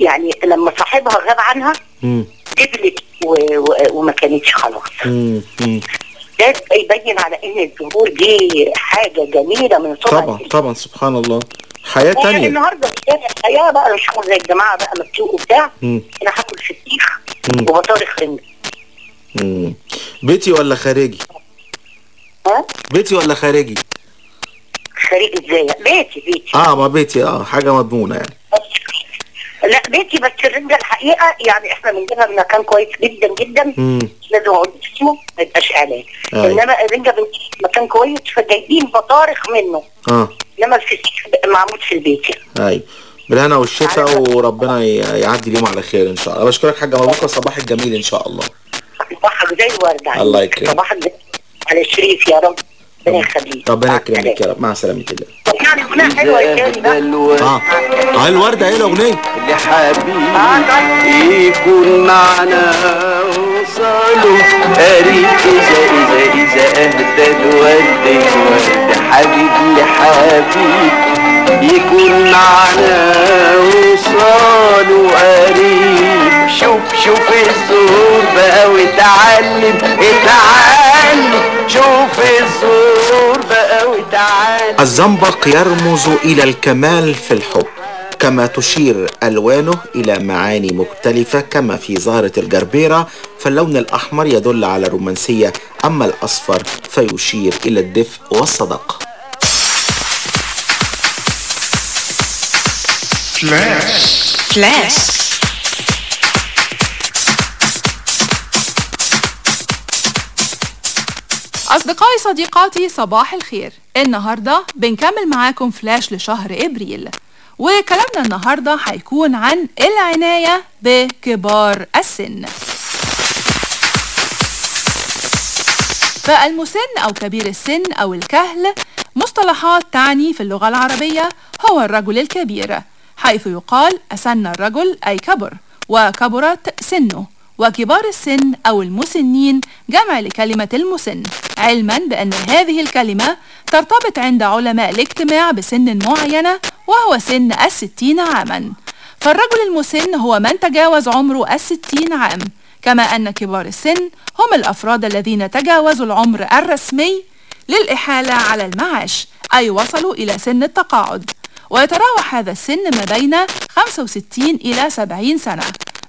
يعني لما صاحبها غاب عنها. دبلت و... و... وما كانتش خلاص. ده يبين على إن الزهور دي حاجة جميلة من صنع طبعا طبعا سبحان الله حياة يعني تانية النهارده الشارع الحياة بقى مش هاكل زي الجماعة بقى مسلوق وبتاع. أنا هاكل فسيخ مم. وبطارخ رنج مم. بيتي ولا خارجي ها؟ بيتي ولا خارجي؟ خارج إزاي؟ بيتي بيتي. آه ما بيتي آه حاجة مضمونة يعني. لا بيتي بس الرنجه الحقيقة يعني إحنا بنجيبها من مكان كويس جدا جدا. مم. لازم أقول اسمه ما يبقاش اعلان أيوة. إنما الرنجه في مكان كويس فجايبين بطارخ منه. آه. إنما الفسيخ معمول في البيت. أيوه. بالهنا والشفاء وربنا يعدي اليوم على خير إن شاء الله. بشكرك حاجة مبروك صباحك جميل إن شاء الله. صباحك زي الورد. الله يكرمك. صباحك زي على الشريف يا رب. ربنا يخليك. ربنا يكرمك يا رب. مع سلامه الله يعني أغنية حلوة يا آه. آه الوردة إيه الأغنية؟ لحبيبي يكون معنا وصاله. قريب إذا إذا إذا أهدى الورد الورد حبيب لحبيب. يكون معنا وصاله قريب. شوف شوف الزور بقى واتعلم اتعلم. شوف الزور بقى واتعلم الزنبق يرمز إلى الكمال في الحب كما تشير ألوانه إلى معاني مختلفة كما في زهرة الجربيرة. فاللون الأحمر يدل على الرومانسية أما الأصفر فيشير إلى الدفء والصداقة فلاش فلاش أصدقائي صديقاتي صباح الخير. النهاردة بنكمل معاكم فلاش لشهر إبريل. وكلامنا النهاردة هيكون عن العناية بكبار السن. فالمسن أو كبير السن أو الكهل مصطلحات تعني في اللغة العربية هو الرجل الكبير حيث يقال أسن الرجل أي كبر وكبرت سنه. وكبار السن أو المسنين جمع لكلمة المسن علما بأن هذه الكلمة ترتبط عند علماء الاجتماع بسن معينة وهو سن الستين عاما. فالرجل المسن هو من تجاوز عمره الستين عام كما أن كبار السن هم الأفراد الذين تجاوزوا العمر الرسمي للإحالة على المعاش أي وصلوا إلى سن التقاعد. ويتراوح هذا السن ما بين 65 إلى 70 سنة.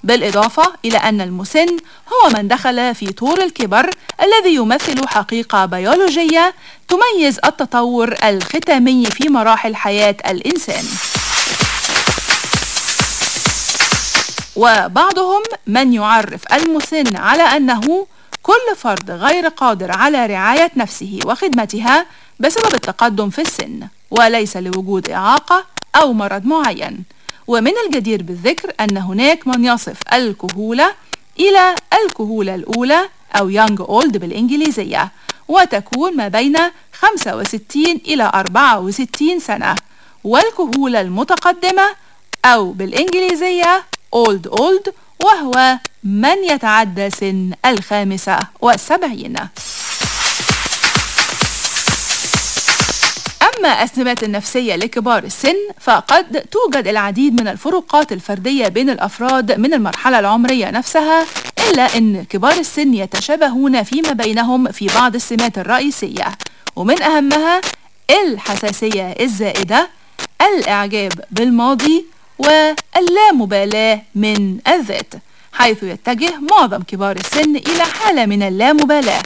بالإضافة إلى أن المسن هو من دخل في طور الكبر الذي يمثل حقيقة بيولوجية تميز التطور الختامي في مراحل حياة الإنسان. وبعضهم من يعرف المسن على أنه كل فرد غير قادر على رعاية نفسه وخدمتها بسبب التقدم في السن وليس لوجود إعاقة أو مرض معين. ومن الجدير بالذكر أن هناك من يصف الكهولة إلى الكهولة الأولى أو young old بالإنجليزية وتكون ما بين 65 إلى 64 سنة. والكهولة المتقدمة أو بالإنجليزية old old وهو من يتعدى سن الخامسة والسبعين. أما السمات النفسية لكبار السن فقد توجد العديد من الفروقات الفردية بين الأفراد من المرحلة العمرية نفسها إلا أن كبار السن يتشابهون فيما بينهم في بعض السمات الرئيسية. ومن أهمها الحساسية الزائدة الإعجاب بالماضي واللامبالاة من الذات حيث يتجه معظم كبار السن إلى حالة من اللامبالاة.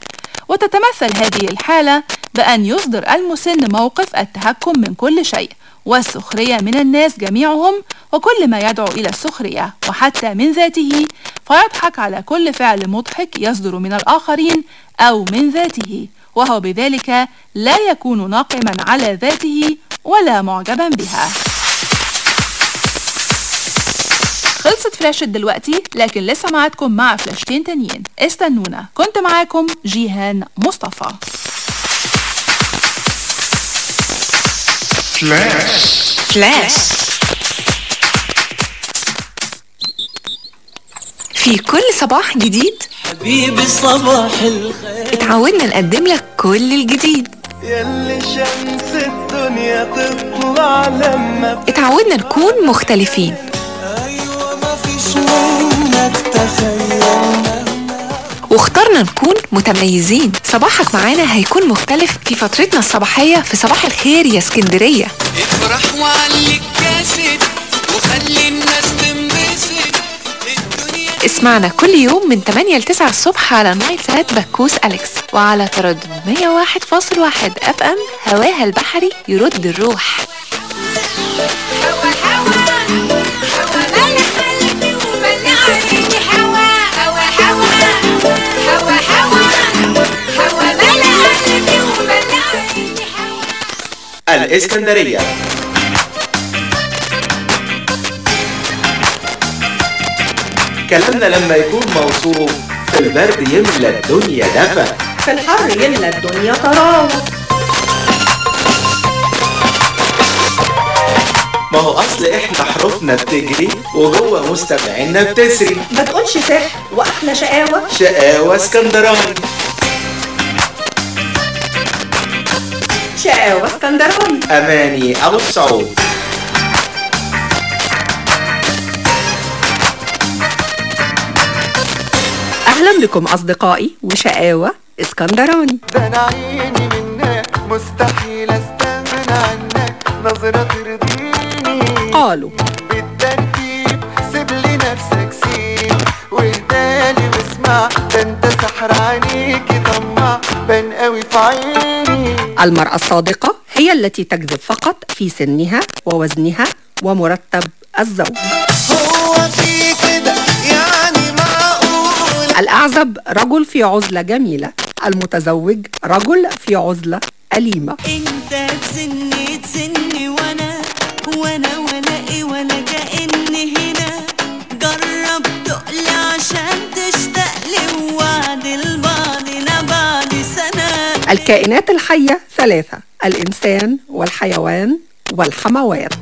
وتتمثل هذه الحالة بأن يصدر المسن موقف التهكم من كل شيء والسخرية من الناس جميعهم وكل ما يدعو إلى السخرية وحتى من ذاته فيضحك على كل فعل مضحك يصدر من الآخرين أو من ذاته وهو بذلك لا يكون ناقما على ذاته ولا معجبا بها. خلصت فلاشة دلوقتي لكن لسه معاكم مع فلاشتين تانيين. استنونا. كنت معاكم جيهان مصطفى. فلاش. فلاش في كل صباح جديد. حبيبي صباح الخير. اتعودنا نقدم لك كل الجديد. ياللي شمس الدنيا تطلع لما اتعودنا نكون مختلفين. واخترنا نكون متميزين. صباحك معانا هيكون مختلف في فترتنا الصباحية في صباح الخير يا اسكندرية. افرح وعلي الكاسد وخلي الناس تنبسط. اسمعنا كل يوم من 8 ل 9 الصبح على نايل سات بكوس أليكس وعلى تردد 101.1 FM هواها البحري يرد الروح. الإسكندرية. كلامنا لما يكون موصوف في البرد يملى الدنيا دفى. في الحر يملى الدنيا طراوة ما هو أصل إحنا حروفنا بتجري وجوه مستمعينا بتسري. ما تقولش سحر وأحلى شقاوة. شقاوة اسكندراني. شقاوة اسكندراني أماني أبو السعود أهلا بكم أصدقائي وشقاوة اسكندراني ده أنا عيني منك مستحيل أستغنى عنك. نظرة ترضيني. قالوا. بالترتيب سيب لي نفسك. ده انت سحر عينيكي طمع بان قوي في عيني المرأة الصادقة هي التي تكذب فقط في سنها ووزنها ومرتب الزوج. هو في كده يعني معقول الأعزب رجل في عزلة جميلة المتزوج رجل في عزلة أليمة. انت تسني تسني وأنا وأنا ولا إيه ولا كأني هنا. جرب تقلي عشان تشتاق الكائنات الحية ثلاثة الإنسان والحيوان والحموات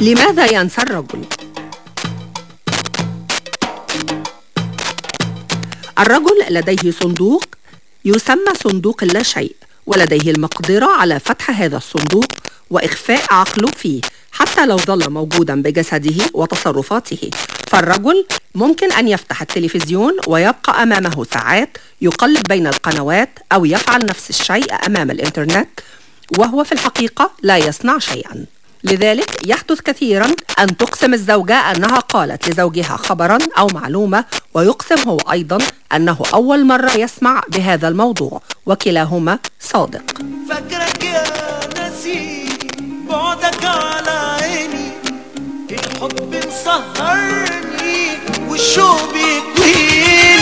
لماذا ينسى الرجل؟ الرجل لديه صندوق يسمى صندوق اللا شيء ولديه المقدرة على فتح هذا الصندوق وإخفاء عقله فيه حتى لو ظل موجودا بجسده وتصرفاته. فالرجل ممكن أن يفتح التلفزيون ويبقى أمامه ساعات يقلب بين القنوات أو يفعل نفس الشيء أمام الإنترنت وهو في الحقيقة لا يصنع شيئا. لذلك يحدث كثيرا أن تقسم الزوجة أنها قالت لزوجها خبرا أو معلومة ويقسم هو أيضا أنه أول مرة يسمع بهذا الموضوع وكلاهما صادق. فاكرك يا نسيم. بعدك على عيني الحب مسهرني والشوق بيكويني.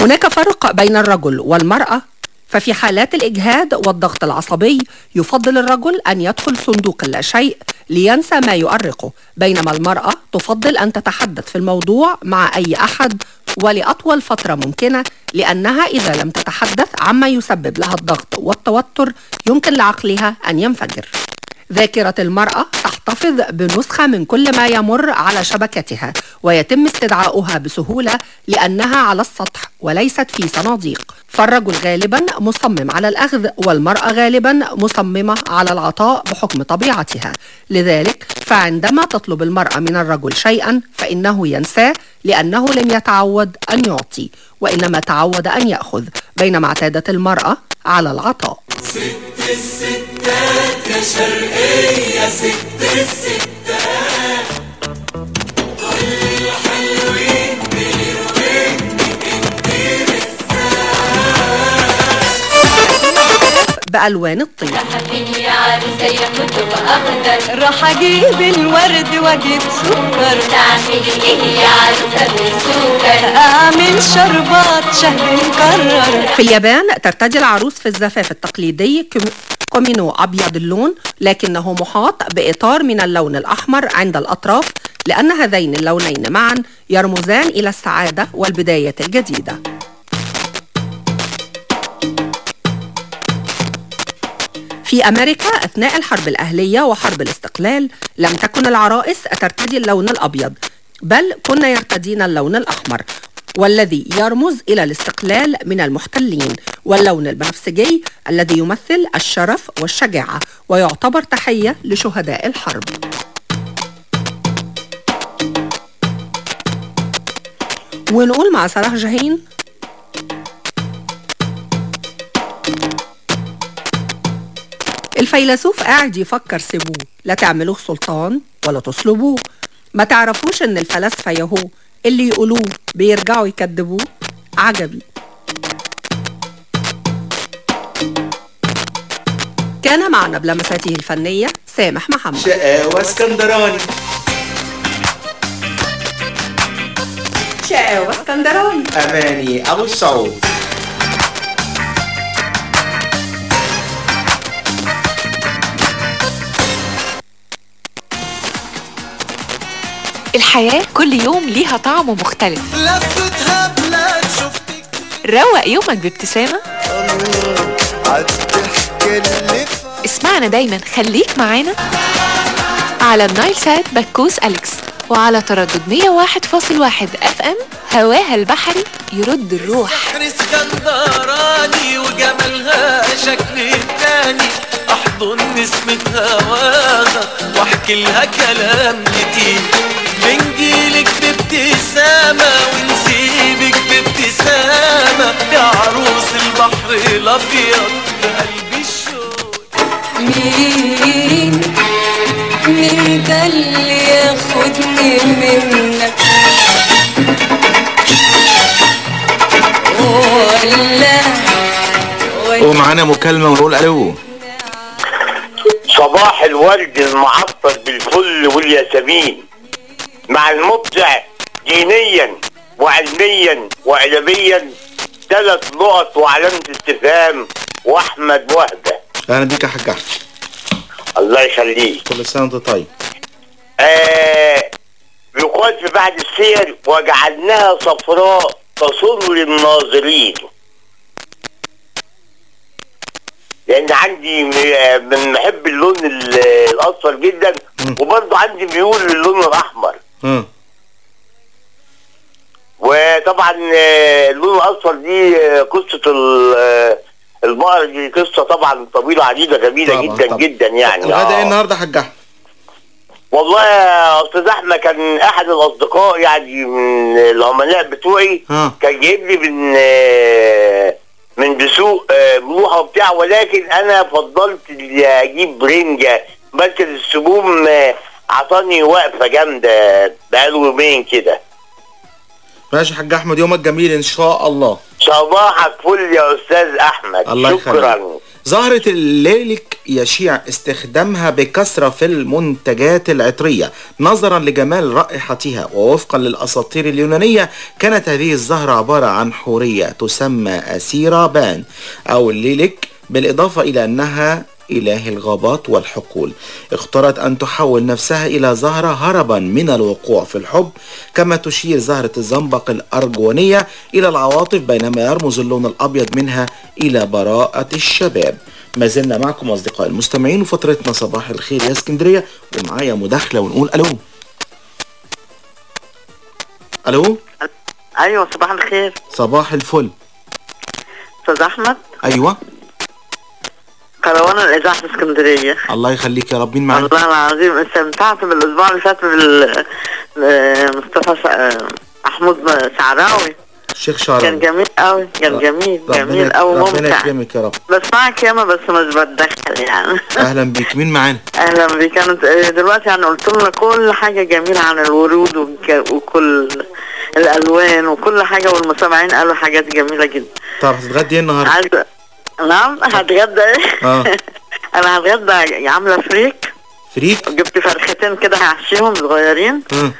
هناك فرق بين الرجل والمرأة ففي حالات الإجهاد والضغط العصبي يفضل الرجل أن يدخل صندوق اللا شيء لينسى ما يؤرقه بينما المرأة تفضل أن تتحدث في الموضوع مع أي أحد ولأطول فترة ممكنة لأنها إذا لم تتحدث عما يسبب لها الضغط والتوتر يمكن لعقلها أن ينفجر. ذاكرة المرأة تحتفظ بنسخة من كل ما يمر على شبكتها ويتم استدعاؤها بسهولة لأنها على السطح وليست في صناديق. فالرجل غالبا مصمم على الأخذ والمرأة غالبا مصممة على العطاء بحكم طبيعتها. لذلك فعندما تطلب المرأة من الرجل شيئا فإنه ينساه لأنه لم يتعود أن يعطي وإنما تعود أن يأخذ بينما اعتادت المرأة على العطاء. ست الستات يا شرقية ست الستات كل الحلوين بيروين بكتير بألوان الطيب. يا عروسة يا كتب أخضر راح أجيب الورد وأجيب سكر. تعملي إيه يا عروسة بالسكر أعمل شربات شهد مكرر. في اليابان ترتدي العروس في الزفاف التقليدي كومينو أبيض اللون لكنه محاط بإطار من اللون الأحمر عند الأطراف لأن هذين اللونين معا يرمزان إلى السعادة والبداية الجديدة. في أمريكا أثناء الحرب الأهلية وحرب الاستقلال لم تكن العرائس ترتدي اللون الأبيض بل كن يرتدين اللون الأحمر والذي يرمز إلى الاستقلال من المحتلين واللون البنفسجي الذي يمثل الشرف والشجاعة ويعتبر تحية لشهداء الحرب. ونقول مع صلاح جاهين الفيلسوف قاعد يفكر سيبوه لا تعملوه سلطان ولا تصلبوه ما تعرفوش إن الفلاسفة يهو اللي يقولوه بيرجعوا يكذبوه؟ عجبي. كان معنا بلمساته الفنية سامح محمد. شقاوة اسكندراني. شقاوة اسكندراني. أماني أبو السعود الحياة كل يوم ليها طعم مختلف. لفتها بلاد شفت روق يومك بابتسامة. اسمعنا دايما خليك معانا على النايل سات بكوس أليكس وعلى تردد 101.1 أف إم هواها البحري يرد الروح. اسكندراني وجمالها شكل تاني أحضن نسمة هواها واحكي لها كلام كتير بنجيلك بابتسامة ونسيبك بابتسامة يا عروس البحر الأبيض بقلبي الشوق. مين؟ مين ده اللي ياخدني منك؟ ولا ومعانا مكالمة ونقول ألو. صباح الورد المعطر بالفل والياسمين. مع المبدع دينيا وعلميا وادبيا ثلاث نقط وعلامة استفهام وأحمد وهبة أهلا بيك يا حاج الله يخليك. كل سنة وأنت طيب. آه يقال في بعض السير وجعلناها صفراء تصر للناظرين. لأن عندي م- من محب اللون ال- الأصفر جدا وبرضه عندي ميول للون الأحمر. وطبعا آه، اللون الأصفر دي آه، قصة آه، البقر دي قصة طبعا طويلة عديدة جميلة طبعاً، جدا طبعاً. جدا يعني الغدا آه. النهاردة يا حاج أحمد والله يا أستاذ أحمد كان أحد الأصدقاء يعني من العملاء بتوعي ها. كان جايب لي من من بسوق ملوحه وبتاع ولكن أنا فضلت أجيب رنجه مركز السموم عطاني وقفة جامدة بقاله يومين كده. ماشي يا حاج أحمد يومك جميل إن شاء الله. صباحك فل يا أستاذ أحمد. الله شكرا. زهرة الليلك يشيع استخدامها بكثرة في المنتجات العطرية نظرا لجمال رائحتها ووفقا للأساطير اليونانية كانت هذه الزهرة عبارة عن حورية تسمى أسيرا بان أو الليلك بالإضافة إلى أنها إله الغابات والحقول. اختارت أن تحول نفسها إلى زهرة هربا من الوقوع في الحب كما تشير زهرة الزنبق الأرجوانية إلى العواطف بينما يرمز اللون الأبيض منها إلى براءة الشباب. ما زلنا معكم أصدقائي المستمعين وفترتنا صباح الخير يا اسكندرية ومعايا مداخلة ونقول ألو. ألو؟ أيوه صباح الخير. صباح الفل. أستاذ أحمد؟ أيوة. كروان الإذاعة في اسكندرية. الله يخليك يا رب. مين معانا والله العظيم استمتعت بالأسبوع اللي فات بال آه، مصطفى آه، محمود شعراوي. الشيخ كان شعراوي جميل قوي كان جميل جميل قوي ربنا ممتع. يكرمك يا رب. بسمعك ياما بس مش بتدخل يعني. أهلا بيك. مين معانا؟ أهلا بك كانت آه، دلوقتي يعني قلت لنا كل حاجة جميلة عن الورود وك- وكل الألوان وكل حاجة والمستمعين قالوا حاجات جميلة جدا. طب هتتغدي إيه النهارده؟ عايزه نعم هتغدى إيه؟ آه. أنا هتغدى عاملة فريك. فريك؟ جبت فرختين كده هحشيهم صغيرين. آه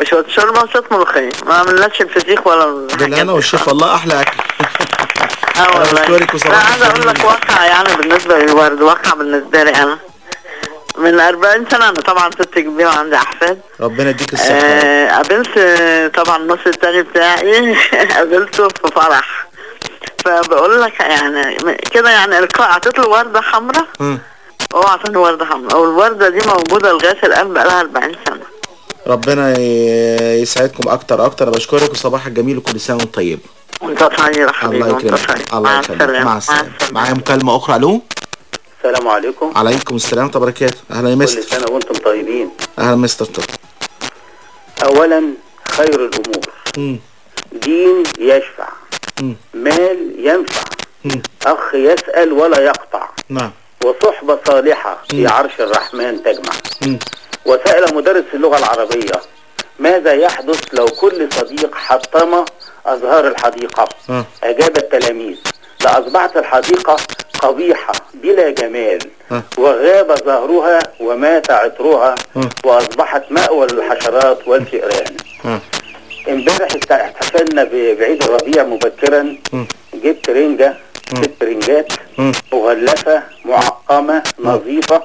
وشوية شوربة وشوية ملوخية. ما عملناش الفسيخ ولا بالهنا والشفا الله أحلى أكل. آه والله. وصباح عايزة أقول لك واقع يعني بالنسبة للورد واقع بالنسبة لي أنا. من 40 سنة أنا طبعا ست كبيرة وعندي أحفاد. ربنا يديك الصحة. آه، قابلت طبعا النص التاني بتاعي. قابلته في فرح. فبقول لك يعني كده يعني القاء اعطيت له وردة حمراء. هو اعطاني وردة حمراء. والورده دي موجودة لغاية الآن بقالها 40 سنة. ربنا يسعدكم أكتر أكتر. بشكرك وصباحك جميل وكل سنة وأنت طيب. وأنت طيب يا حبيبي الله يكرمك. الله السلامة. مع السلامة. معايا مكالمة أخرى؟ ألو؟ السلام عليكم. عليكم السلام ورحمه الله وبركاته. أهلا يا كل مستر. سنة وأنتم طيبين. أهلا مستر طب. أولا خير الأمور. مم. دين يشفع. مال ينفع أخ يسأل ولا يقطع نعم وصحبة صالحة في عرش الرحمن تجمع. وسأل مدرس اللغة العربية ماذا يحدث لو كل صديق حطم أزهار الحديقة آه. أجاب التلاميذ لأصبحت الحديقة قبيحة بلا جمال آه. وغاب زهرها ومات عطرها آه. وأصبحت مأوى للحشرات والفئران. امبارح احتفلنا بعيد الربيع مبكرا. جبت رنجة ست رنجات. مم. مغلفة معقمة نظيفة.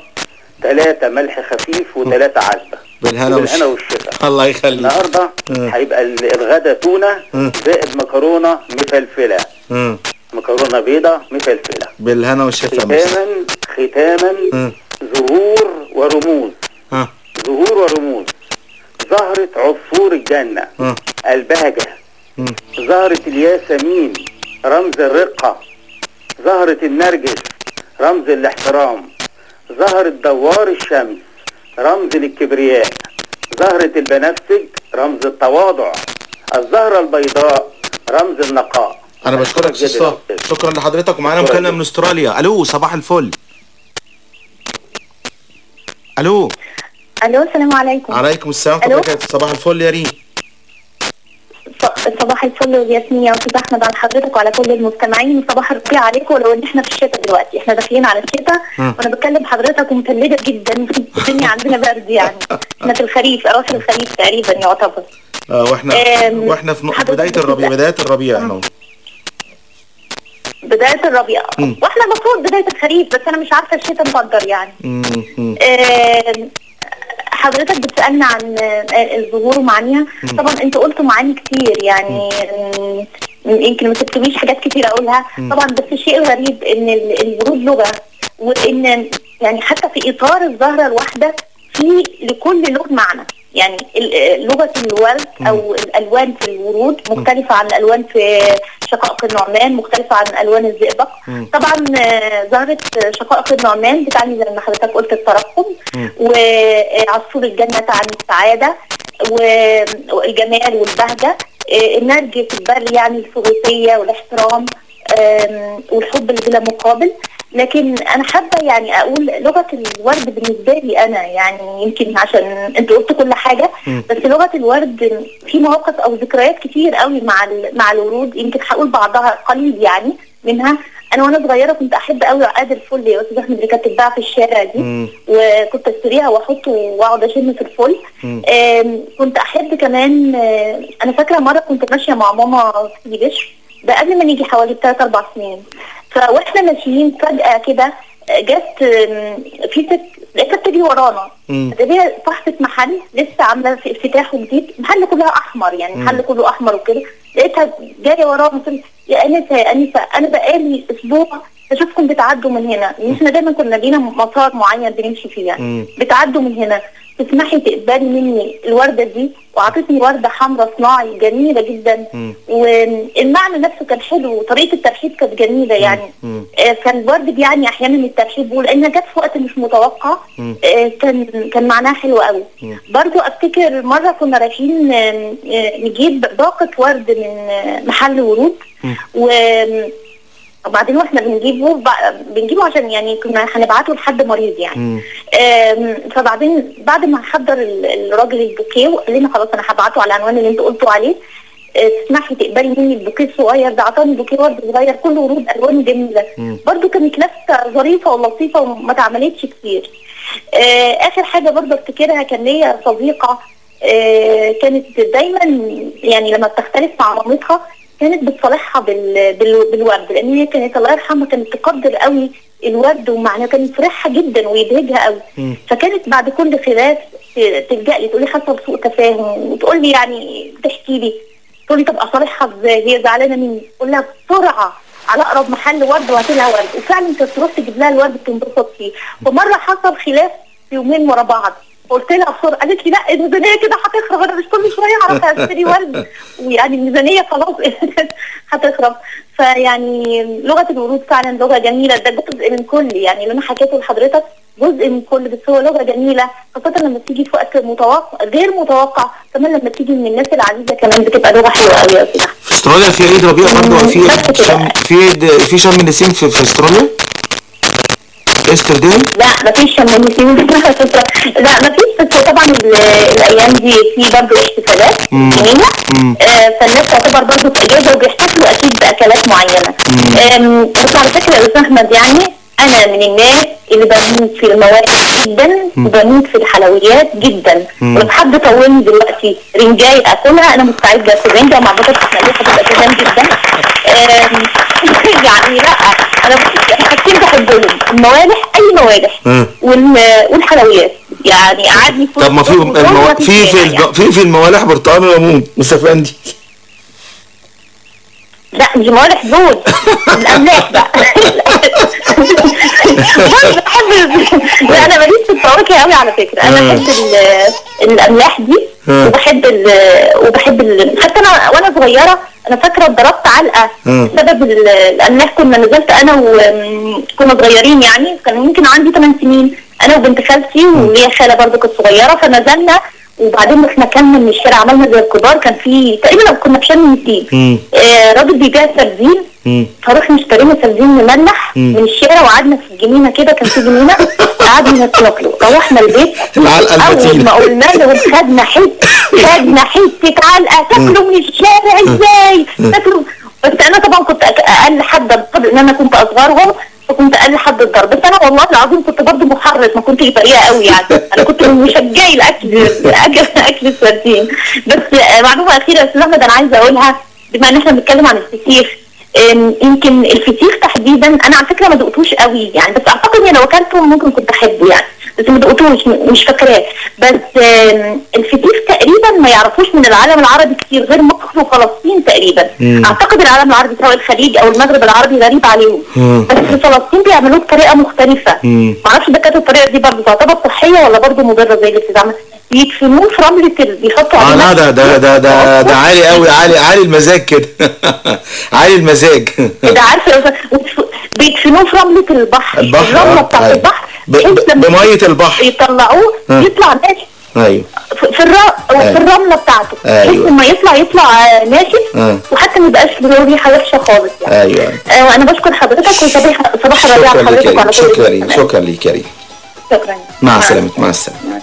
ثلاثة ملح خفيف وثلاثة عزبة بالهنا والشفا. والشفا. الله يخليك. النهارده. هيبقى ال- الغدا تونة مم. زائد مكرونة مفلفلة. مم. مكرونة بيضة مفلفلة. بالهنا والشفا. ختاما ختاما مم. ظهور ورموز ها. ظهور ورموز زهرة عصفور الجنة. ها البهجة. مم. زهرة الياسمين رمز الرقة. زهرة النرجس رمز الاحترام. زهرة دوار الشمس رمز للكبرياء زهرة البنفسج رمز التواضع. الزهرة البيضاء رمز النقاء. أنا بشكرك طه. شكرا لحضرتك. ومعانا جدا. من أستراليا. ألو صباح الفل. ألو. ألو السلام عليكم. عليكم السلام. ورحمه؟ الله وبركاته صباح الفل يا ريم. صباح الفل والياسمين يا أستاذ أحمد على حضرتك وعلى كل المستمعين. صباح الربيع عليكم ولو ان إحنا في الشتاء دلوقتي. إحنا داخلين على الشتاء. مم. وأنا بتكلم حضرتك ومثلجه جدا. الدنيا عندنا برد يعني. إحنا في الخريف أواخر الخريف تقريبا يعتبر. آه وإحنا آم، وإحنا في بداية الربيع بداية الربيع إحنا بداية الربيع. وإحنا المفروض بداية الخريف بس أنا مش عارفة الشتاء مقدر يعني. مم. حضرتك بتسألنا عن الظهور ومعانيها. طبعا انت قلت معاني كتير يعني يمكن ما تكتبيش حاجات كتير أقولها. طبعا بس الشيء الغريب إن ال- الورود لغة وإن يعني حتى في إطار الزهرة الواحدة في لكل لون معنى يعني آه، لغة الورد أو الألوان في الورود مختلفة عن الألوان في شقائق النعمان مختلفة عن ألوان الزئبق. طبعا آه، زهرة شقائق النعمان بتعني زي ما حضرتك قلت الترقب. وعصفور الجنة تعني السعادة و- والجمال والبهجة آه، النرجس البر يعني الثلاثية والاحترام والحب اللي بلا مقابل لكن أنا حابة يعني أقول لغة الورد بالنسبة لي أنا يعني يمكن عشان أنتوا قلتوا كل حاجة. بس لغة الورد في مواقف أو ذكريات كتير قوي مع ال- مع الورود يمكن هقول بعضها قليل يعني منها أنا وأنا صغيرة كنت أحب قوي عقاد الفل يا أستاذ أحمد اللي كانت تتباع في الشارع دي مم. وكنت أشتريها واحطه وأقعد أشم في الفل كنت أحب كمان أنا فاكرة مرة كنت ماشية مع ماما في بشر ده قبل ما نيجي حوالي 3 4 سنين. فوإحنا ماشيين فجأة كده جت في ست لقيتها بتجري ورانا. هي صاحبة محل لسه عاملة في افتتاحه جديد. محل كلها أحمر يعني. محل كله أحمر وكده. لقيتها جارية ورانا يا أنسة يا أنسة أنا بقالي أسبوع بشوفكم بتعدوا من هنا يعني إحنا دايما كنا لينا مسار معين بنمشي فيه يعني. بتعدوا من هنا تسمحي تقبلي مني الوردة دي وعطتني وردة حمراء صناعي جميلة جدا مم. والمعنى نفسه كان حلو وطريقة الترحيب كانت جميلة يعني مم. آه، فالورد بيعني أحيانا الترحيب ولانها جت في وقت مش متوقع. آه، كان كان معناها حلو قوي. برضو أفتكر مرة كنا رايحين آه، نجيب باقة ورد من محل ورود. و وبعدين وإحنا بنجيبه بنجيبه عشان يعني كنا هنبعته لحد مريض يعني. فبعدين بعد ما حضر ال- الراجل البوكيه وقال لنا خلاص أنا هبعته على العنوان اللي أنتوا قلتوا عليه. آه، تسمحي تقبلي مني البوكيه الصغير ده؟ عطاني بوكيه ورد صغير كله ورود ألوان جميلة. برضو كانت لفته ظريفة ولطيفة وما اتعملتش كتير. آه، آخر حاجة برضو أفتكرها كان ليا صديقة. آه، كانت دايما يعني لما بتختلف مع مامتها كانت بتصالحها بال... بال... بالورد لأن هي كانت الله يرحمها كانت تقدر قوي الورد ومعناه كان يفرحها جدا ويبهجها قوي. فكانت بعد كل خلاف ت- تلجأ لي تقول لي حصل سوء تفاهم وتقول لي يعني تحكي لي تقول لي طب أصالحها إزاي؟ هي زعلانة مني. تقول لها بسرعة على أقرب محل ورد وهات لها ورد. وفعلا كانت تروح تجيب لها الورد تنبسط فيه. ومرة حصل خلاف يومين ورا بعض. قلت لها بسرعة قالت لي لا الميزانية كده هتخرب أنا مش كل شوية هروح أشتري ورد ويعني الميزانية خلاص هتخرب. فيعني لغة الورود فعلا لغة جميلة ده جزء من كل يعني اللي أنا حكيته لحضرتك جزء من كل بس هو لغة جميلة خاصة لما تيجي في وقت متوقع غير متوقع كمان لما تيجي من الناس العزيزة كمان بتبقى لغة حلوة قوي يا أستاذ في استراليا في عيد ربيع برضه في شم في عيد في شم النسيم في, في استراليا؟ استر داي لا مفيش شم النسيم لا مفيش بس طبعا ال- الأيام دي في برضه احتفالات مم. آه، فالناس تعتبر برضه في اجازه وبيحتفلوا أكيد بأكلات معينة. بس على فكرة يا أستاذ أحمد يعني أنا من الناس اللي بموت في الموالح جدا وبموت في الحلويات جدا. ولو حد طولني دلوقتي رنجاي أكلها أنا مستعدة. اكل رنجة مع بطاطس مقلية هتبقى تمام جدا. يعني لا أنا حاجتين بحبهم الموالح اي موالح آه. وال- والحلويات يعني قعدني في طب ما في المو... في في الب... في في الموالح برتقال وليمون مستفندي لا مش موالح دول الاملاح بقى بحب لا أنا ماليش في الفواكه قوي على فكرة. أنا مم. بحب ال- الأملاح دي مم. وبحب ال وبحب ال حتى أنا وأنا صغيرة أنا فاكرة اتضربت علقة مم. بسبب ال- الأملاح. كنا نزلت أنا وكنا صغيرين يعني كان يمكن عندي 8 سنين. أنا وبنت خالتي وليا خالة برضه كانت صغيرة فنزلنا. وبعدين إحنا كلنا من الشارع عملنا زي الكبار كان في تقريبا كنا في شم النسيم. آه راجل بيبيع سردين. فرحنا اشترينا سردين مملح مم. من الشارع وقعدنا في الجنينة كده كان في جنينة قعدنا ناكله روحنا البيت أول. ما قلنا لهم خدنا حتة خدنا حتة علقه تاكلوا من الشارع إزاي؟ تاكلوا. بس أنا طبعا كنت أقل حد بقدر إن أنا كنت أصغرهم فكنت أقل حد الضرب. بس أنا والله العظيم كنت برضه محرض ما كنتش بريئه قوي يعني. أنا كنت من مشجعي الأكل أكل أكل السردين. بس آه، معلومة أخيرة يا أستاذ أحمد أنا عايزة أقولها بما إن إحنا بنتكلم عن الفسيخ يمكن الفسيخ تحديدا أنا على فكرة ما دقتوش قوي يعني بس أعتقد إن لو أكلته ممكن كنت أحبه يعني. بس ما دقتوش مش فاكراه. بس أم، الفسيخ تقريبا ما يعرفوش من العالم العربي كتير غير مصر وفلسطين تقريبا. مم. أعتقد العالم العربي سواء الخليج أو المغرب العربي غريب عليهم. مم. بس في فلسطين بيعملوه بطريقة مختلفة. مم. معرفش ده كانت الطريقة دي برضه تعتبر صحية ولا برضه مضرة زي اللي بتتعمل. بيدفنوه في رمله ال- بيحطوا آه عليه لا ده ده ده ده, ده عالي قوي عالي عالي المزاج كده. عالي المزاج. ده عارفة يا أستاذ، وتف- بيدفنوه في رمله البحر البحر، الرملة آه، بتاعت أيوة. البحر. ب- بحيث ب- لما بمية البحر. يطلعوه آه. يطلع ناشف أيوه. في الر... أيوة. في الرملة بتاعته. بحيث أيوة. لما يطلع يطلع آه، ناشف آه. وحتى ما يبقاش له ريحة وحشة خالص يعني. أيوه. آه، وأنا بشكر حضرتك وصباح صباح الربيع وعلى ريم. كل شكرا المستمعين. شكرا ريم. شكرا. مع السلامة مع السلامة.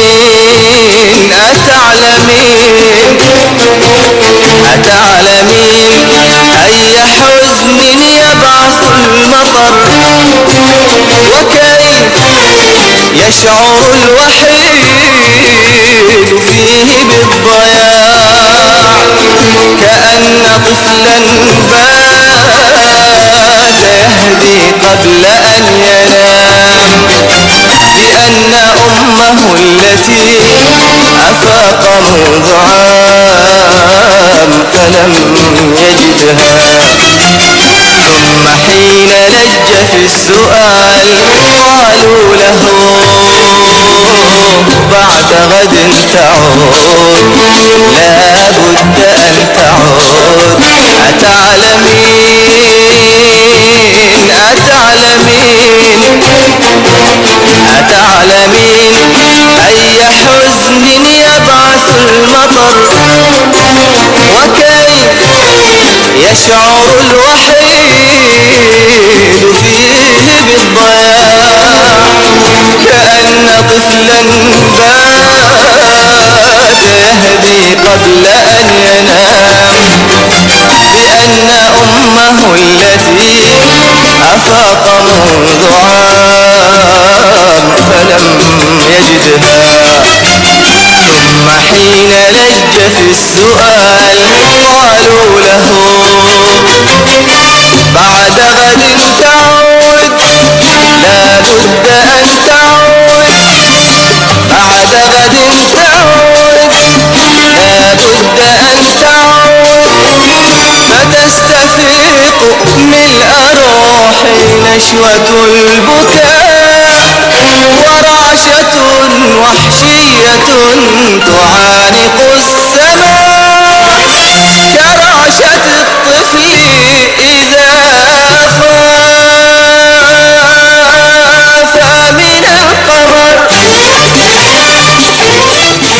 أتعلمين أتعلمين أتعلمين أي حزن يبعث المطر وكيف يشعر الوحيد فيه بالضياع كأن طفلا بات يهدي قبل أن ينام. لأن أمه التي أفاق منذ عام فلم يجدها. ثم حين لج في السؤال قالوا له بعد غد تعود لا بد أن تعود. أتعلمين؟ أتعلمين؟ أتعلمين؟ أي حزن يبعث المطر؟ وكيف يشعر الوحيد فيه بالضياع كأن طفلا بات يهدي قبل أن ينام. لأن أمه التي أفاق منذ عام فلم يجدها. ثم حين لج في السؤال قالوا له بعد غد تعود لابد أن تعود بعد غد تعود لابد أن تعود فتستفيق من الأرواح نشوة البكاء؟ ورعشة وحشية تعانق السماء كرعشة الطفل إذا خاف من القمر.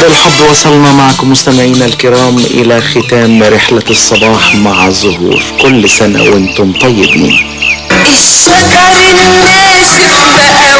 بالحب وصلنا معكم مستمعينا الكرام إلى ختام رحلة الصباح مع الزهور كل سنة وأنتم طيبين. الشجر الناشف بقى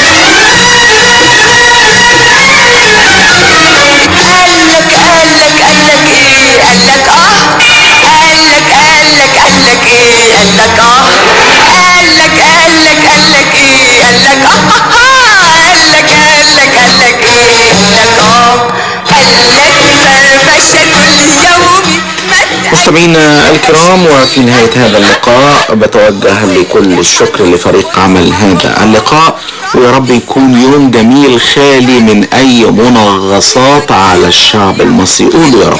مستمعينا الكرام وفي نهاية هذا اللقاء بتوجه لكل الشكر لفريق عمل هذا اللقاء. ويا رب يكون يوم جميل خالي من أي منغصات على الشعب المصري. قولوا يا رب.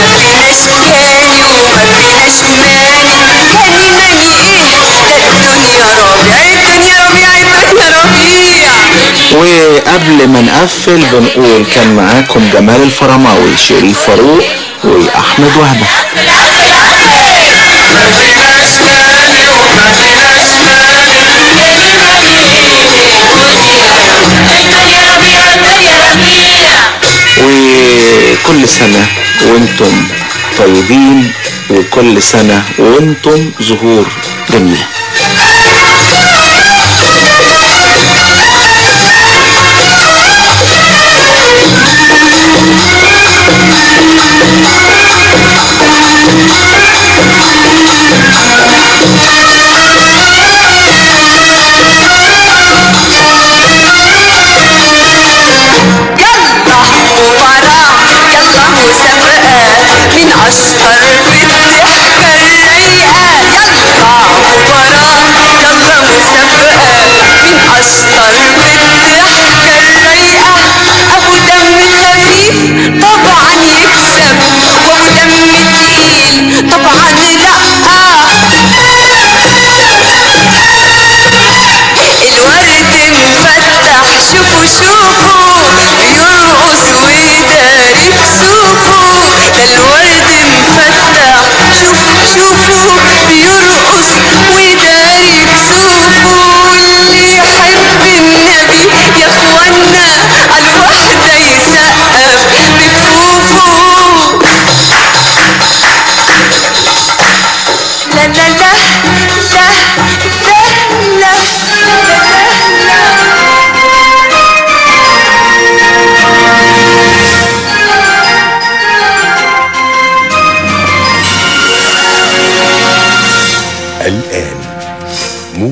ما فيهاش كاني وما فيهاش وقبل ما نقفل بنقول كان معاكم جمال الفرماوي شريف فاروق وأحمد وهبة. وكل سنة وأنتم طيبين وكل سنة وأنتم زهور جميلة.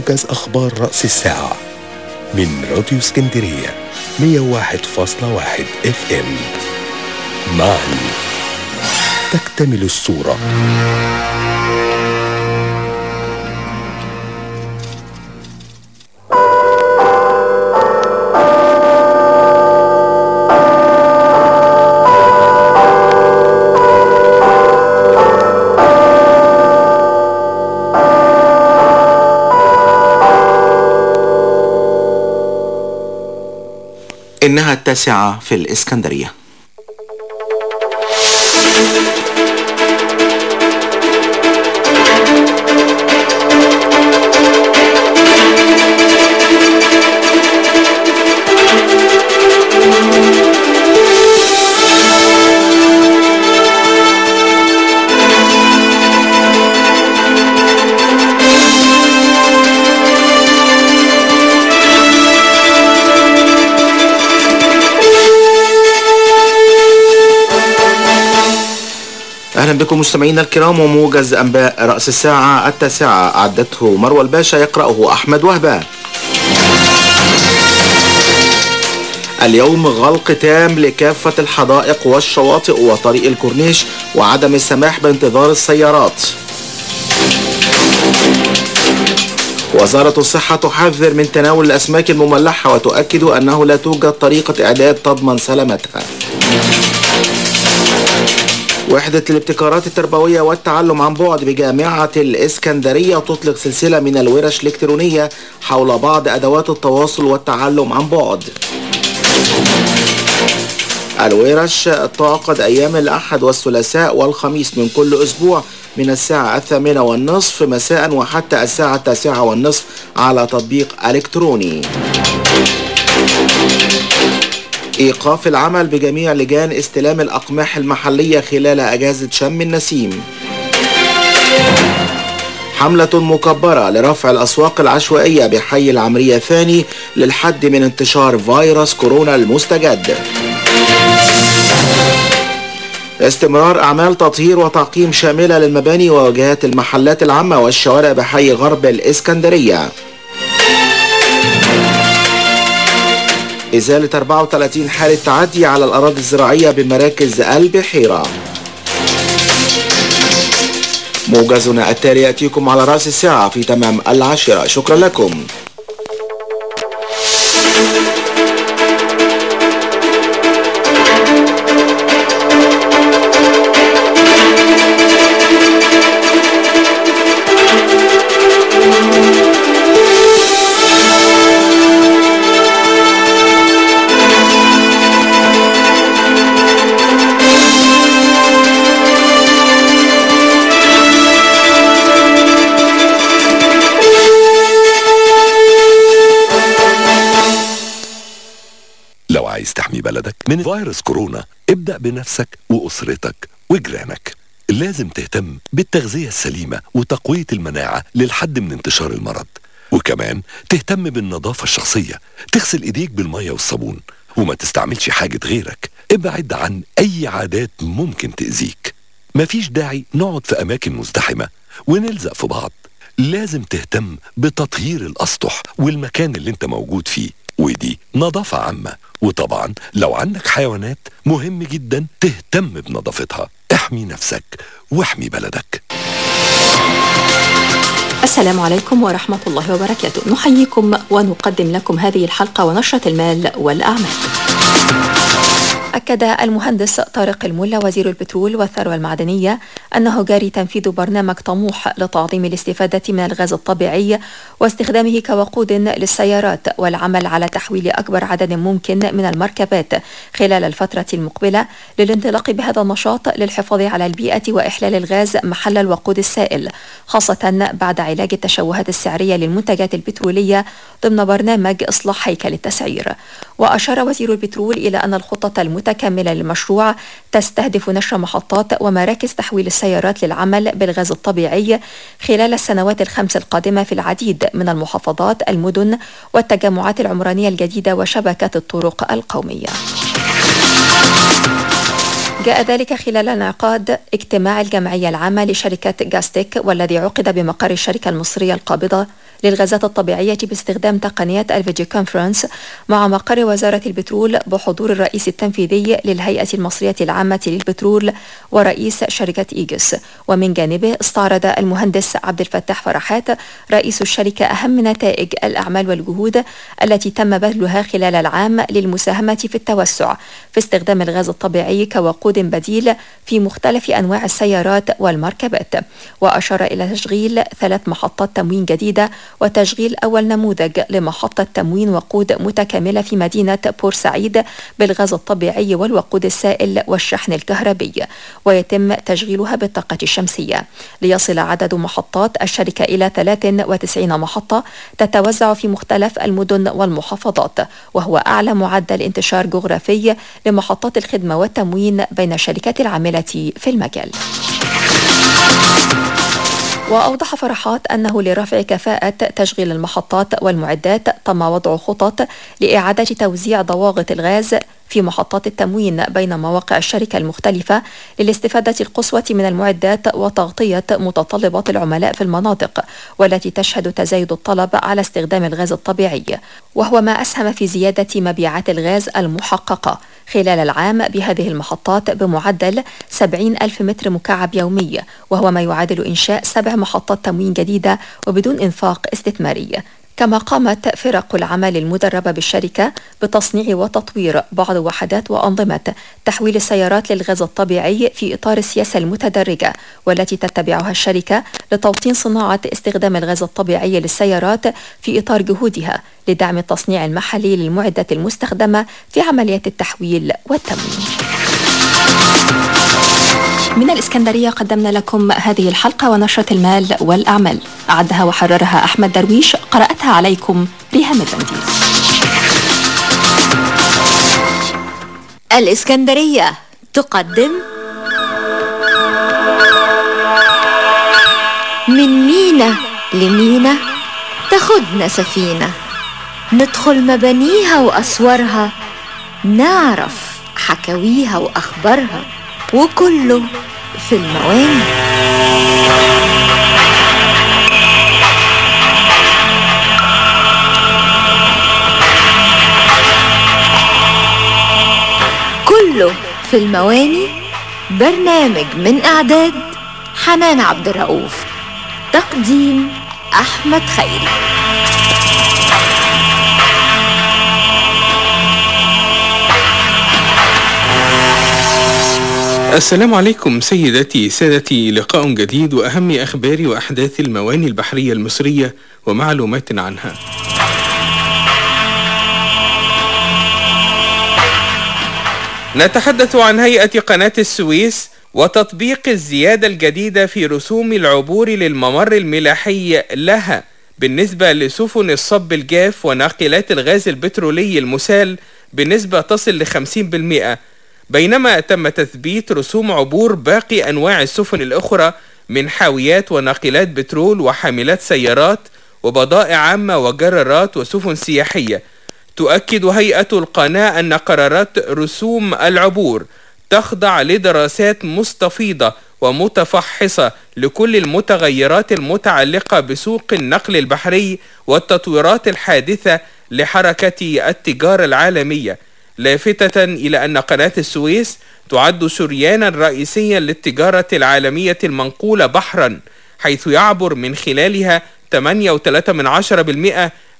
موجز أخبار رأس الساعة من راديو اسكندرية 101.1 إف إم. معا. تكتمل الصورة. إنها التاسعة في الإسكندرية. أهلا بكم مستمعينا الكرام وموجز أنباء رأس الساعة التاسعة أعدته مروى الباشا يقرأه أحمد وهبة. اليوم غلق تام لكافة الحدائق والشواطئ وطريق الكورنيش وعدم السماح بانتظار السيارات. وزارة الصحة تحذر من تناول الأسماك المملحة وتؤكد أنه لا توجد طريقة إعداد تضمن سلامتها. وحدة الابتكارات التربوية والتعلم عن بعد بجامعة الإسكندرية تطلق سلسلة من الورش الإلكترونية حول بعض أدوات التواصل والتعلم عن بعد. الورش تعقد أيام الأحد والثلاثاء والخميس من كل أسبوع من الساعة الثامنة والنصف مساء وحتى الساعة التاسعة والنصف على تطبيق إلكتروني. إيقاف العمل بجميع لجان استلام الأقماح المحلية خلال أجازة شم النسيم. حملة مكبرة لرفع الأسواق العشوائية بحي العمرية الثاني للحد من انتشار فيروس كورونا المستجد. استمرار أعمال تطهير وتعقيم شاملة للمباني وواجهات المحلات العامة والشوارع بحي غرب الإسكندرية. إزالة 34 حالة تعدي على الأراضي الزراعية بمراكز البحيرة موجزنا التالي يأتيكم على رأس الساعة في تمام العاشرة. شكرا لكم. من فيروس كورونا ابدأ بنفسك وأسرتك وجيرانك. لازم تهتم بالتغذية السليمة وتقوية المناعة للحد من انتشار المرض. وكمان تهتم بالنظافة الشخصية. تغسل إيديك بالمية والصابون. وما تستعملش حاجة غيرك. ابعد عن أي عادات ممكن تأذيك. مفيش داعي نقعد في أماكن مزدحمة ونلزق في بعض. لازم تهتم بتطهير الأسطح والمكان اللي انت موجود فيه. ودي نظافة عامة. وطبعا لو عندك حيوانات مهم جدا تهتم بنظافتها. احمي نفسك واحمي بلدك. السلام عليكم ورحمة الله وبركاته. نحييكم ونقدم لكم هذه الحلقة ونشرة المال والأعمال. أكد المهندس طارق الملا وزير البترول والثروة المعدنية أنه جاري تنفيذ برنامج طموح لتعظيم الاستفادة من الغاز الطبيعي واستخدامه كوقود للسيارات والعمل على تحويل أكبر عدد ممكن من المركبات خلال الفترة المقبلة للانطلاق بهذا النشاط للحفاظ على البيئة وإحلال الغاز محل الوقود السائل خاصة بعد علاج التشوهات السعرية للمنتجات البترولية ضمن برنامج إصلاح هيكل التسعير. وأشار وزير البترول إلى أن الخطة المتكاملة للمشروع تستهدف نشر محطات ومراكز تحويل السيارات للعمل بالغاز الطبيعي خلال السنوات الخمس القادمة في العديد من المحافظات المدن والتجمعات العمرانية الجديدة وشبكات الطرق القومية. جاء ذلك خلال انعقاد اجتماع الجمعية العامة لشركة جاستيك والذي عقد بمقر الشركة المصرية القابضة للغازات الطبيعية باستخدام تقنية الفيديو كونفرنس مع مقر وزارة البترول بحضور الرئيس التنفيذي للهيئة المصرية العامة للبترول ورئيس شركة إيجس. ومن جانبه استعرض المهندس عبد الفتاح فرحات رئيس الشركة أهم نتائج الأعمال والجهود التي تم بذلها خلال العام للمساهمة في التوسع في استخدام الغاز الطبيعي كوقود بديل في مختلف أنواع السيارات والمركبات. وأشار إلى تشغيل ثلاث محطات تموين جديدة وتشغيل أول نموذج لمحطة تموين وقود متكاملة في مدينة بورسعيد بالغاز الطبيعي والوقود السائل والشحن الكهربي ويتم تشغيلها بالطاقة الشمسية. ليصل عدد محطات الشركة إلى 93 محطة تتوزع في مختلف المدن والمحافظات وهو أعلى معدل انتشار جغرافي لمحطات الخدمة والتموين بين الشركات العاملة في المجال. وأوضح فرحات أنه لرفع كفاءة تشغيل المحطات والمعدات تم وضع خطط لإعادة توزيع ضواغط الغاز في محطات التموين بين مواقع الشركة المختلفة للاستفادة القصوى من المعدات وتغطية متطلبات العملاء في المناطق والتي تشهد تزايد الطلب على استخدام الغاز الطبيعي وهو ما أسهم في زيادة مبيعات الغاز المحققة. خلال العام بهذه المحطات بمعدل 70 ألف متر مكعب يومي وهو ما يعادل إنشاء سبع محطات تموين جديدة وبدون إنفاق استثماري. كما قامت فرق العمل المدربة بالشركة بتصنيع وتطوير بعض وحدات وأنظمة تحويل السيارات للغاز الطبيعي في إطار السياسة المتدرجة والتي تتبعها الشركة لتوطين صناعة استخدام الغاز الطبيعي للسيارات في إطار جهودها لدعم التصنيع المحلي للمعدات المستخدمة في عمليات التحويل والتموين. من الإسكندرية قدمنا لكم هذه الحلقة ونشرة المال والأعمال. أعدها وحررها أحمد درويش. قرأتها عليكم ريهام البندي. الإسكندرية تقدم من مينا لمينا تاخدنا سفينة. ندخل مبانيها وأسوارها نعرف حكاويها وأخبارها. وكله في المواني كله في المواني برنامج من إعداد حنان عبد الرؤوف. تقديم أحمد خيري. السلام عليكم سيداتي سادتي لقاء جديد وأهم أخبار وأحداث المواني البحرية المصرية ومعلومات عنها. نتحدث عن هيئة قناة السويس وتطبيق الزيادة الجديدة في رسوم العبور للممر الملاحي لها بالنسبة لسفن الصب الجاف وناقلات الغاز البترولي المسال بنسبة تصل ل 50% بينما تم تثبيت رسوم عبور باقي أنواع السفن الأخرى من حاويات وناقلات بترول وحاملات سيارات وبضائع عامة وجرارات وسفن سياحية. تؤكد هيئة القناة أن قرارات رسوم العبور تخضع لدراسات مستفيضة ومتفحصة لكل المتغيرات المتعلقة بسوق النقل البحري والتطويرات الحادثة لحركة التجارة العالمية. لافتة إلى أن قناة السويس تعد شريانا رئيسيا للتجارة العالمية المنقولة بحرا حيث يعبر من خلالها 8.3%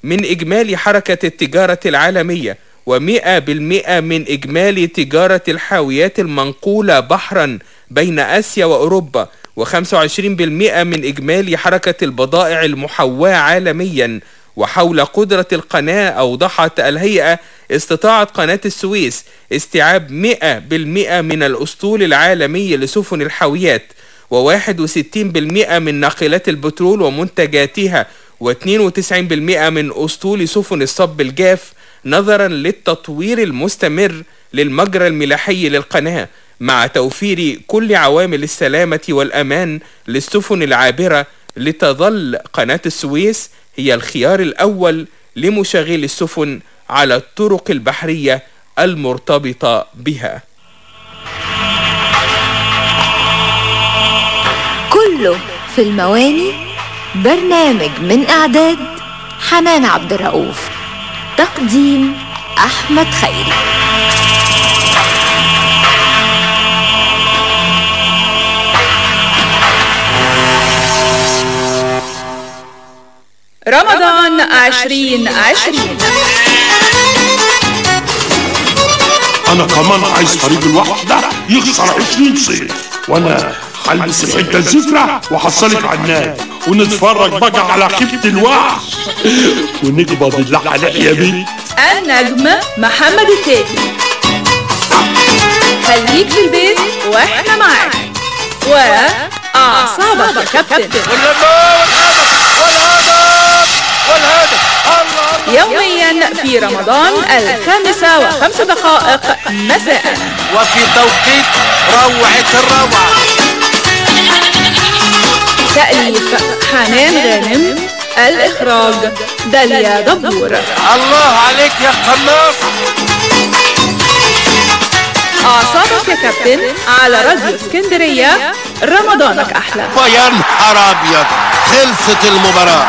من إجمالي حركة التجارة العالمية ومئة بالمئة من إجمالي تجارة الحاويات المنقولة بحرا بين آسيا وأوروبا و25% من إجمالي حركة البضائع المحواة عالميا وحول قدرة القناة أوضحت الهيئة استطاعت قناة السويس استيعاب 100% من الأسطول العالمي لسفن الحاويات و61% من ناقلات البترول ومنتجاتها و92% من أسطول سفن الصب الجاف نظرا للتطوير المستمر للمجرى الملاحي للقناة مع توفير كل عوامل السلامة والأمان للسفن العابرة لتظل قناة السويس هي الخيار الأول لمشغلي السفن على الطرق البحرية المرتبطة بها. كله في المواني. برنامج من إعداد حنان عبد الرؤوف. تقديم أحمد خيري. رمضان عشرين عشرين أنا كمان عايز فريق الوحش ده يخسر 20 صيف. وأنا هلبس الحته الزفرة وحصلك على النار ونتفرج بقى على خيبة الوحش. ونقبض اللحة يا بنت النجم محمد التاجي خليك في البيت وإحنا معاك. وأعصابك يا كابتن. يوميا في رمضان الخامسة وخمس دقائق مساء. وفي توقيت روعة الروعة. تأليف حنان غانم الإخراج داليا دبور. الله عليك يا قناص. أعصابك يا كابتن على راديو اسكندرية رمضانك أحلى. يا نهار ابيض خلصت المباراة.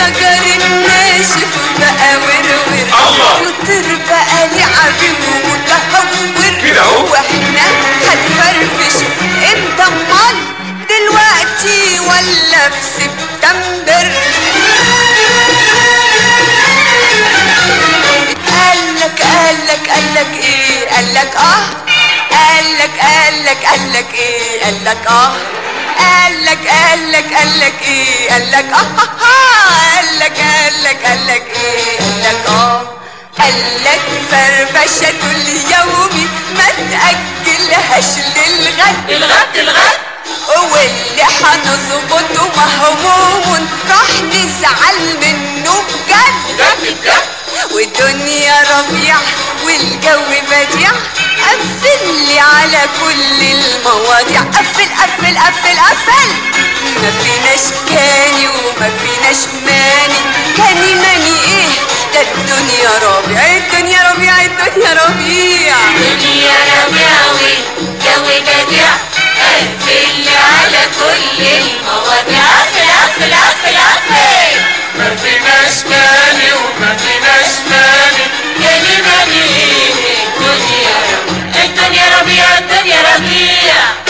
الشجر الناشف بقى ورور. والطير بقى لعبي ومتهور كده أهو. وإحنا هنفرفش. إمتى امال دلوقتي ولا في سبتمبر؟ قالك قالك قالك إيه؟ قالك آه. قالك قالك قالك إيه؟ قالك آه. قالك قالك قالك إيه؟ قالك آه. آه، آه. قالك قالك قالك إيه قالك آه. قالك فرفشة اليوم ما تأجلهاش للغد. الغد الغد واللي هنظبطه مهموم راح نزعل منه بجد. بجد بجد. والدنيا ربيع والجو بديع. قفل لي على كل المواضيع. قفل قفل قفل قفل. ما فيناش كاني وما فيناش ماني. كاني ماني إيه؟ ده الدنيا ربيع الدنيا ربيع الدنيا ربيع. الدنيا ربيع والجو بديع. لي على كل المواضيع. قفل قفل قفل قفل ما فيناش ماني وما فيناش ماني. كاني ماني إيه؟ الدنيا ربيع الدنيا ربيع الدنيا ربيع.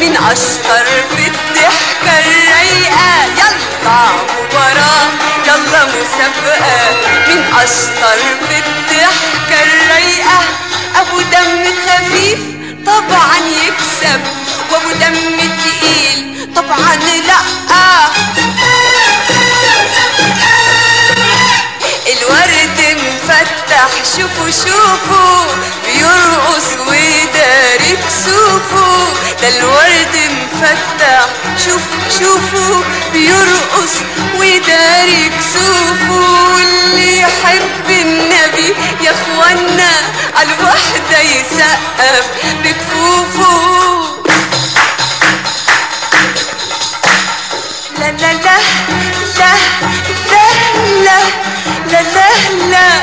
مين أشطر في الضحكة الرايقة يلا مباراة يلا مسابقة. مين أشطر في الضحكة الرايقة أبو دم خفيف طبعا يكسب وأبو دم تقيل طبعا لأ. شوفوا شوفوا بيرقص ويداري كسوفه ده الورد مفتح. شوفوا شوفوا بيرقص ويداري كسوفه واللي يحب النبي يا إخوانا على الوحدة يسقف بكفوفه لا لا لا لا لا لا.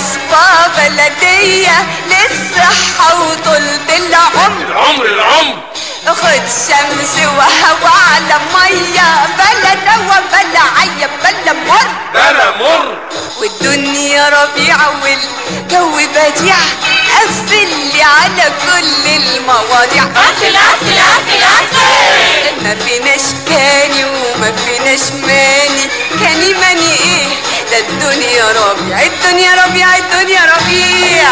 وصفة بلدية للصحة وطولة العمر. العمر العمر. خد شمس وهوا على مية. بلا دوا بلا عيب بلا مر. بلا مر. والدنيا ربيعة والجو بديع قفل لي على كل المواضيع. قفل قفل قفل قفل. ما فيناش كاني وما فيناش ماني. كاني ماني إيه؟ الدنيا ربيع الدنيا ربيع الدنيا ربيع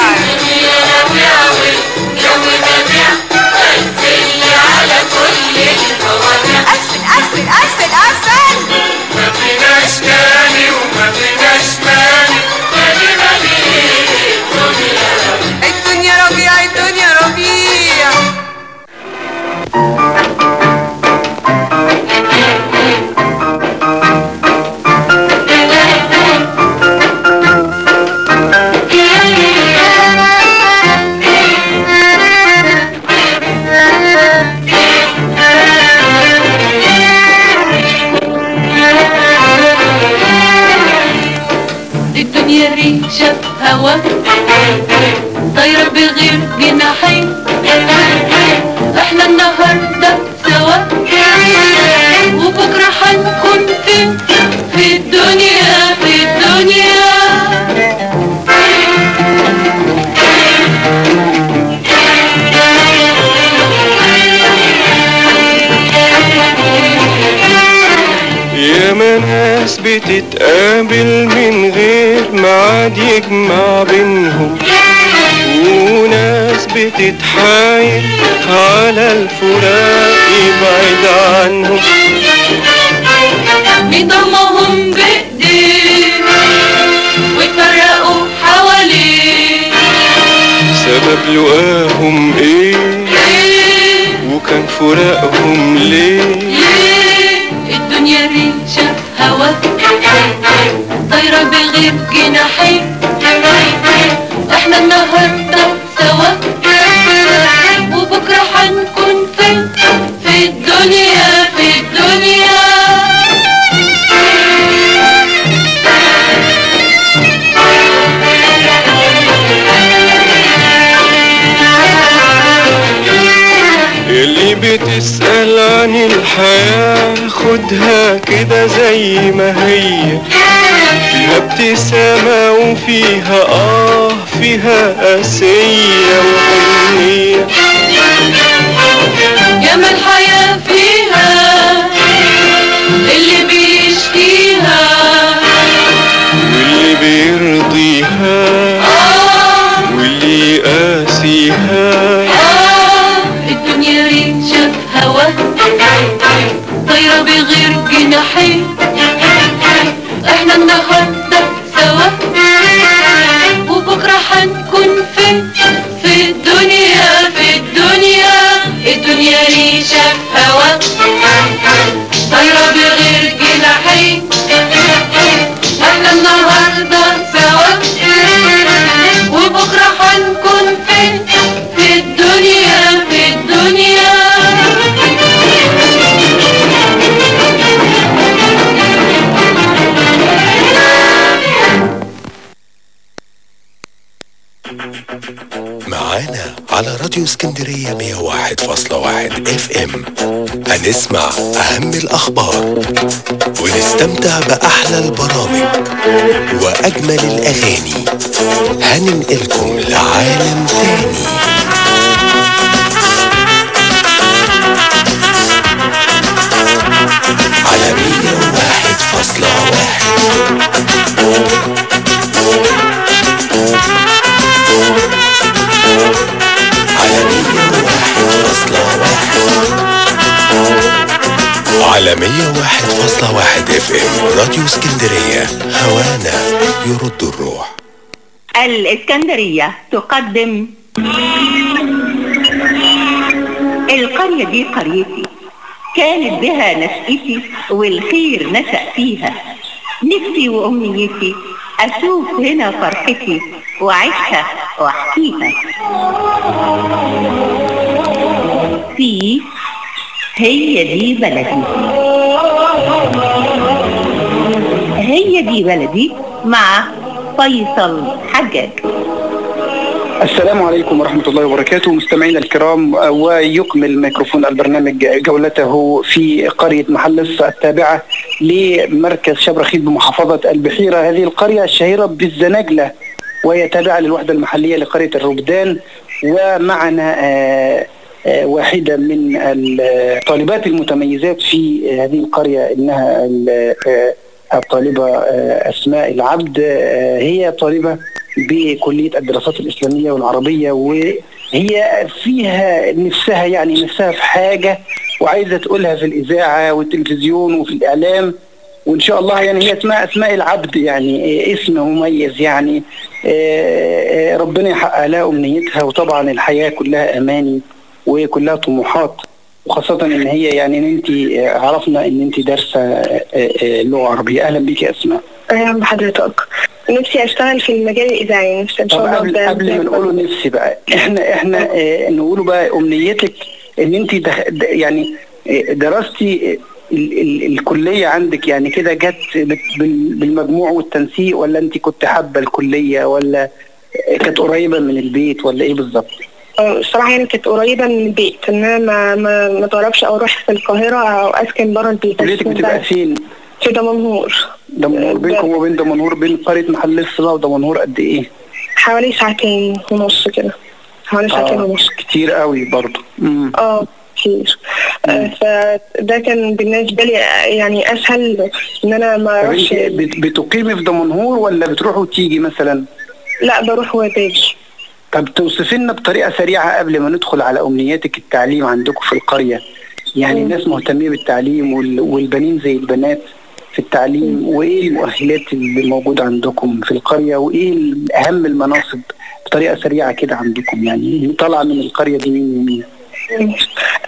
الدنيا على كل المواضيع قفل قفل قفل قفل ما فيناش كاني وما فيناش هوا طايرة بغير جناحين إحنا النهاردة سوا. وبكرة هنكون فين في الدنيا في الدنيا. يا ناس بتتقابل يجمع بينهم. وناس بتتحايل على الفراق يبعد عنهم. بيضمهم بإيديه ويتفرقوا حواليه سبب لقاهم إيه؟ وكان فراقهم ليه؟ ليه الدنيا ريشة هوا طايرة بغير جناحين. إحنا النهاردة سوا وبكرة هنكون فين؟ في الدنيا في الدنيا. اللي بتسأل عن الحياة خدها كده زي ما هي. فيها ابتسامة وفيها آه فيها قاسية وحنية. جمال الحياة فيها اللي بيشكيها واللي بيرضيها واللي يقاسيها. آه. الدنيا ريشة هوا طايرة بغير جناحين. إحنا النهاردة شبه هنسمع أهم الأخبار ونستمتع بأحلى البرامج وأجمل الأغاني. هننقلكم لعالم تاني على 101.1 على 101.1 اف ام راديو اسكندرية هوانا يرد الروح. الإسكندرية تقدم القرية دي قريتي كانت بها نشأتي والخير نشأ فيها. نفسي وأمنيتي أشوف هنا فرحتي وأعيشها وأحكيها. في هي دي بلدي. هي دي بلدي مع فيصل حجاج. السلام عليكم ورحمة الله وبركاته. مستمعينا الكرام ويكمل ميكروفون البرنامج جولته في قرية محلص التابعة لمركز شبرخيت بمحافظة البحيرة. هذه القرية الشهيرة بالزناجلة وهي تابعة للوحدة المحلية لقرية الربدان. ومعنا آه، واحدة من الطالبات المتميزات في هذه القرية إنها آه، الطالبة آه، أسماء العبد. آه، هي طالبة بكلية الدراسات الإسلامية والعربية وهي فيها نفسها يعني نفسها في حاجة وعايزة تقولها في الإذاعة والتلفزيون وفي الإعلام. وإن شاء الله يعني هي اسمها أسماء العبد يعني آه، اسم مميز يعني آه، آه، ربنا يحقق لها أمنيتها وطبعا الحياة كلها أماني وكلها طموحات وخاصة إن هي يعني إن أنت آه، عرفنا إن أنت دارسة آه، آه، لغة عربية. أهلا بك يا أسماء. أهلا بحضرتك. نفسي أشتغل في المجال الإذاعي نفسي إن شاء الله قبل قبل ما نقوله نفسي بقى إحنا إحنا آه نقوله بقى أمنيتك إن انت دخ... يعني درستي ال... ال... الكلية عندك يعني كده جت بال... بالمجموع والتنسيق ولا انت كنت حابة الكلية ولا كانت قريبة من البيت ولا إيه بالظبط؟ آه، الصراحة يعني كانت قريبة من البيت إن أنا ما ما ما طلبش أو أروح في القاهرة أو أسكن بره البيت كليتك بتبقى فين؟ في دمنهور دمنهور بينكم وبين دمنهور بين قرية محل الصلاة ودمنهور قد إيه؟ حوالي ساعتين ونص كده حوالي ساعتين آه، ونص كتير قوي برضه. آه كتير آه، فده كان بالنسبة لي آه، يعني أسهل إن أنا ما أروحش. بتقيمي في دمنهور ولا بتروحي وتيجي مثلا؟ لا بروح وباجي طب توصفي لنا بطريقة سريعة قبل ما ندخل على أمنياتك التعليم عندكم في القرية. يعني الناس مهتميه بالتعليم وال- والبنين زي البنات في التعليم وإيه المؤهلات اللي موجودة عندكم في القرية؟ وإيه اهم المناصب؟ بطريقة سريعة كده عندكم يعني طالعة من القرية دي مين ومين؟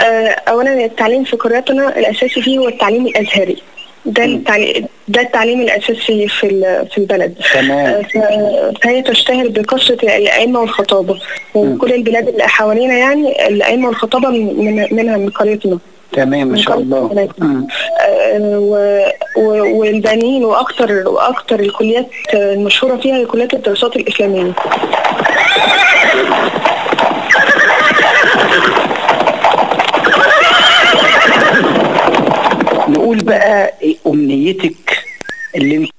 آه، اولا التعليم في قريتنا الأساسي فيه هو التعليم الأزهري. ده التعليم ده التعليم الأساسي في في البلد. تمام. آه، فهي تشتهر بكثره الأئمة والخطابة. وكل البلاد اللي حوالينا يعني الأئمة والخطابة من منها من قريتنا. تمام ما شاء الله. آه، والبنين وأكثر وأكثر الكليات المشهورة فيها هي كليات الدراسات الإسلامية. نقول بقى إيه أمنيتك اللي أنت